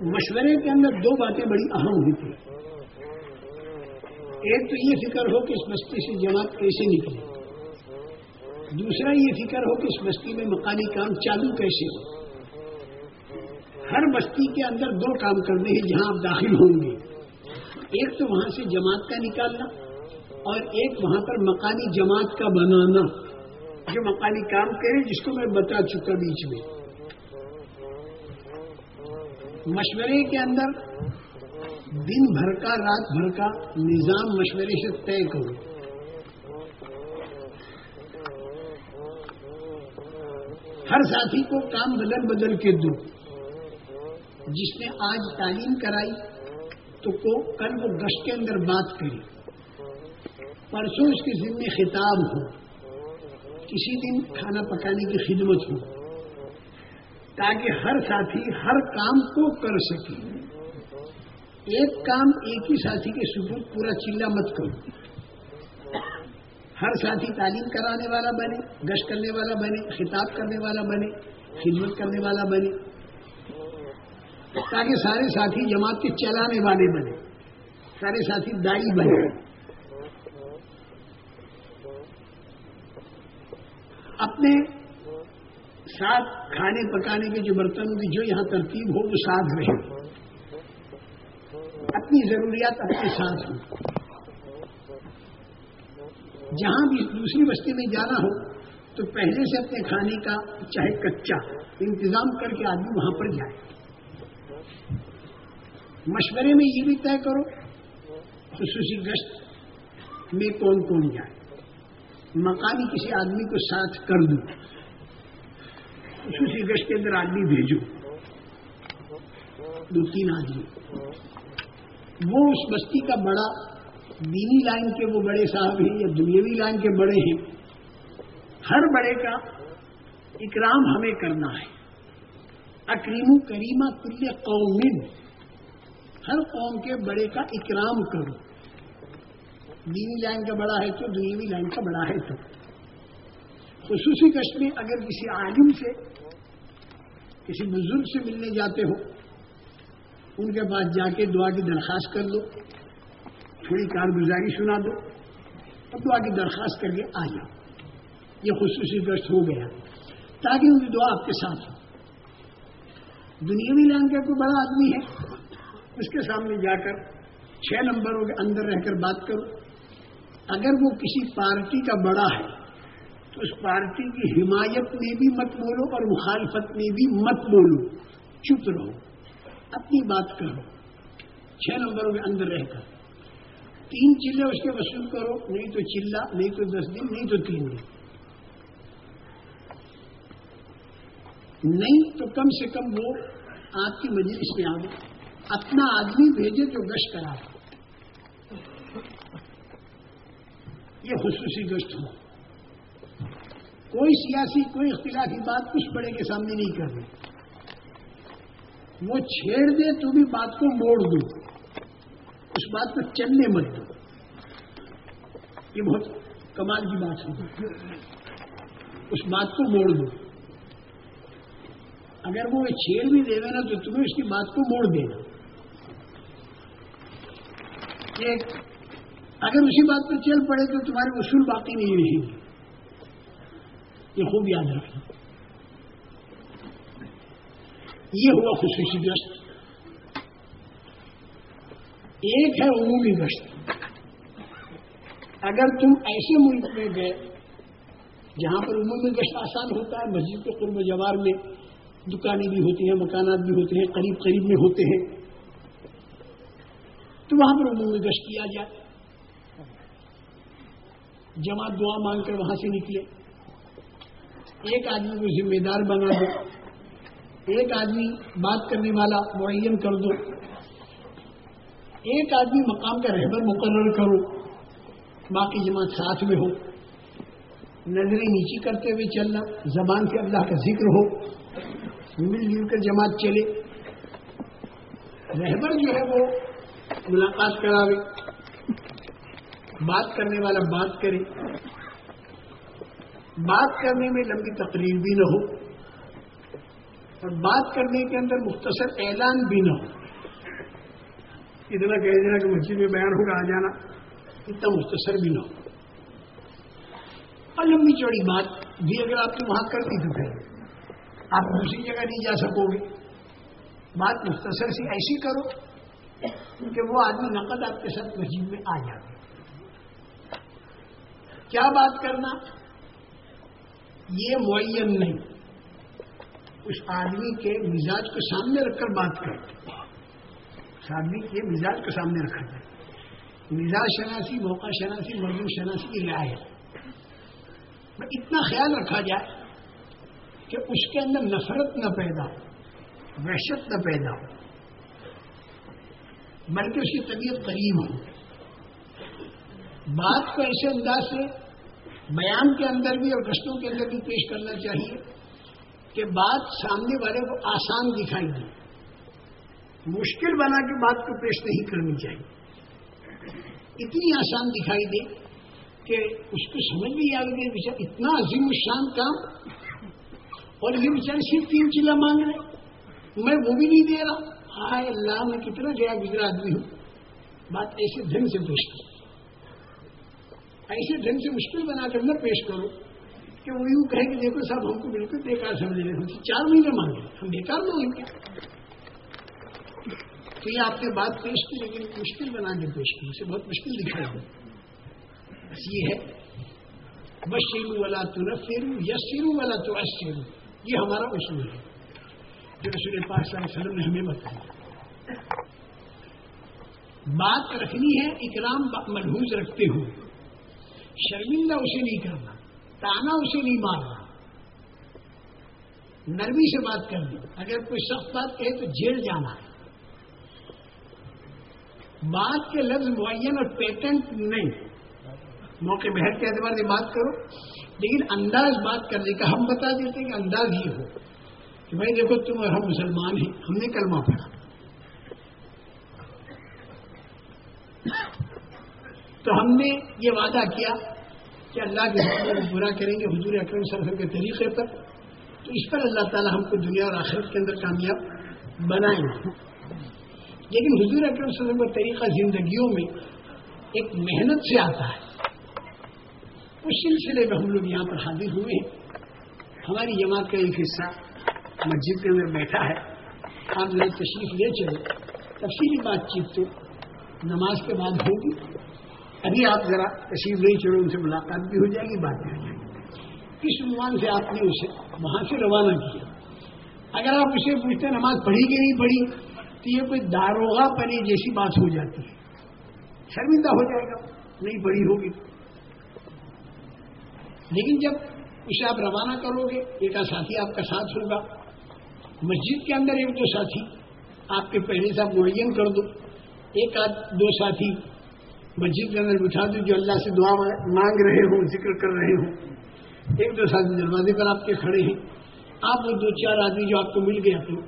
مشورے کے اندر دو باتیں بڑی اہم ہوتی ہیں۔ ایک تو یہ فکر ہو کہ اس بستی سے جماعت کیسے نکلے۔ دوسرا یہ فکر ہو کہ اس بستی میں مکانی کام چالو کیسے ہو۔ ہر بستی کے اندر دو کام کرنے ہیں جہاں آپ داخل ہوں گے۔ ایک تو وہاں سے جماعت کا نکالنا اور ایک وہاں پر مکانی جماعت کا بنانا۔ جو مکانی کام کرے جس کو میں بتا چکا بیچ میں۔ مشورے کے اندر دن بھر کا، رات بھر کا نظام مشورے سے طے کروں ہر ساتھی کو کام بدل بدل کے دو۔ جس نے آج تعلیم کرائی تو کو کل وہ گشت کے اندر بات کرے۔ پرسوں اس کے ذمے خطاب ہو۔ کسی دن کھانا پکانے کی خدمت ہو تاکہ ہر ساتھی ہر کام کو کر سکے۔ ایک کام ایک ہی ساتھی کے سبوت پورا چلا مت کرو۔ ہر ساتھی تعلیم کرانے والا بنے، گشت کرنے والا بنے، خطاب کرنے والا بنے، خدمت کرنے والا بنے۔ تاکہ سارے ساتھی جماعت کے چلانے والے بنے، سارے ساتھی دائی بنے۔ اپنے ساتھ کھانے پکانے کے جو برتن کی جو یہاں ترتیب ہو، وہ ساتھ رہے اپنی ضروریات اپنے ساتھ ہوں جہاں بھی دوسری بستی میں جانا ہو، تو پہلے سے اپنے کھانے کا چاہے کچا انتظام کر کے آدمی وہاں پر جائے۔ مشورے میں یہ بھی طے کرو، خصوصی گشت میں کون کون جائے۔ مکانی کسی آدمی کو ساتھ کر دوں خصوصی گشت کے اندر آدمی بھیجو دو تین آدمی۔ وہ اس بستی کا بڑا دینی لائن کے وہ بڑے صاحب ہیں یا دنیاوی لائن کے بڑے ہیں۔ ہر بڑے کا اکرام ہمیں کرنا ہے۔ اکریم کریمہ کل قوم، ہر قوم کے بڑے کا اکرام کرو۔ دینی لائن کا بڑا ہے تو دنیاوی لائن کا بڑا ہے تو۔ خصوصی گشت میں اگر کسی عالم سے، کسی بزرگ سے ملنے جاتے ہو، ان کے پاس جا کے دعا کی درخواست کر دو تھوڑی کارگزاری سنا دو اور دعا کی درخواست کر کے آ جاؤ۔ یہ خصوصی گشت ہو گیا۔ تاکہ ان کی دعا آپ کے ساتھ ہو۔ دنیاوی لائن کا کوئی بڑا آدمی ہے، اس کے سامنے جا کر چھ نمبروں کے اندر رہ کر بات کرو۔ اگر وہ کسی پارٹی کا بڑا ہے، تو اس پارٹی کی حمایت میں بھی مت بولو اور مخالفت میں بھی مت بولو۔ چپ رہو۔ اپنی بات کرو۔ چھ نمبروں کے اندر رہ کر۔ تین چلے اس کے وصول کرو۔ نہیں تو چلا، نہیں تو دس دن، نہیں تو تین دن۔ نہیں تو کم سے کم وہ آپ کی مجلس میں آئے اپنا آدمی بھیجے جو گشت کرا یہ خصوصی گشت ہو کوئی سیاسی، کوئی اختلافی بات کچھ بڑے کے سامنے نہیں کر رہے۔ وہ چھیڑ دے تو بھی بات کو موڑ دو۔ اس بات کو چلنے مت دو۔ یہ بہت کمال کی بات ہے۔ اس بات کو موڑ دو۔ اگر وہ چھیڑ بھی دے نا تو تمہیں اس کی بات کو موڑ دینا اگر اسی بات پر چل پڑے تو تمہارے اصول باقی نہیں رہیں گے۔ یہ خوب یاد رکھیں یہ ہوا خصوصی گشت۔ ایک ہے عمومی گشت۔ اگر تم ایسے ملک میں گئے جہاں پر عمومی گشت آسان ہوتا ہے، مسجد کے قرب جوار میں دکانیں بھی ہوتی ہیں، مکانات بھی ہوتے ہیں، قریب قریب میں ہوتے ہیں، تو وہاں پر عمومی گشت کیا جائے۔ جماعت دعا مانگ کر وہاں سے نکلے۔ ایک آدمی کو ذمہ دار بنا دو۔ ایک آدمی بات کرنے والا معین کر دو۔ ایک آدمی مقام کا رہبر مقرر کرو۔ باقی جماعت ساتھ میں ہو۔ نظریں نیچی کرتے ہوئے چلنا۔ زبان سے اللہ کا ذکر ہو۔ مل جل کر جماعت چلے۔ رہبر جو ہے وہ ملاقات کراوے۔ بات کرنے والا بات کرے۔ بات کرنے میں لمبی تقریر بھی نہ ہو۔ اور بات کرنے کے اندر مختصر اعلان بھی نہ ہو۔ اتنا کہہ دینا کہ مسجد میں بیان ہوگا، آ جانا۔ اتنا مختصر بھی نہ ہو۔ اور لمبی چوڑی بات بھی اگر آپ کی وہاں کرتی تو پھر آپ دوسری جگہ نہیں جا سکو گے بات مختصر سی، ایسی کرو کہ وہ آدمی نقد آپ کے ساتھ مسجد میں آ جائے کیا بات کرنا؟ یہ معین نہیں۔ اس آدمی کے مزاج کو سامنے رکھ کر بات کر۔ اس آدمی کے مزاج کو سامنے رکھا جائے مزاج شناسی، موقع شناسی مردم شناسی کی میں اتنا خیال رکھا جائے کہ اس کے اندر نفرت نہ پیدا ہو، وحشت نہ پیدا ہو۔ بلکہ اس کی طبیعت قریب ہو بات کو ایسے انداز سے بیان کے اندر بھی اور گشتوں کے اندر بھی پیش کرنا چاہیے کہ بات سامنے والے کو آسان دکھائی دے۔ مشکل بنا کے بات کو پیش نہیں کرنی چاہیے۔ اتنی آسان دکھائی دے کہ اس کو سمجھ بھی آ گئی بچہ اتنا عظیم شان کام اور یہ بیچارے صرف تین چلا مانگ رہے میں وہ بھی نہیں دے رہا۔ ہائے اللہ، میں کتنا گیا گزرا آدمی ہوں۔ بات ایسے ڈھنگ سے پیش کی ایسے ڈھنگ سے مشکل بنا کر نہ پیش کرو کہ وہ یوں کہے کہ دیکھو صاحب، ہم کو بالکل بےکار سمجھ رہے ہم چار مہینے مانگے ہم بےکار نہ ہوئیں تو یہ آپ نے بات پیش کی، لیکن مشکل بنا کے پیش کی، اسے بہت مشکل دکھائی دے بس یہ ہے۔ بس شیرو والا تو نہ فیرو یا والا تو اشیرو یہ ہمارا اصول ہے۔ جو رسول پاک صلی اللہ علیہ وسلم نے ہمیں بتایا۔ بات رکھنی ہے، اکرام ملحوظ رکھتے ہوئے۔ شرمندہ اسے نہیں کرنا، تانا اسے نہیں مارنا۔ نرمی سے بات کرنی، اگر کوئی سخت بات کہے تو جیل جانا۔ ہے بات کے لفظ معین اور پیٹنٹ نہیں۔ موقع بحث کے اعتبار سے بات کرو، لیکن انداز بات کرنے کا ہم بتا دیتے کہ انداز یہ ہو۔ کہ بھائی دیکھو، تم اور ہم مسلمان ہیں، ہم نے کلمہ پڑھا۔ تو ہم نے یہ وعدہ کیا کہ اللہ کے حکم میں برا کریں گے، حضور اکرم صلی اللہ علیہ وسلم کے طریقے پر۔ تو اس پر اللہ تعالیٰ ہم کو دنیا اور آخرت کے اندر کامیاب بنائیں گے۔ لیکن حضور اکرم صلی اللہ علیہ وسلم کا طریقہ زندگیوں میں ایک محنت سے آتا ہے۔ اس سلسلے میں ہم لوگ یہاں پر حاضر ہوئے ہیں۔ ہماری جماعت کا ایک حصہ مسجد کے اندر بیٹھا ہے۔ آپ ذرا تشریف لے چلے تفصیلی بات چیت تو نماز کے بعد ہوگی۔ ابھی آپ ذرا تشریف نہیں چلو ان سے ملاقات بھی ہو جائے گی بات بھی ہو جائے گی۔ کس عنوان سے آپ نے اسے وہاں سے روانہ کیا؟ اگر آپ اسے پوچھتے نماز پڑھی کہ نہیں پڑھی، تو یہ کوئی داروغہ پری جیسی بات ہو جاتی ہے۔ شرمندہ ہو جائے گا، نہیں پڑھی ہوگی۔ لیکن جب اسے آپ روانہ کرو گے، ایک ساتھی آپ کا ساتھ ہوگا۔ مسجد کے اندر ایک دو ساتھی، آپ کے پہلے سے آپ معین کر دو۔ ایک آدھ دو ساتھی مسجد جی کے اندر بٹھا دوں جو اللہ سے دعا مانگ رہے ہوں، ذکر کر رہے ہوں۔ ایک دو ساتھ دروازے پر آپ کے کھڑے ہیں۔ آپ وہ دو چار آدمی جو آپ کو مل گیا تو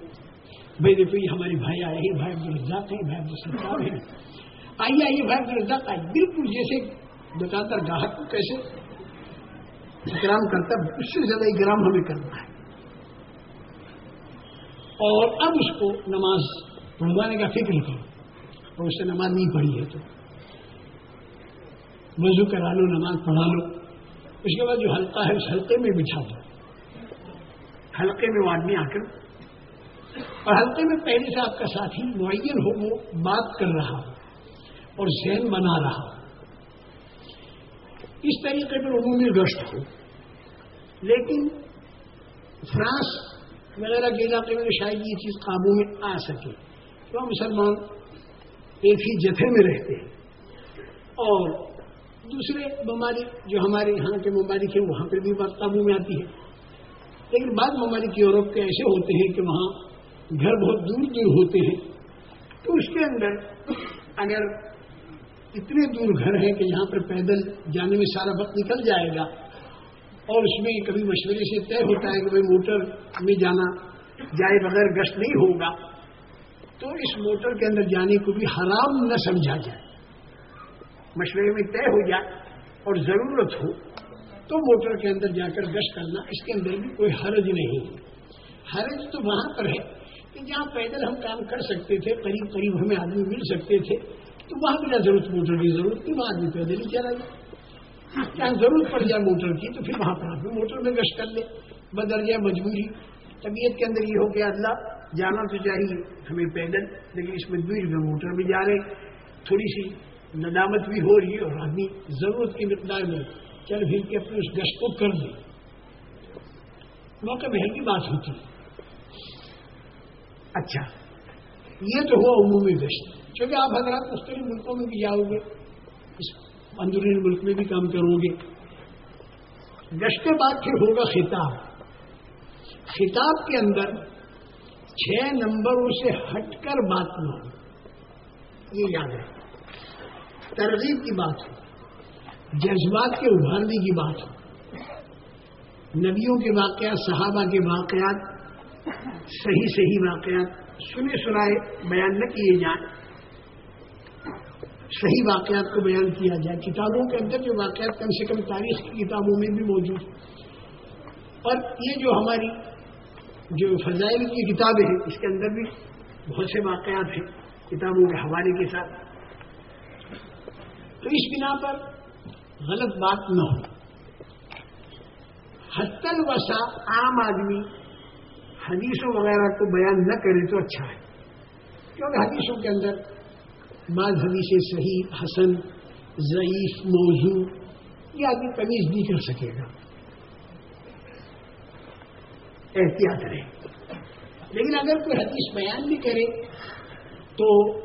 بھائی دیکھو، یہ ہمارے بھائی آئے ہیں، بھائی عبد الرزاق ہیں، بھائی عبد ہیں۔ آئیے آئیے، بھائی عبد الرزاق آئے بالکل جیسے دکاندار گاہک کو کیسے اکرام کرتا اس سے زیادہ اکرام ہمیں کرنا ہے۔ اور اب اس کو نماز پڑھوانے کا فکر کرو۔ اور اس سے نماز نہیں پڑھی ہے تو۔ وضو کرا لو، نماز پڑھا لو۔ اس کے بعد جو حلقہ ہے، اس حلقے میں بچھا دو۔ حلقے میں وہ آدمی آ کر۔ اور حلقے میں پہلے سے آپ کا ساتھی معین ہو، وہ بات کر رہا ہو اور ذہن بنا رہا ہو۔ اس طریقے پر عمومی گشت ہو۔ لیکن فرانس وغیرہ کے علاقے میں شاید یہ چیز قابو میں آ سکے۔ کیوں مسلمان ایک ہی جتھے میں رہتے ہیں۔ اور دوسرے ممالک جو ہمارے یہاں کے ممالک ہیں، وہاں پہ بھی بات قابو میں آتی ہے لیکن بعض ممالک یورپ کے ایسے ہوتے ہیں کہ وہاں گھر بہت دور دور ہوتے ہیں۔ تو اس کے اندر اگر اتنے دور گھر ہیں کہ یہاں پر پیدل جانے میں سارا وقت نکل جائے گا اور اس میں کبھی مشورے سے طے ہوتا ہے کہ بھائی موٹر میں جانا جائے بغیر گشت نہیں ہوگا، تو اس موٹر کے اندر جانے کو بھی حرام نہ سمجھا جائے۔ مشورے میں طے ہو جائے اور ضرورت ہو تو موٹر کے اندر جا کر گشت کرنا، اس کے اندر بھی کوئی حرج نہیں ہے۔ حرج تو وہاں پر ہے کہ جہاں پیدل ہم کام کر سکتے تھے، قریب قریب ہمیں آدمی مل سکتے تھے، تو وہاں بنا ضرورت موٹر کی ضرورت تھی، وہاں آدمی پیدل ہی چلا جائے جہاں ضرورت پڑ جائے موٹر کی، تو پھر وہاں پر آدمی موٹر میں گشت کر لے۔ بدل جائے مجبوری۔ طبیعت کے اندر یہ ہو کہ اللہ جانا تو چاہیے ہمیں پیدل، لیکن اس مجبوری میں موٹر میں جا رہے۔ تھوڑی سی ندامت بھی ہو رہی ہے اور آدمی ضرورت کی مقدار میں چل پھر کے اپنے اس گشت کو کر دے موقع بہن کی بات ہوتی ہے۔ اچھا یہ تو ہوا عمومی گشت۔ کیونکہ آپ حضرات مختلف ملکوں میں بھی جاؤ گے، اس اندرونی ملک میں بھی کام کرو گے۔ گشت کے بعد پھر ہوگا خطاب۔ خطاب کے اندر چھ نمبروں سے ہٹ کر بات نہ ہو یہ یاد ہے۔ ترغیب کی بات ہو جذبات کے ابھارنے کی بات ہو نبیوں کے واقعات، صحابہ کے واقعات، صحیح صحیح واقعات سنے سنائے، بیان نہ کیے جائیں۔ صحیح واقعات کو بیان کیا جائے۔ کتابوں کے اندر جو واقعات کم سے کم تاریخ کی کتابوں میں بھی موجود اور یہ جو ہماری جو فضائل کی کتابیں ہیں، اس کے اندر بھی بہت سے واقعات ہیں کتابوں کے حوالے کے ساتھ۔ تو اس بنا پر غلط بات نہ ہو۔ حتل وسا عام آدمی حدیثوں وغیرہ کو بیان نہ کرے تو اچھا ہے۔ کیونکہ حدیثوں کے اندر بعض حدیثیں صحیح، حسن، ضعیف، موضوع، یہ آدمی تمیز نہیں کر سکے گا۔ احتیاط رہے۔ لیکن اگر کوئی حدیث بیان بھی کرے تو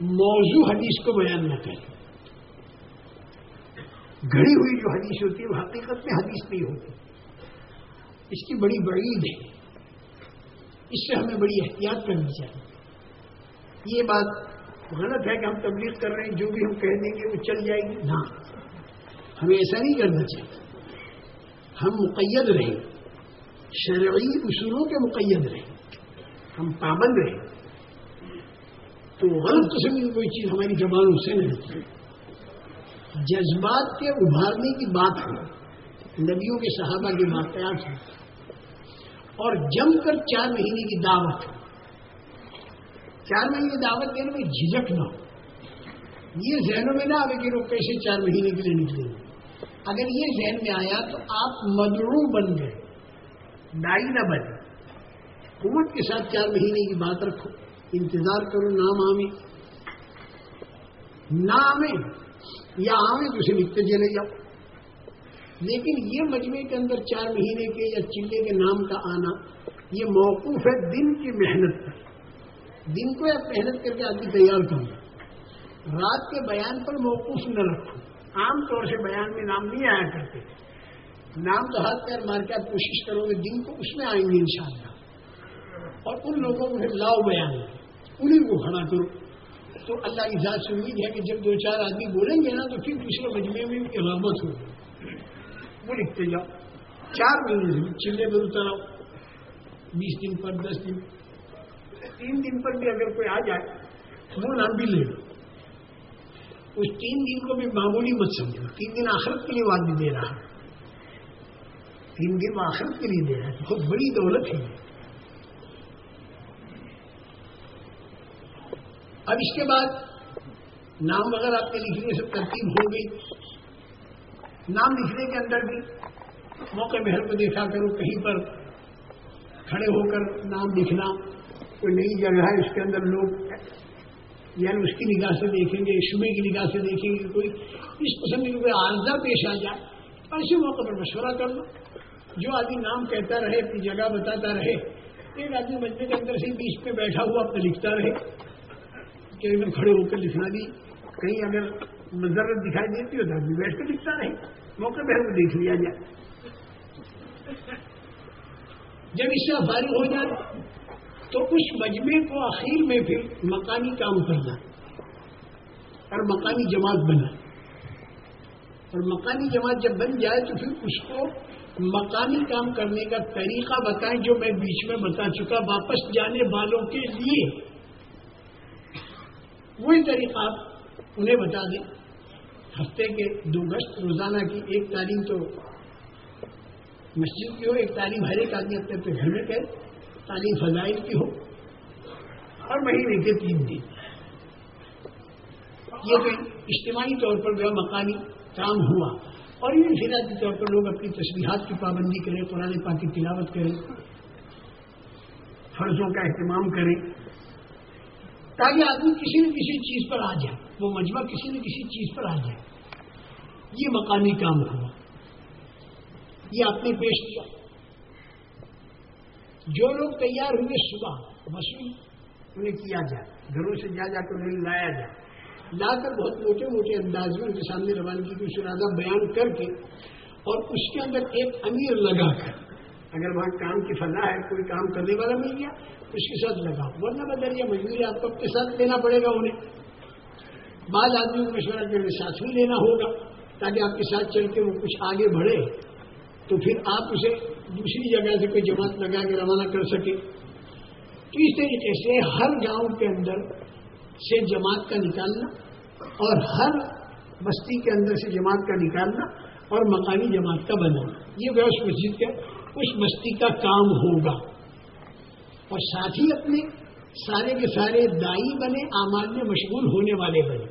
موضوع حدیث کو بیان نہ کرے۔ گھڑی ہوئی جو حدیث ہوتی ہے، وہ حقیقت میں حدیث نہیں ہوتی۔ اس کی بڑی بعید ہے۔ اس سے ہمیں بڑی احتیاط کرنی چاہیے۔ یہ بات غلط ہے کہ ہم تبلیغ کر رہے ہیں، جو بھی ہم کہہ دیں گے وہ چل جائے گی۔ نہ ہمیں ایسا نہیں کرنا چاہیے۔ ہم مقید رہیں۔ شرعی اصولوں کے مقید رہیں۔ ہم پابند رہیں۔ تو غلط قسم کی کوئی چیز ہماری زبانوں سے نہیں۔ جذبات کے ابھارنے کی بات ہے۔ نبیوں کے صحابہ کے واقعات ہیں۔ اور جم کر چار مہینے کی دعوت۔ چار مہینے کی دعوت دینے میں جھجک نہ ہو۔ یہ ذہنوں میں نہ آئے کہ لوگ کیسے چار مہینے کے لیے نکلیں گے اگر یہ ذہن میں آیا تو آپ مدرو بن گئے۔ دائی نہ بنے۔ حکومت کے ساتھ چار مہینے کی بات رکھو۔ انتظار کرو، نام آمے نہ آمے یا آمے تو اسے لکھتے چلے جاؤ۔ لیکن یہ مجمے کے اندر چار مہینے کے یا چلے کے نام کا آنا، یہ موقف ہے دن کی محنت پر۔ دن کو یا محنت کر کے آدمی تیار کروں رات کے بیان پر موقف نہ رکھو۔ عام طور سے بیان میں نام نہیں آیا کرتے۔ نام تو ہاتھ پیر مار کے آپ کوشش کرو گے، دن کو اس میں آئیں گے انشاءاللہ۔ اور ان لوگوں کو لاؤ بیان۔ انہیں کو کھڑا کرو۔ تو اللہ کی ذات سے امید ہے کہ جب دو چار آدمی بولیں گے نا تو پھر دوسرے مجمے میں بھی رغبت ہوگی۔ وہ لکھتے جاؤ۔ چار مہینے سے چلے میں اتر آؤ۔ بیس دن پر دس دن۔ تین دن پر بھی اگر کوئی آ جائے وہ نام بھی لے لو۔ اس تین دن کو بھی معمولی مت سمجھو۔ تین دن آخرت کے لیے وعدے دے رہا۔ تین دن وہ آخرت کے لیے دے رہا ہے۔ بہت بڑی دولت ہے۔ اب اس کے بعد نام وغیرہ آپ کے لکھنے سے ترتیب ہو گئی نام لکھنے کے اندر بھی موقع محل کو دیکھا کرو، کہیں پر کھڑے ہو کر نام لکھنا کوئی نئی جگہ ہے، اس کے اندر لوگ یعنی اس کی نگاہ سے دیکھیں گے، شبے کی نگاہ سے دیکھیں گے، کوئی اس قسم کی کوئی عارضہ پیش آ جائے ایسے موقع پر مشورہ کر لو۔ جو آدمی نام کہتا رہے، اپنی جگہ بتاتا رہے، ایک آدمی بچے کے اندر سے بیچ پہ بیٹھا ہوا اپنا لکھتا رہے۔ کہ اگر کھڑے ہو کر لکھنا دی کہیں اگر ضرورت دکھائی دیتی ہو تو آدمی بیٹھ کر لکھتا رہے۔ موقع پہ ہم دیکھ لیا جائے۔ جب اس سے فارغ ہو جائے تو اس مجمے کو آخر میں پھر مکانی کام کرنا اور مکانی جماعت بنا اور مکانی جماعت جب بن جائے تو پھر اس کو مکانی کام کرنے کا طریقہ بتائیں جو میں بیچ میں بتا چکا، واپس جانے والوں کے لیے وہی طریقہ آپ انہیں بتا دیں۔ ہفتے کے دو گشت روزانہ کی ایک تعلیم تو مسجد کی ہو، ایک تعلیم ہر ایک آدمی اپنے اپنے گھر میں کرے، تعلیم فضائل کی ہو اور مہینے کے تین دن۔ یہ تو اجتماعی طور پر جو مکانی کام ہوا۔ اور یہ انفرادی طور پر لوگ اپنی تصویرات کی پابندی کریں، قرآن پاک کی تلاوت کریں، فرضوں کا اہتمام کریں۔ تاکہ آدمی کسی نہ کسی چیز پر آ جائے۔ وہ مجمع کسی نہ کسی چیز پر آ جائے۔ یہ مقامی کام ہوا۔ یہ آپ نے پیش کیا۔ جو لوگ تیار ہوئے صبح وسیع انہیں کیا جائے۔ گھروں سے جا جا کر انہیں لایا جائے۔ لا کر بہت موٹے موٹے انداز میں ان کے سامنے روانگی کی شرادہ بیان کر کے اور اس کے اندر ایک امیر لگا کر اگر وہاں کام کی فضا ہے، کوئی کام کرنے والا مل گیا اس کے ساتھ لگا ورنہ بدل یا مجبوری آپ کو اپنے ساتھ لینا پڑے گا انہیں۔ بعض آدمی کو مشورہ کے ساتھ بھی لینا ہوگا، تاکہ آپ کے ساتھ چل کے وہ کچھ آگے بڑھے۔ تو پھر آپ اسے دوسری جگہ سے کوئی جماعت لگا کے روانہ کر سکے۔ تو اس طریقے سے ہر گاؤں کے اندر سے جماعت کا نکالنا اور ہر بستی کے اندر سے جماعت کا نکالنا اور مقامی جماعت کا بنانا۔ یہ اس مسجد کا اس بستی کا کام ہوگا اور ساتھ ہی اپنے سارے کے سارے دائی بنے آمان میں مشغول ہونے والے بنے۔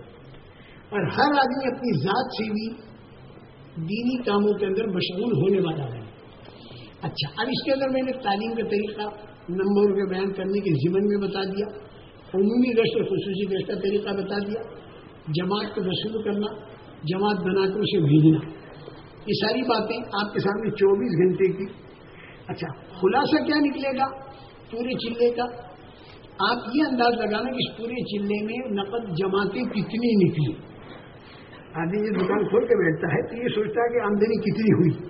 اور ہر آدمی اپنی ذات سے بھی دینی کاموں کے اندر مشغول ہونے والا ہے۔ اچھا اب اس کے اندر میں نے تعلیم کا طریقہ، نمبر کے بیان کرنے کے ذمن میں بتا دیا۔ عمومی گشت اور خصوصی گشت کا طریقہ بتا دیا۔ جماعت کو وصول کرنا، جماعت بنا کر اسے بھیجنا۔ یہ ساری باتیں آپ کے سامنے چوبیس گھنٹے کی اچھا خلاصہ کیا نکلے گا؟ پورے چلے کا؟ آپ یہ انداز لگانا کہ اس پورے چلے میں نقد جماعتیں کتنی نکلی آدمی یہ دکان کھول کے بیٹھتا ہے تو یہ سوچتا ہے کہ آمدنی کتنی ہوئی۔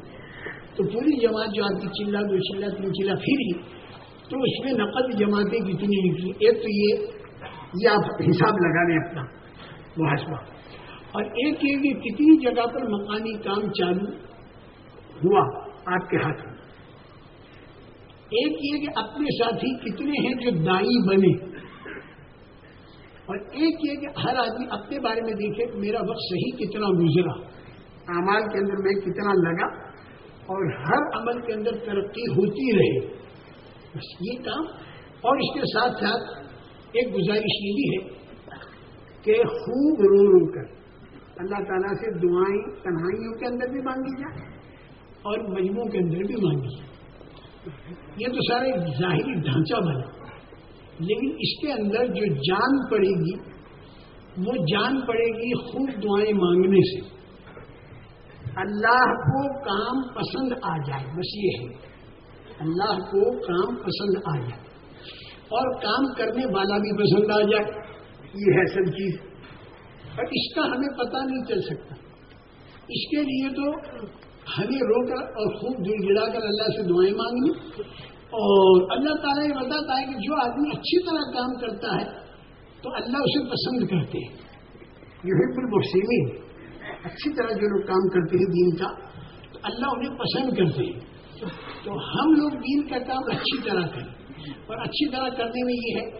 تو پوری جماعت جو آپ کی چلا دو چلا تین چلا پھر تو اس میں نقد جماعتیں کتنی نکلی ایک تو یہ یہ آپ حساب لگا لیں اپنا، محاسبہ۔ اور ایک یہ کہ کتنی جگہ پر مکانی کام چالو ہوا آپ کے ہاتھ میں؟ ایک یہ کہ اپنے ساتھی کتنے ہیں جو دائی بنے؟ اور ایک یہ کہ ہر آدمی اپنے بارے میں دیکھے میرا وقت صحیح کتنا گزرا۔ اعمال کے اندر میں کتنا لگا اور ہر عمل کے اندر ترقی ہوتی رہے۔ بس یہ کام۔ اور اس کے ساتھ ساتھ ایک گزارش یہ بھی ہے کہ خوب رو رو کر اللہ تعالیٰ سے دعائیں، تنہائیوں کے اندر بھی مانگی جائے اور مجموعوں کے اندر بھی مانگی جائے۔ یہ تو سارا ایک ظاہری ڈھانچہ بنا لیکن اس کے اندر جو جان پڑے گی، وہ جان پڑے گی خوب دعائیں مانگنے سے۔ اللہ کو کام پسند آ جائے، بس یہ ہے۔ اللہ کو کام پسند آ جائے۔ اور کام کرنے والا بھی پسند آ جائے۔ یہ ہے سب چیز۔ اور اس کا ہمیں پتہ نہیں چل سکتا۔ اس کے لیے تو ہمیں رو کر اور خوب دل گڑا کر اللہ سے دعائیں مانگنی اور اللہ تعالیٰ یہ بتاتا ہے کہ جو آدمی اچھی طرح کام کرتا ہے، تو اللہ اسے پسند کرتے ہیں۔ یہ بالکل محسوس اچھی طرح جو لوگ کام کرتے ہیں دین کا، تو اللہ انہیں پسند کرتے ہیں۔ تو ہم لوگ دین کا کام اچھی طرح کریں۔ اور اچھی طرح کرنے میں یہ ہے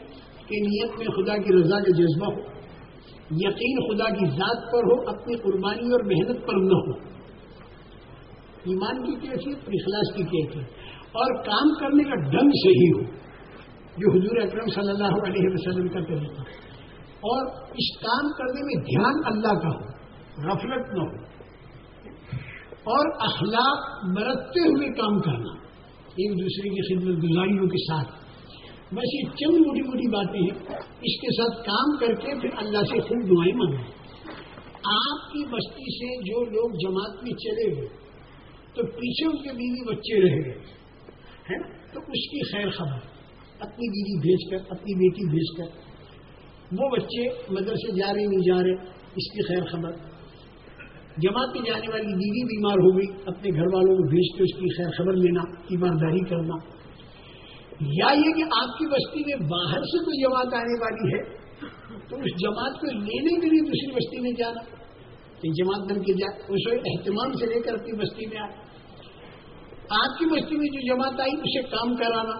کہ نیت میں خدا کی رضا کا جذبہ ہو، یقین خدا کی ذات پر ہو، اپنی قربانی اور محنت پر نہ ہو۔ ایمان کی کیفیت اور اخلاص کی کیفیت اور کام کرنے کا ڈنگ صحیح ہو، جو حضور اکرم صلی اللہ علیہ وسلم کا طریقہ اور اس کام کرنے میں دھیان اللہ کا ہو، غفلت نہ ہو۔ اور اخلاق برتتے ہوئے کام کرنا، ایک دوسرے کی خدمت گزاریوں کے ساتھ۔ بس یہ چند موٹی موٹی باتیں ہیں۔ اس کے ساتھ کام کر کے پھر اللہ سے خوب دعائیں منگائیں آپ کی بستی سے جو لوگ جماعت میں چلے گئے تو پیچھے ان کے بیوی بچے رہ گئے، ہے تو اس کی خیر خبر، اپنی بیوی بھیج کر، اپنی بیٹی بھیج کر۔ وہ بچے مدرسے جا رہے، نہیں جا رہے، اس کی خیر خبر۔ جماعت میں جانے والی بیوی بیمار ہو گئی، اپنے گھر والوں کو بھیج کے اس کی خیر خبر لینا، ایمانداری کرنا۔ یا یہ کہ آپ کی بستی میں باہر سے کوئی جماعت آنے والی ہے، تو اس جماعت کو لینے کے لیے دوسری بستی میں جانا۔ کہ جماعت بن کے جائے اس اہتمام سے لے کر اپنی بستی میں آئے آپ کی بستی میں جو جماعت آئی، اسے کام کرانا،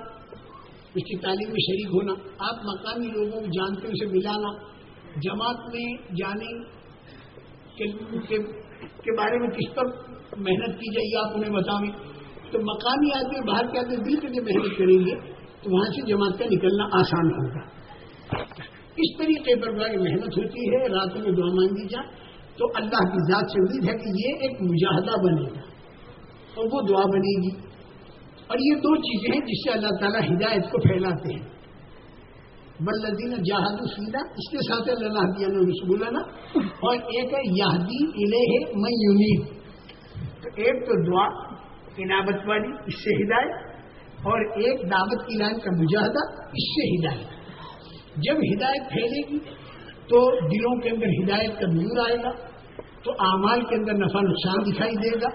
اس کی تعلیم میں شریک ہونا، آپ مقامی لوگوں کو جانتے، اسے ملانا، جماعت میں جانے کے بارے میں کس پر محنت کی جائے آپ انہیں بتائیں تو مقامی آدمی باہر کے آدمی دل کے محنت کریں گے، تو وہاں سے جماعت کا نکلنا آسان ہوگا۔ اس طریقے پر محنت ہوتی ہے، راتوں میں دعا مانگی جائے تو اللہ کی ذات سے امید ہے کہ یہ ایک مجاہدہ بنے گا۔ اور وہ دعا بنے گی۔ اور یہ دو چیزیں ہیں جس سے اللہ تعالیٰ ہدایت کو پھیلاتے ہیں۔ بلدین جہاد سیدھا اس کے ساتھ اللہ دیا نے اور ایک ہے یادی الہ میں یونیب تو ایک تو دعا انعبت والی، اس سے ہدایت۔ اور ایک دعوت کی لائن کا مجاہدہ، اس سے ہدایت۔ جب ہدایت پھیلے گی تو دلوں کے اندر ہدایت کا نور آئے گا۔ تو اعمال کے اندر نفع نقصان دکھائی دے گا،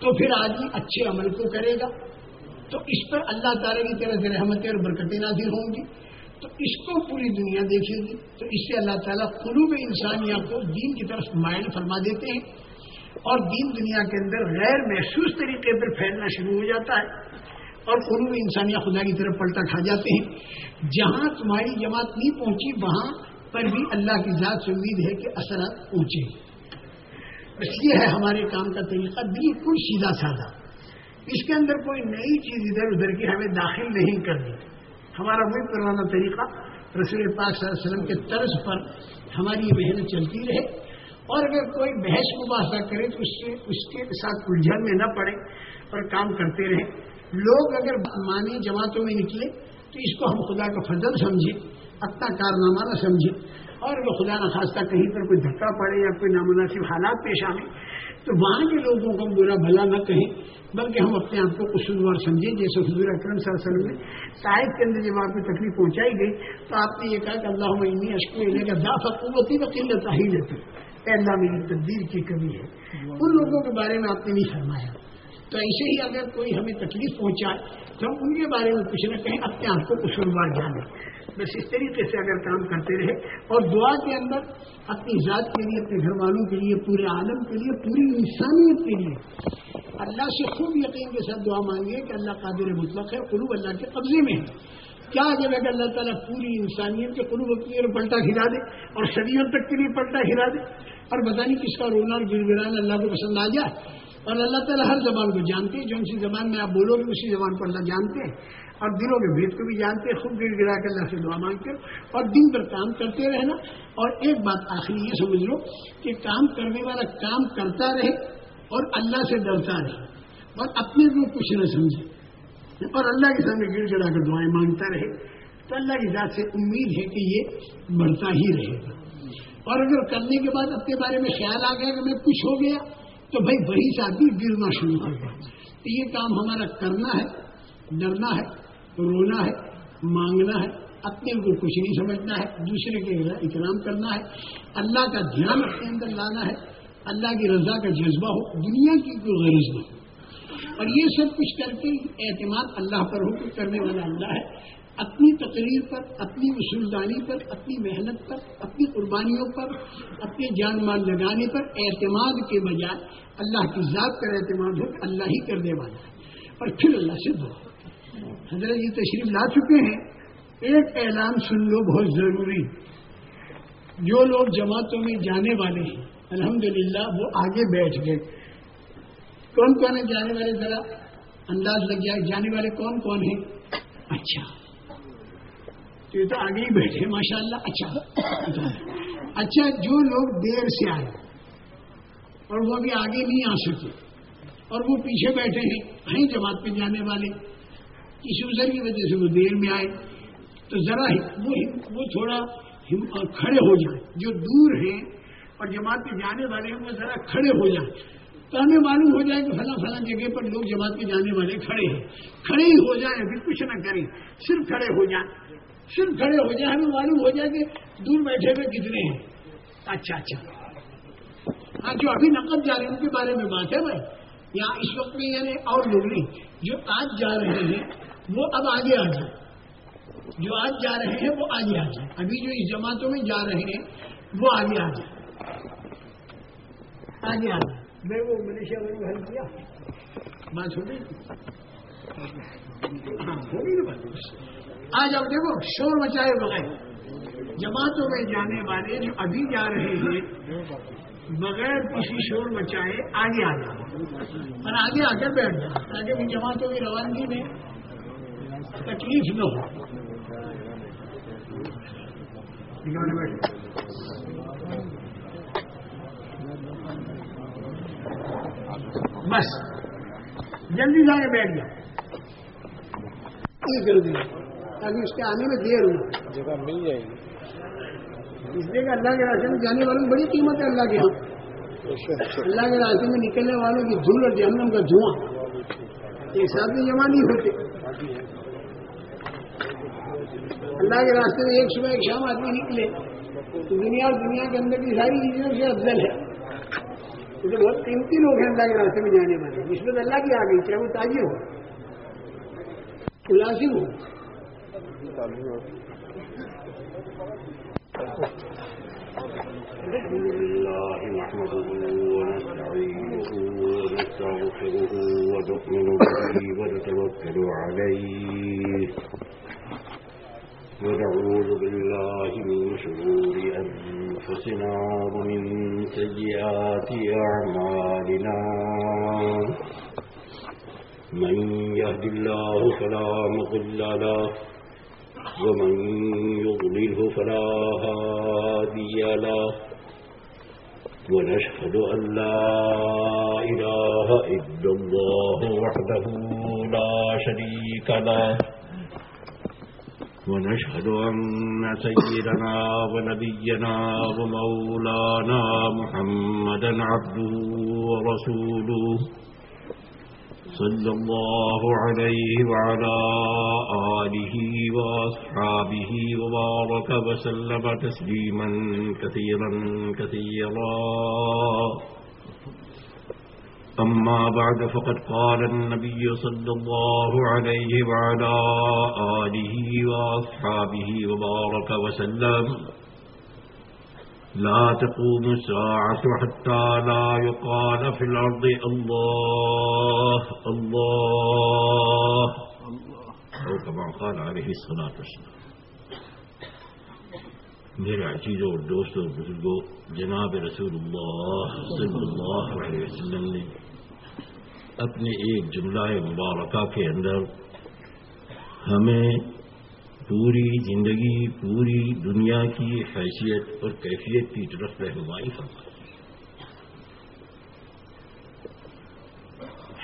تو پھر آدمی اچھے عمل کو کرے گا۔ تو اس پر اللہ تعالیٰ کی طرح سے رحمتیں اور برکتیں نازل ہوں گی۔ تو اس کو پوری دنیا دیکھے گی۔ تو اس سے اللہ تعالیٰ قلوب انسانیہ کو دین کی طرف مائل فرما دیتے ہیں۔ اور دین دنیا کے اندر غیر محسوس طریقے پر پھیلنا شروع ہو جاتا ہے۔ اور قروب انسانیہ خدا کی طرف پلٹا کھا جاتے ہیں۔ جہاں تمہاری جماعت نہیں پہنچی، وہاں پر بھی اللہ کی ذات سے امید ہے کہ اثرات پہنچے بس یہ ہے ہمارے کام کا طریقہ بالکل سیدھا سادہ۔ اس کے اندر کوئی نئی چیز ادھر ادھر کی ہمیں داخل نہیں کرنی۔ ہمارا وہی پرانا طریقہ رسول پاک صلی اللہ علیہ وسلم کے طرز پر ہماری یہ محنت چلتی رہے۔ اور اگر کوئی بحث مباحثہ کرے تو اس سے اس کے ساتھ الجھن میں نہ پڑے اور کام کرتے رہیں لوگ اگر مانے جماعتوں میں نکلے تو اس کو ہم خدا کا فضل سمجھیں اپنا کارنامہ نہ سمجھیں اور اگر خدا نخواستہ کہیں پر کوئی دھکا پڑے یا کوئی نامناسب حالات پیش آئیں تو وہاں کے لوگوں کو ہم برا بھلا نہ کہیں، بلکہ ہم اپنے آپ کو قصوروار سمجھیں، جیسے حضور اکرم صلی اللہ علیہ وسلم نے شاید کے اندر جب آپ کو تکلیف پہنچائی گئی تو آپ نے یہ کہا کہ اللہ معنی اشکو کا دافع قوتی و ہی لیتی اللہ، میری تبدیل کی کمی ہے۔ ان لوگوں کے بارے میں آپ نے نہیں فرمایا۔ تو ایسے ہی اگر کوئی ہمیں تکلیف پہنچائے تو ہم ان کے بارے میں کچھ نہ کہیں، اپنے آپ کو قصوروار جانے بس اس طریقے سے اگر کام کرتے رہے اور دعا کے اندر اپنی ذات کے لیے، اپنے گھر والوں کے لیے، پورے عالم کے لیے، پوری انسانیت کے لیے اللہ سے خوب یقین کے ساتھ دعا مانگیے کہ اللہ قادر مطلق ہے، قلوب اللہ کے قبضے میں ہے۔ کیا جبکہ اللہ تعالیٰ پوری انسانیت کے قلوب کی طرف پلٹا کھلا دے اور صدیوں تک کے لیے پلٹا کھلا دے اور پتا نہیں کس کا رونا اور گر اللہ کو پسند آ جائے۔ اور اللہ تعالیٰ ہر زبان کو جانتے ہیں، جو سی زبان میں آپ بولو گے، اسی زبان کو اللہ جانتے ہیں۔ اور دلوں کے بھید کو بھی جانتے ہیں، خوب گر گرا کر اللہ سے دعا مانگتے ہو اور دن پر کام کرتے رہنا۔ اور ایک بات آخری یہ سمجھ لو کہ کام کرنے والا کام کرتا رہے اور اللہ سے ڈرتا رہے اور اپنے کو کچھ نہ سمجھے۔ اور اللہ کے سامنے گر گڑا کر دعائیں مانگتا رہے تو اللہ کی ذات سے امید ہے کہ یہ بڑھتا ہی رہے گا۔ اور اگر کرنے کے بعد اپنے بارے میں خیال آ گیا کہ میں کچھ ہو گیا تو بھائی وہی سے آدمی گرنا شروع ہو گیا تو یہ کام ہمارا کرنا ہے، ڈرنا ہے۔ رونا ہے، مانگنا ہے، اپنے کو کچھ نہیں سمجھنا ہے، دوسرے کے احترام کرنا ہے۔ اللہ کا دھیان اپنے اندر لانا ہے۔ اللہ کی رضا کا جذبہ ہو، دنیا کی کوئی غرض نہ ہو۔ اور یہ سب کچھ کر کے اعتماد اللہ پر ہو کرنے والا اللہ ہے۔ اپنی تقریر پر، اپنی وصولدانی پر، اپنی محنت پر، اپنی قربانیوں پر، اپنے جان مال لگانے پر اعتماد کے بجائے اللہ کی ذات پر اعتماد ہو، اللہ ہی کرنے والا ہے۔ اور پھر اللہ سے دعا۔ حضرت جی تشریف لا چکے ہیں۔ ایک اعلان سن لو بہت ضروری۔ جو لوگ جماعتوں میں جانے والے ہیں، الحمدللہ، وہ آگے بیٹھ گئے۔ کون کون ہے جانے والے؟ ذرا انداز لگ جائے۔ جانے والے کون کون ہیں؟ اچھا۔ تو یہ تو آگے ہی بیٹھے ماشاء اللہ اچھا۔ اچھا جو لوگ دیر سے آئے اور وہ بھی آگے نہیں آ سکے اور وہ پیچھے بیٹھے ہیں ہیں جماعت پہ جانے والے۔ کسی ازر کی وجہ سے وہ دیر میں آئے۔ تو ذرا وہ تھوڑا کھڑے ہو جائیں۔ جو دور ہیں اور جماعت پہ جانے والے ہیں، وہ ذرا کھڑے ہو جائیں۔ تو ہمیں معلوم ہو جائے کہ فلاں فلاں جگہ پر لوگ جماعت کے جانے والے کھڑے ہیں۔ کھڑے ہی ہو جائیں، پھر کچھ نہ کریں۔ صرف کھڑے ہو جائیں۔ صرف کھڑے ہو جائیں، ہمیں معلوم ہو جائے کہ دور بیٹھے ہوئے کتنے ہیں۔ اچھا اچھا۔ ہاں جو ابھی نقد جا رہے ہیں، ان کے بارے میں بات ہے بھائی۔ یہاں اس وقت میں یعنی اور لوگ نہیں، جو آج جا رہے ہیں وہ اب آگے آ جائیں۔ جو آج جا رہے ہیں وہ آگے آ جائیں۔ ابھی جو اس جماعتوں میں جا رہے ہیں وہ آگے آ جائیں۔ آگے آ جائیں۔ میں وہ ملیشیا میں حل کیا؟ بات ہو گئی ہاں ہوگی نا بات آج آپ دیکھو شور مچائے بغیر جماعتوں میں جانے والے جو ابھی جا رہے ہیں بغیر کسی شور مچائے آگے آ جانا اور آگے آ کر بیٹھ جانا تاکہ ان جماعتوں کی روانگی میں تکلیف نہ ہو۔ بس جلدی جا کے بیٹھ جاؤ۔ جلدی۔ تاکہ اس کے آنے میں دیر ہو۔ جگہ مل جائے گی۔ اس لیے کہ اللہ کے راستے میں جانے والوں بڑی قیمت ہے اللہ کے یہاں اللہ کے راستے میں نکلنے والوں کی دھول اور جہنم کا دھواں ایک ساتھ میں جمع نہیں ہوتے۔ اللہ کے راستے میں ایک صبح ایک شام آدمی نکلے تو دنیا اور دنیا کے اندر کی ساری چیزوں سے افضل ہے۔ بہت قیمتی لوگ ہیں اللہ کے راستے میں جانے والے۔ جس میں اللہ کی آ گئی چاہے وہ تاجر ہو، ملازم ہو۔ الحمد لله نحمده ونستعينه ونستغفره ونؤمن به ونتوكل عليه. ونعوذ بالله من شرور أنفسنا ومن سيئات أعمالنا. من يهد الله فلا مضل له ومن يضلله فلا هادي له. ونشهد أن لا إله إلا الله وحده لا شريك له. ونشهد أن سيدنا ونبينا ومولانا محمدا عبده ورسوله صلى الله عليه وعلى آله وأصحابه وبارك وسلم تسليما كثيرا كثيرا أما بعد، فقد قال النبي صلى الله عليه وعلى آله وأصحابه وبارك وسلم، لا تقوم الساعة حتى لا يقال في الأرض الله الله. اور کما قال علیہ الصلاۃ والسلام. میرے عزیزوں اور دوستوں بزرگوں جناب رسول اللہ صلی اللہ علیہ وسلم نے اپنے ایک جملہ مبارکہ کے اندر، ہمیں پوری زندگی، پوری دنیا کی حیثیت اور کیفیت کی طرف رہنمائی فرمائی۔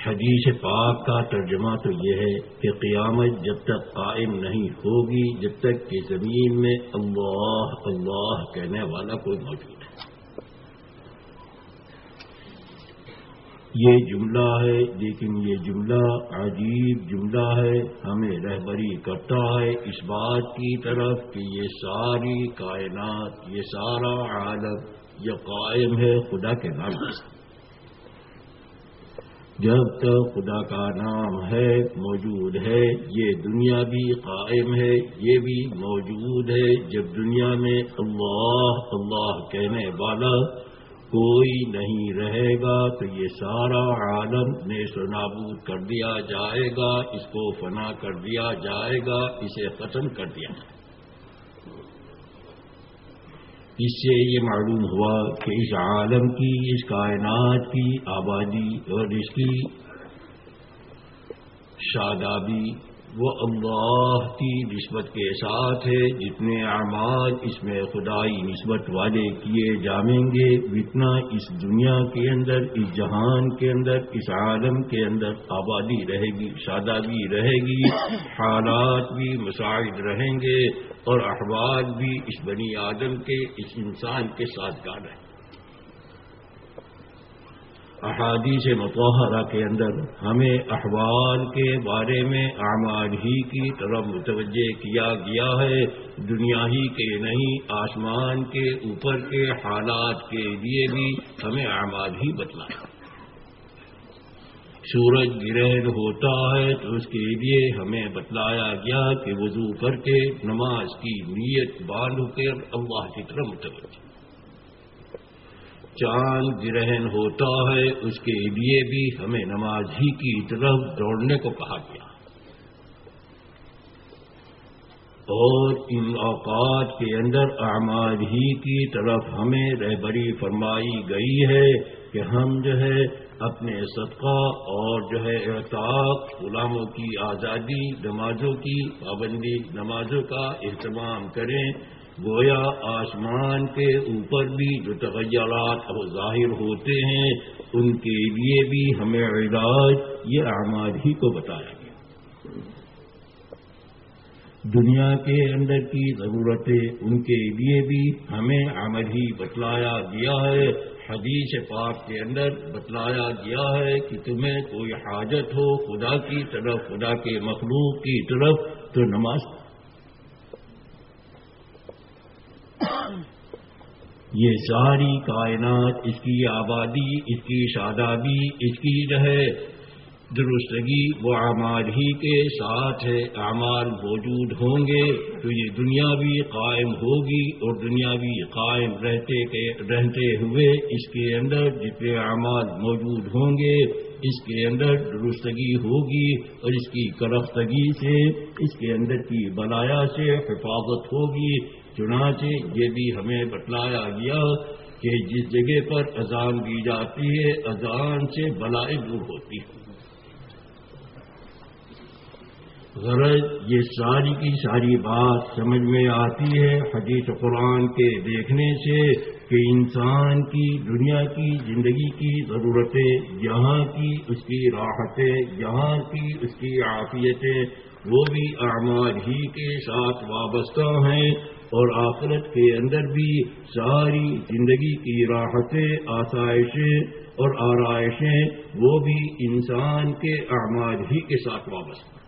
حدیث پاک کا ترجمہ تو یہ ہے کہ قیامت جب تک قائم نہیں ہوگی، جب تک کہ زمین میں اللہ اللہ کہنے والا کوئی موجود ہے یہ جملہ ہے، لیکن یہ جملہ عجیب جملہ ہے، ہمیں رہبری کرتا ہے اس بات کی طرف کہ یہ ساری کائنات، یہ سارا عالم، یہ قائم ہے خدا کے نام جب تک خدا کا نام ہے، موجود ہے، یہ دنیا بھی قائم ہے، یہ بھی موجود ہے۔ جب دنیا میں اللہ اللہ کہنے والا کوئی نہیں رہے گا تو یہ سارا عالم نے نابود کر دیا جائے گا، اس کو فنا کر دیا جائے گا، اسے ختم کر دیا جائے اس سے یہ معلوم ہوا کہ اس عالم کی، اس کائنات کی آبادی اور اس کی شادابی وہ اللہ کی نسبت کے ساتھ ہے، جتنے اعمال اس میں خدائی نسبت والے کیے جامیں گے اتنا اس دنیا کے اندر، اس جہان کے اندر، اس عالم کے اندر آبادی رہے گی شادابی رہے گی، حالات بھی مساعد رہیں گے اور احوال بھی اس بنی آدم کے، اس انسان کے ساتھ گاڑ احادیث متحرہ کے اندر ہمیں احوال کے بارے میں اعمال ہی کی طرف متوجہ کیا گیا ہے، دنیا ہی کے نہیں، آسمان کے اوپر کے حالات کے لیے بھی ہمیں اعمال ہی بتلایا سورج گرہن ہوتا ہے تو اس کے لیے ہمیں بتلایا گیا کہ وضو کر کے نماز کی نیت باندھ کر اللہ کی طرف متوجہ۔ چاند گرہن ہوتا ہے، اس کے لیے بھی ہمیں نماز ہی کی طرف دوڑنے کو کہا گیا۔ اور ان اوقات کے اندر اعمال ہی کی طرف ہمیں رہبری فرمائی گئی ہے کہ ہم جو ہے اپنے صدقہ اور جو ہے احتاط غلاموں کی آزادی، نمازوں کی پابندی، نمازوں کا اہتمام کریں۔ گویا آسمان کے اوپر بھی جو تغیرات اب ظاہر ہوتے ہیں، ان کے لیے بھی ہمیں علاج یہ اعمال ہی کو بتایا گیا۔ دنیا کے اندر کی ضرورتیں ان کے لیے بھی ہمیں عمل ہی بتلایا گیا ہے۔ حدیث پاک کے اندر بتلایا گیا ہے کہ تمہیں کوئی حاجت ہو خدا کی طرف، خدا کے مخلوق کی طرف تو نماز یہ ساری کائنات اس کی آبادی، اس کی شادابی، اس کی جو ہے درستگی وہ اعمال ہی کے ساتھ ہے، اعمال موجود ہوں گے۔ تو یہ دنیا بھی قائم ہوگی اور دنیا بھی قائم رہتے کے، رہتے ہوئے اس کے اندر جتنے اعمال موجود ہوں گے، اس کے اندر درستگی ہوگی اور اس کی کرفتگی سے، اس کے اندر کی بلایا سے حفاظت ہوگی۔ چنانچہ یہ بھی ہمیں بتلایا گیا کہ جس جگہ پر اذان دی جاتی ہے، اذان سے بلائے دور ہوتی ہے۔ غرض یہ ساری کی ساری بات سمجھ میں آتی ہے حدیث قرآن کے دیکھنے سے کہ انسان کی، دنیا کی زندگی کی ضرورتیں، یہاں کی اس کی راحتیں، یہاں کی اس کی عافیتیں، وہ بھی اعمال ہی کے ساتھ وابستہ ہیں۔ اور آخرت کے اندر بھی ساری زندگی کی راحتیں، آسائشیں اور آرائشیں، وہ بھی انسان کے اعمال ہی کے ساتھ وابستہ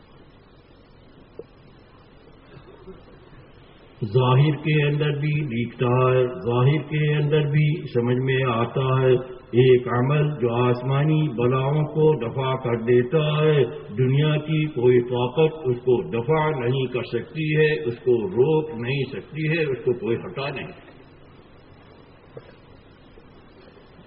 ظاہر کے اندر بھی دیکھتا ہے، ظاہر کے اندر بھی سمجھ میں آتا ہے۔ ایک عمل جو آسمانی بلاؤں کو دفاع کر دیتا ہے۔ دنیا کی کوئی طاقت اس کو دفاع نہیں کر سکتی ہے، اس کو روک نہیں سکتی ہے، اس کو کوئی ہٹا نہیں۔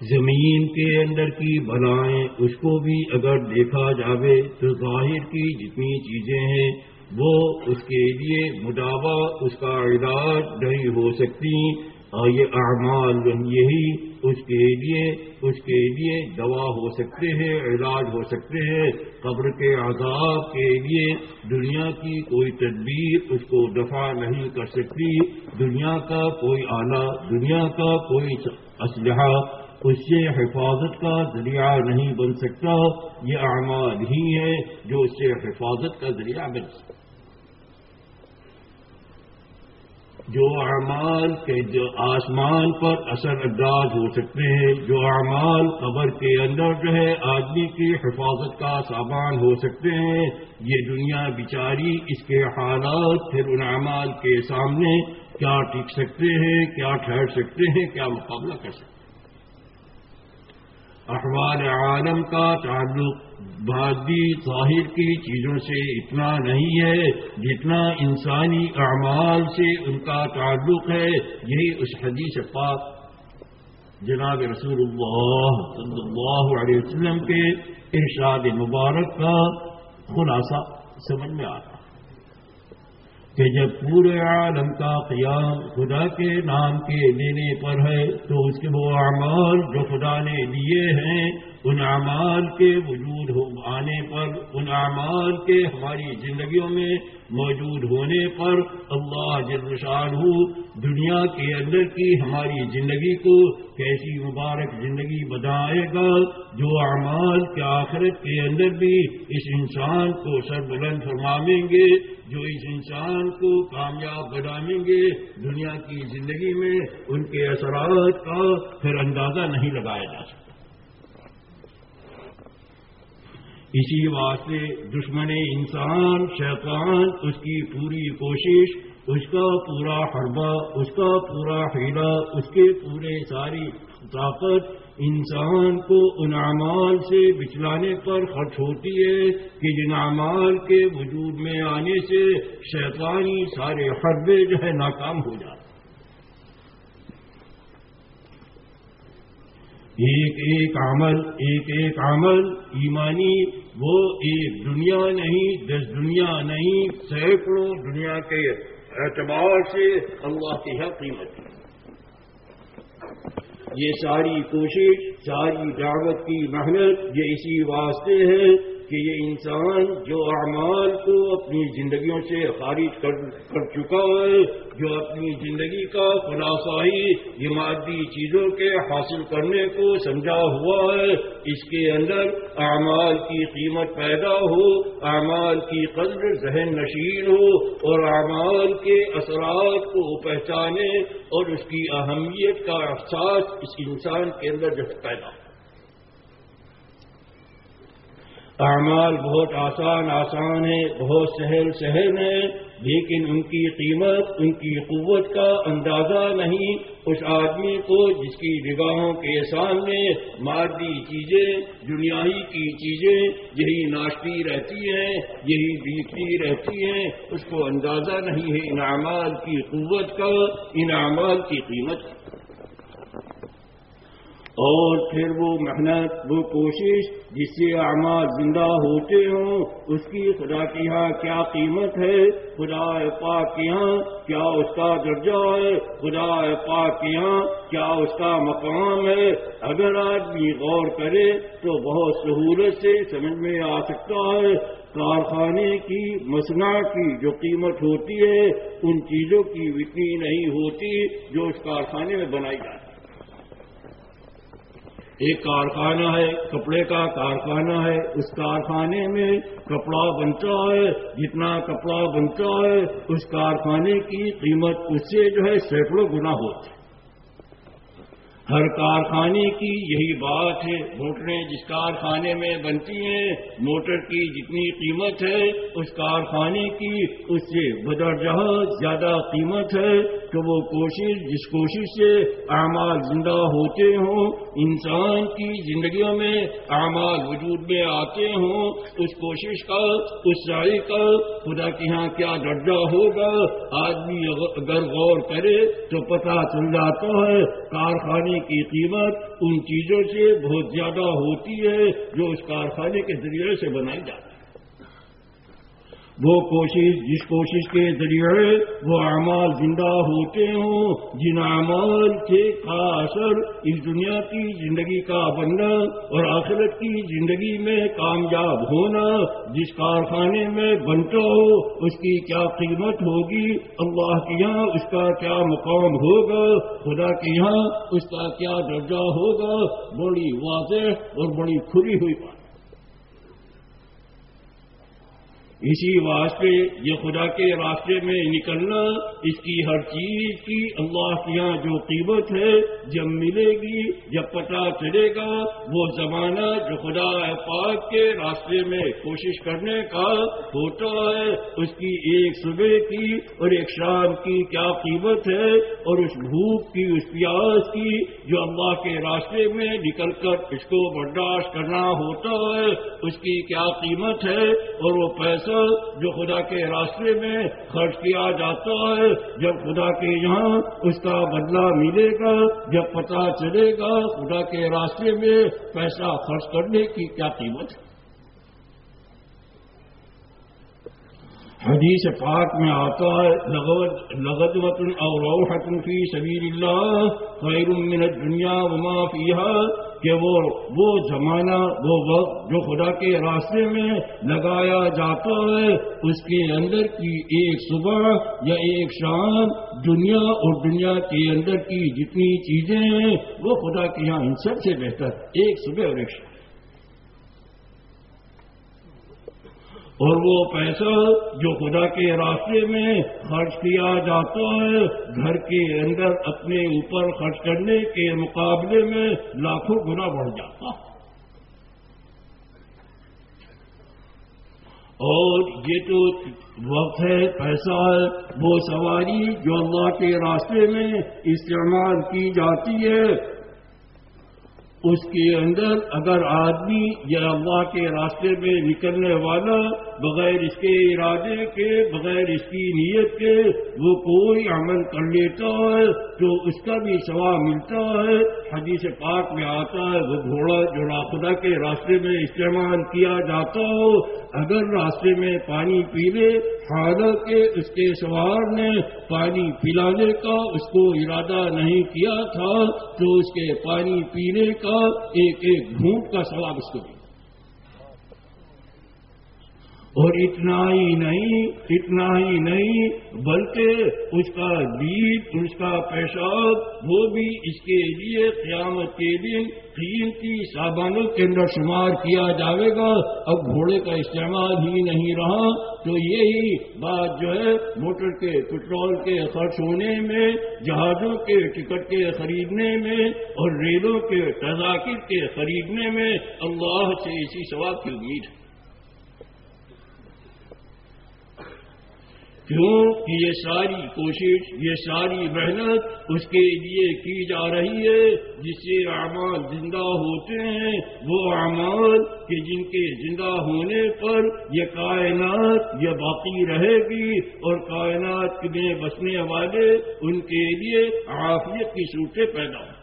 زمین کے اندر کی بلائیں اس کو بھی اگر دیکھا جاوے تو ظاہر کی جتنی چیزیں ہیں، وہ اس کے لیے مداوع، اس کا علاج نہیں ہو سکتی۔ اور یہ اعمال یہی اس کے لیے، اس کے لیے دوا ہو سکتے ہیں، علاج ہو سکتے ہیں۔ قبر کے عذاب کے لیے دنیا کی کوئی تدبیر اس کو دفاع نہیں کر سکتی۔ دنیا کا کوئی آلہ دنیا کا کوئی اسلحہ اس سے حفاظت کا ذریعہ نہیں بن سکتا۔ یہ اعمال ہی ہے جو اس سے حفاظت کا ذریعہ بن سکتا جو اعمال کے جو آسمان پر اثر انداز ہو سکتے ہیں، جو اعمال قبر کے اندر جو ہے، آدمی کی حفاظت کا سامان ہو سکتے ہیں۔ یہ دنیا بیچاری اس کے حالات، پھر ان اعمال کے سامنے کیا ٹک سکتے ہیں، کیا ٹھہر سکتے ہیں، کیا مقابلہ کر سکتے ہیں۔ احوال عالم کا تعلق بادی ظاہر کی چیزوں سے اتنا نہیں ہے جتنا انسانی اعمال سے ان کا تعلق ہے۔ یہی اس حدیث پاک جناب رسول اللہ صلی اللہ علیہ وسلم کے ارشاد مبارک کا خلاصہ سمجھ میں آتا کہ جب پورے عالم کا قیام خدا کے نام کے لینے پر ہے تو اس کے وہ اعمال جو خدا نے دیے ہیں ان اعمال کے وجود آنے پر، ان اعمال کے ہماری زندگیوں میں موجود ہونے پر اللہ جلشان ہو دنیا کے اندر کی ہماری زندگی کو کیسی مبارک زندگی بنائے گا جو اعمال کے آخرت کے اندر بھی اس انسان کو سر بلند فرمائیں گے، جو اس انسان کو کامیاب بنائیں گے دنیا کی زندگی میں ان کے اثرات کا پھر اندازہ نہیں لگایا جا سکتا۔ اسی واسطے دشمن انسان، شیطان، اس کی پوری کوشش، اس کا پورا حربہ، اس کا پورا ہیلا اس کے پورے ساری طاقت انسان کو ان اعمال سے بچلانے پر خرچ ہوتی ہے کہ جن اعمال کے وجود میں آنے سے شیطانی سارے حربے جو ہے ناکام ہو جاتے ایک ایک عمل، ایک ایک عمل، ایمانی، وہ ایک دنیا نہیں، دس دنیا نہیں، سینکڑوں دنیا کے اعتبار سے اللہ کی ہے قیمت یہ ساری کوشش، ساری دعوت کی محنت، یہ اسی واسطے ہے کہ یہ انسان جو اعمال کو اپنی زندگیوں سے خارج کر چکا ہے، جو اپنی زندگی کا خلاصہ ہی یہ مادی چیزوں کے حاصل کرنے کو سمجھا ہوا ہے۔ اس کے اندر اعمال کی قیمت پیدا ہو، اعمال کی قدر ذہن نشین ہو اور اعمال کے اثرات کو پہچانے اور اس کی اہمیت کا احساس اس انسان کے اندر جو پیدا ہو۔ اعمال بہت آسان آسان ہے، بہت سہل سہل ہے، لیکن ان کی قیمت، ان کی قوت کا اندازہ نہیں۔ اس آدمی کو جس کی نگاہوں کے سامنے مادی چیزیں دنیائی کی چیزیں یہی ناشتی رہتی ہیں، یہی بیچتی رہتی ہیں، اس کو اندازہ نہیں ہے ان اعمال کی قوت کا، ان اعمال کی قیمت کا۔ اور پھر وہ محنت، وہ کوشش جس سے اعمال زندہ ہوتے ہوں، اس کی خدا کے یہاں کیا قیمت ہے؟ خدا پاک کے یہاں کیا اس کا درجہ ہے؟ خدا پاک کے یہاں کیا اس کا مقام ہے؟ اگر آدمی غور کرے تو بہت سہولت سے سمجھ میں آ سکتا ہے۔ کارخانے کی مسنا کی جو قیمت ہوتی ہے، ان چیزوں کی وکنی نہیں ہوتی جو اس کارخانے میں بنائی جاتی ایک کارخانہ ہے، کپڑے کا کارخانہ ہے، اس کارخانے میں کپڑا بنتا ہے، جتنا کپڑا بنتا ہے، اس کارخانے کی قیمت اس سے جو ہے سینکڑوں گنا ہوتی ہے۔ ہر کارخانے کی یہی بات ہے۔ موٹریں جس کارخانے میں بنتی ہیں، موٹر کی جتنی قیمت ہے، اس کارخانے کی اس سے بدرجہ زیادہ قیمت ہے کہ وہ کوشش، جس کوشش سے اعمال زندہ ہوتے ہوں، انسان کی زندگیوں میں اعمال وجود میں آتے ہوں، اس کوشش کا، اس سائی کا، خدا کے یہاں کیا درجہ ہوگا؟ آدمی اگر غور کرے تو پتہ چل جاتا ہے، کارخانے کی قیمت ان چیزوں سے بہت زیادہ ہوتی ہے جو اس کارخانے کے ذریعے سے بنائی جاتی ہے۔ وہ کوشش جس کوشش کے ذریعے وہ اعمال زندہ ہوتے ہوں، جن اعمال کے کا اثر اس دنیا کی زندگی کا بننا اور آخرت کی زندگی میں کامیاب ہونا، جس کارخانے میں بنتا ہو، اس کی کیا قیمت ہوگی؟ اللہ کے یہاں اس کا کیا مقام ہوگا؟ خدا کے یہاں اس کا کیا درجہ ہوگا؟ بڑی واضح اور بڑی کھلی ہوئی بات۔ اسی واسطے یہ خدا کے راستے میں نکلنا، اس کی ہر چیز کی اللہ کے یہاں جو قیمت ہے، جب ملے گی، جب پتہ چلے گا، وہ زمانہ جو خدا پاک کے راستے میں کوشش کرنے کا ہوتا ہے، اس کی ایک صبح کی اور ایک شام کی کیا قیمت ہے اور اس بھوک کی، اس پیاس کی جو اللہ کے راستے میں نکل کر اس کو برداشت کرنا ہوتا ہے، اس کی کیا قیمت ہے اور وہ پیسہ جو خدا کے راستے میں خرچ کیا جاتا ہے، جب خدا کے یہاں اس کا بدلہ ملے گا، جب پتہ چلے گا خدا کے راستے میں پیسہ خرچ کرنے کی کیا قیمت ہے؟ حدیث پاک میں آتا ہے لغت وطن اور روحتن فی سبیل اللہ خیر من الدنیا وما فیہا، کہ وہ وہ زمانہ، وہ وقت جو خدا کے راستے میں لگایا جاتا ہے، اس کے اندر کی ایک صبح یا ایک شام دنیا اور دنیا کے اندر کی جتنی چیزیں ہیں، وہ خدا کے یہاں ان سب سے بہتر ایک صبح اور ایک شام۔ اور وہ پیسہ جو خدا کے راستے میں خرچ کیا جاتا ہے، گھر کے اندر اپنے اوپر خرچ کرنے کے مقابلے میں لاکھوں گنا بڑھ جاتا۔ اور یہ تو وقت ہے، پیسہ ہے، وہ سواری جو اللہ کے راستے میں استعمال کی جاتی ہے اس کے اندر اگر آدمی یا اللہ کے راستے میں نکلنے والا بغیر اس کے ارادے کے، بغیر اس کی نیت کے وہ کوئی عمل کر لیتا ہے تو اس کا بھی ثواب ملتا ہے۔ حدیث پاک میں آتا ہے، وہ گھوڑا جو خدا کے راستے میں استعمال کیا جاتا ہو، اگر راستے میں پانی پی لے حالانکہ اس کے سوار نے پانی پلانے کا اس کو ارادہ نہیں کیا تھا تو اس کے پانی پینے کا ایک ایک گھونٹ کا سواب اس کو دیا اور اتنا ہی نہیں، اتنا ہی نہیں، بلکہ اس کا بیج اس کا پیشاب، وہ بھی اس کے لیے قیامت کے دن قیمتی صابانوں کے اندر شمار کیا جاوے گا۔ اب گھوڑے کا استعمال ہی نہیں رہا۔ تو یہی بات جو ہے، موٹر کے، پٹرول کے خرچ ہونے میں، جہازوں کے ٹکٹ کے خریدنے میں، اور ریلوں کے تذاکر کے خریدنے میں اللہ سے اسی سواب کی امید ہے۔ کیوں کہ یہ ساری کوشش، یہ ساری محنت اس کے لیے کی جا رہی ہے جس سے اعمال زندہ ہوتے ہیں، وہ اعمال کہ جن کے زندہ ہونے پر یہ کائنات یہ باقی رہے گی اور کائنات میں بسنے والے ان کے لیے عافیت کی صورتیں پیدا ہوں۔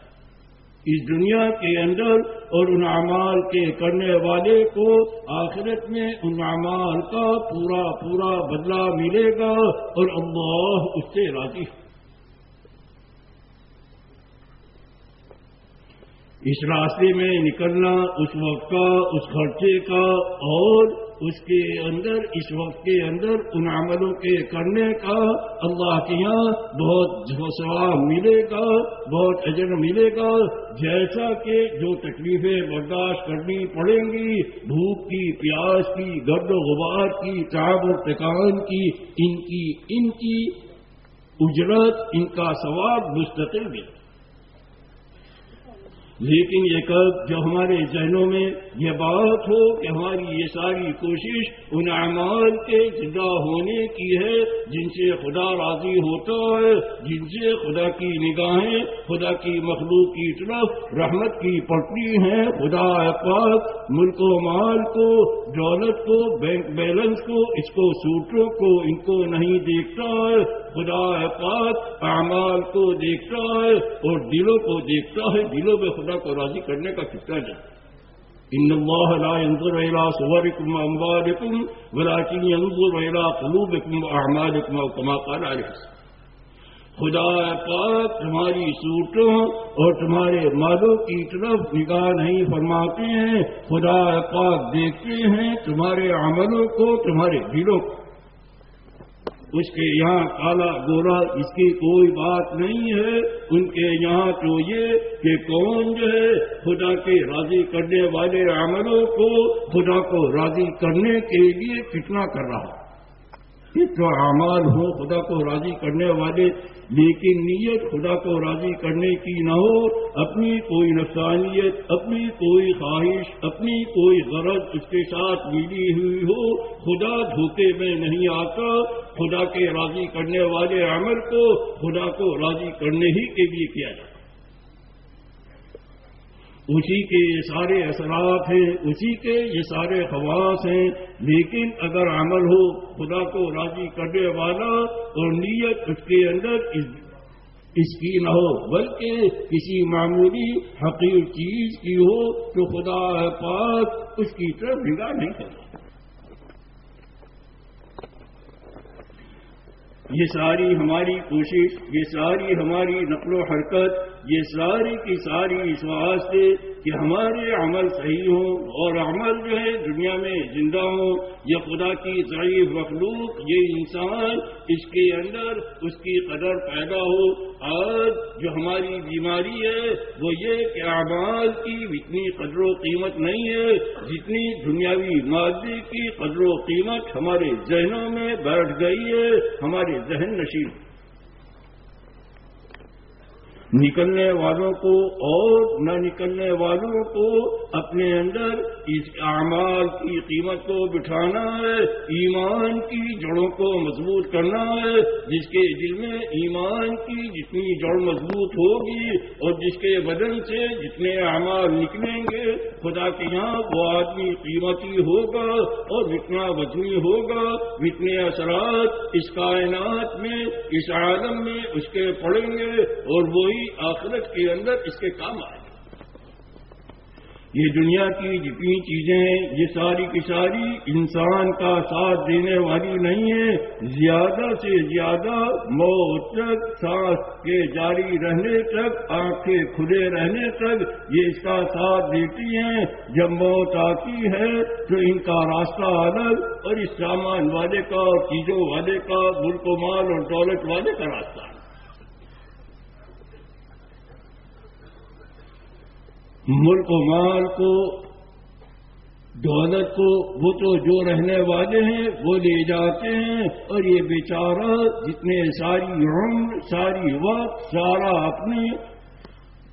اس دنیا کے اندر اور ان اعمال کے کرنے والے کو آخرت میں ان اعمال کا پورا پورا بدلہ ملے گا اور اللہ اس سے راضی اس راستے میں نکلنا اس وقت کا، اس خرچے کا اور اس کے اندر، اس وقت کے اندر، ان عملوں کے کرنے کا اللہ کے یہاں بہت ثواب ملے گا، بہت اجر ملے گا۔ جیسا کہ جو تکلیفیں برداشت کرنی پڑیں گی، بھوک کی، پیاس کی، گرد و غبار کی تعب و تکان کی، ان کی ان کی اجرت، ان کا ثواب مستقل بھی لیکن یہ کب جو ہمارے ذہنوں میں یہ بات ہو کہ ہماری یہ ساری کوشش ان اعمال کے زندہ ہونے کی ہے، جن سے خدا راضی ہوتا ہے، جن سے خدا کی نگاہیں، خدا کی مخلوق کی طرف رحمت کی پٹری ہیں۔ خدا پاک ملک و مال کو، دولت کو، بینک بیلنس کو، اس کو سوٹوں کو ان کو نہیں دیکھتا ہے۔ خدا پاک اعمال کو دیکھتا ہے اور دلوں کو دیکھتا ہے، دلوں میں خدا کو راضی کرنے کا کتنا جائے ان اللہ لا ينظر الى صوركم واموالكم ولكن ينظر الى قلوبكم واعمالكم كما قال عليه خدا پاک تمہاری صورتوں اور تمہارے مالوں کی طرف نگاہ نہیں فرماتے ہیں۔ خدا پاک دیکھتے ہیں تمہارے عملوں کو، تمہارے دلوں کو۔ اس کے یہاں کالا گورا اس کی کوئی بات نہیں ہے۔ ان کے یہاں تو یہ کہ کون جو ہے خدا کے راضی کرنے والے عملوں کو خدا کو راضی کرنے کے لیے کتنا کر رہا تو اعمال ہو خدا کو راضی کرنے والے لیکن نیت خدا کو راضی کرنے کی نہ ہو، اپنی کوئی نفسانیت، اپنی کوئی خواہش، اپنی کوئی غرض اس کے ساتھ ملی ہوئی ہو۔ خدا دھوکے میں نہیں آتا۔ خدا کے راضی کرنے والے عمل کو خدا کو راضی کرنے ہی کے لیے کیا جاتا اسی کے یہ سارے اثرات ہیں، اسی کے یہ سارے خواص ہیں، لیکن اگر عمل ہو خدا کو راضی کرنے والا اور نیت اس کے اندر اس کی نہ ہو، بلکہ کسی معمولی حقیق چیز کی ہو، تو خدا پاک اس کی طرف نگاہ نہیں کرتا۔ یہ ساری ہماری کوشش، یہ ساری ہماری نقل و حرکت، یہ ساری کی ساری اس واسطے کہ ہمارے عمل صحیح ہوں اور عمل جو ہے دنیا میں زندہ ہوں یہ خدا کی ضعیف مخلوق، یہ انسان اس کے اندر اس کی قدر پیدا ہو۔ آج جو ہماری بیماری ہے، وہ یہ کہ اعمال کی اتنی قدر و قیمت نہیں ہے جتنی دنیاوی مادی کی قدر و قیمت ہمارے ذہنوں میں بیٹھ گئی ہے، ہمارے ذہن نشین۔ نکلنے والوں کو اور نہ نکلنے والوں کو اپنے اندر اس اعمال کی قیمت کو بٹھانا ہے، ایمان کی جڑوں کو مضبوط کرنا ہے، جس کے دل میں ایمان کی جتنی جڑ مضبوط ہوگی اور جس کے بدن سے جتنے اعمال نکلیں گے، خدا کے یہاں وہ آدمی قیمتی ہوگا اور جتنا وزنی ہوگا، جتنے اثرات اس کائنات میں، اس عالم میں اس کے پڑیں گے اور وہی آخرت کے اندر اس کے کام آئے۔ یہ دنیا کی جتنی چیزیں ہیں، یہ ساری کی ساری انسان کا ساتھ دینے والی نہیں ہے زیادہ سے زیادہ موت تک، سانس کے جاری رہنے تک، آنکھیں کھلے رہنے تک یہ اس کا ساتھ دیتی ہیں۔ جب موت آتی ہے تو ان کا راستہ الگ اور اس سامان والے کا اور چیزوں والے کا، ملک و مال اور دولت والے کا راستہ۔ ملک و مال کو، دولت کو، وہ تو جو رہنے والے ہیں، وہ لے جاتے ہیں۔ اور یہ بیچارہ جتنے ساری عمر، ساری وقت، سارا اپنے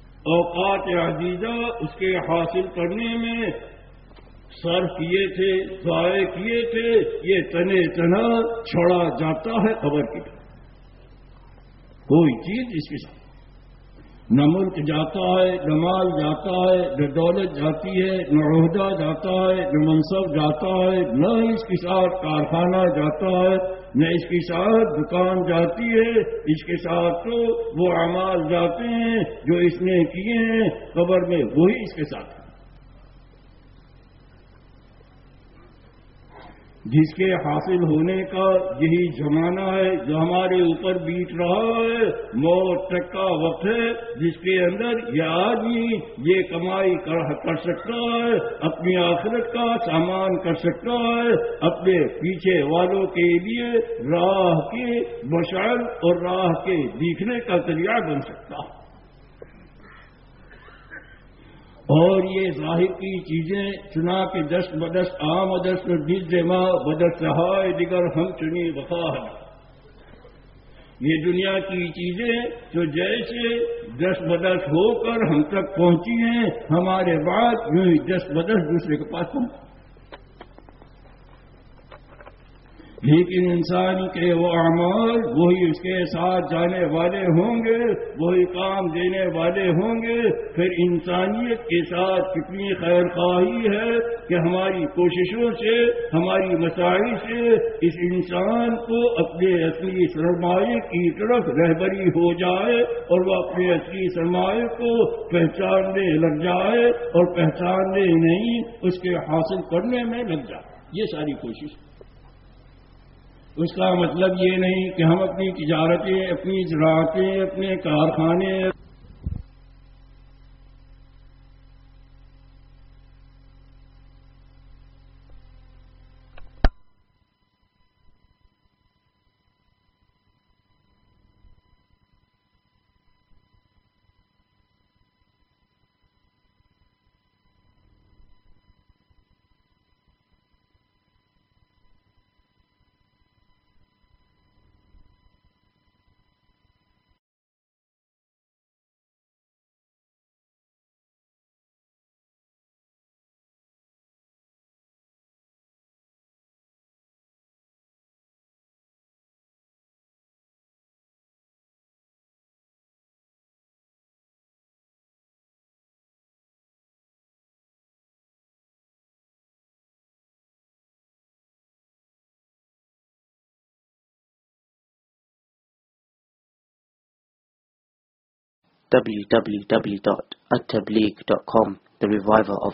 اوقات عزیزہ اس کے حاصل کرنے میں سر کیے تھے، ضائع کیے تھے، یہ تنے تنا چھوڑا جاتا ہے خبر کی۔ کوئی چیز اس کے ساتھ نہ ملک جاتا ہے، نہ مال جاتا ہے، نہ دولت جاتی ہے، نہ عہدہ جاتا ہے، نہ منصب جاتا ہے، نہ اس کے ساتھ کارخانہ جاتا ہے، نہ اس کے ساتھ دکان جاتی ہے، اس کے ساتھ تو وہ اعمال جاتے ہیں جو اس نے کیے ہیں، قبر میں وہی اس کے ساتھ جس کے حاصل ہونے کا یہی زمانہ ہے جو ہمارے اوپر بیت رہا ہے، موت تک کا وقت ہے جس کے اندر یہ آدمی یہ کمائی کر سکتا ہے، اپنی آخرت کا سامان کر سکتا ہے، اپنے پیچھے والوں کے لیے راہ کے مشعل اور راہ کے دیکھنے کا ذریعہ بن سکتا ہے۔ اور یہ ظاہر کی چیزیں چنا کے دست بدست عام دست دل ماں بدست رہائے دیگر ہم چنی وفا ہے یہ دنیا کی چیزیں جو جیسے دس بدس ہو کر ہم تک پہنچی ہیں، ہمارے بعد یوں ہی دس بدس دوسرے کے پاس پہنچ لیکن انسان کے وہ اعمال وہی اس کے ساتھ جانے والے ہوں گے، وہی کام دینے والے ہوں گے۔ پھر انسانیت کے ساتھ کتنی خیر خواہی ہے کہ ہماری کوششوں سے، ہماری مسائل سے اس انسان کو اپنے اصلی سرمایہ کی طرف رہبری ہو جائے اور وہ اپنے اصلی سرمایہ کو پہچاننے لگ جائے اور پہچاننے نہیں، اس کے حاصل کرنے میں لگ جائے۔ یہ ساری کوشش۔ اس کا مطلب یہ نہیں کہ ہم اپنی تجارتیں اپنی زراعتیں اپنے کارخانے www.attableek.com The Reviver of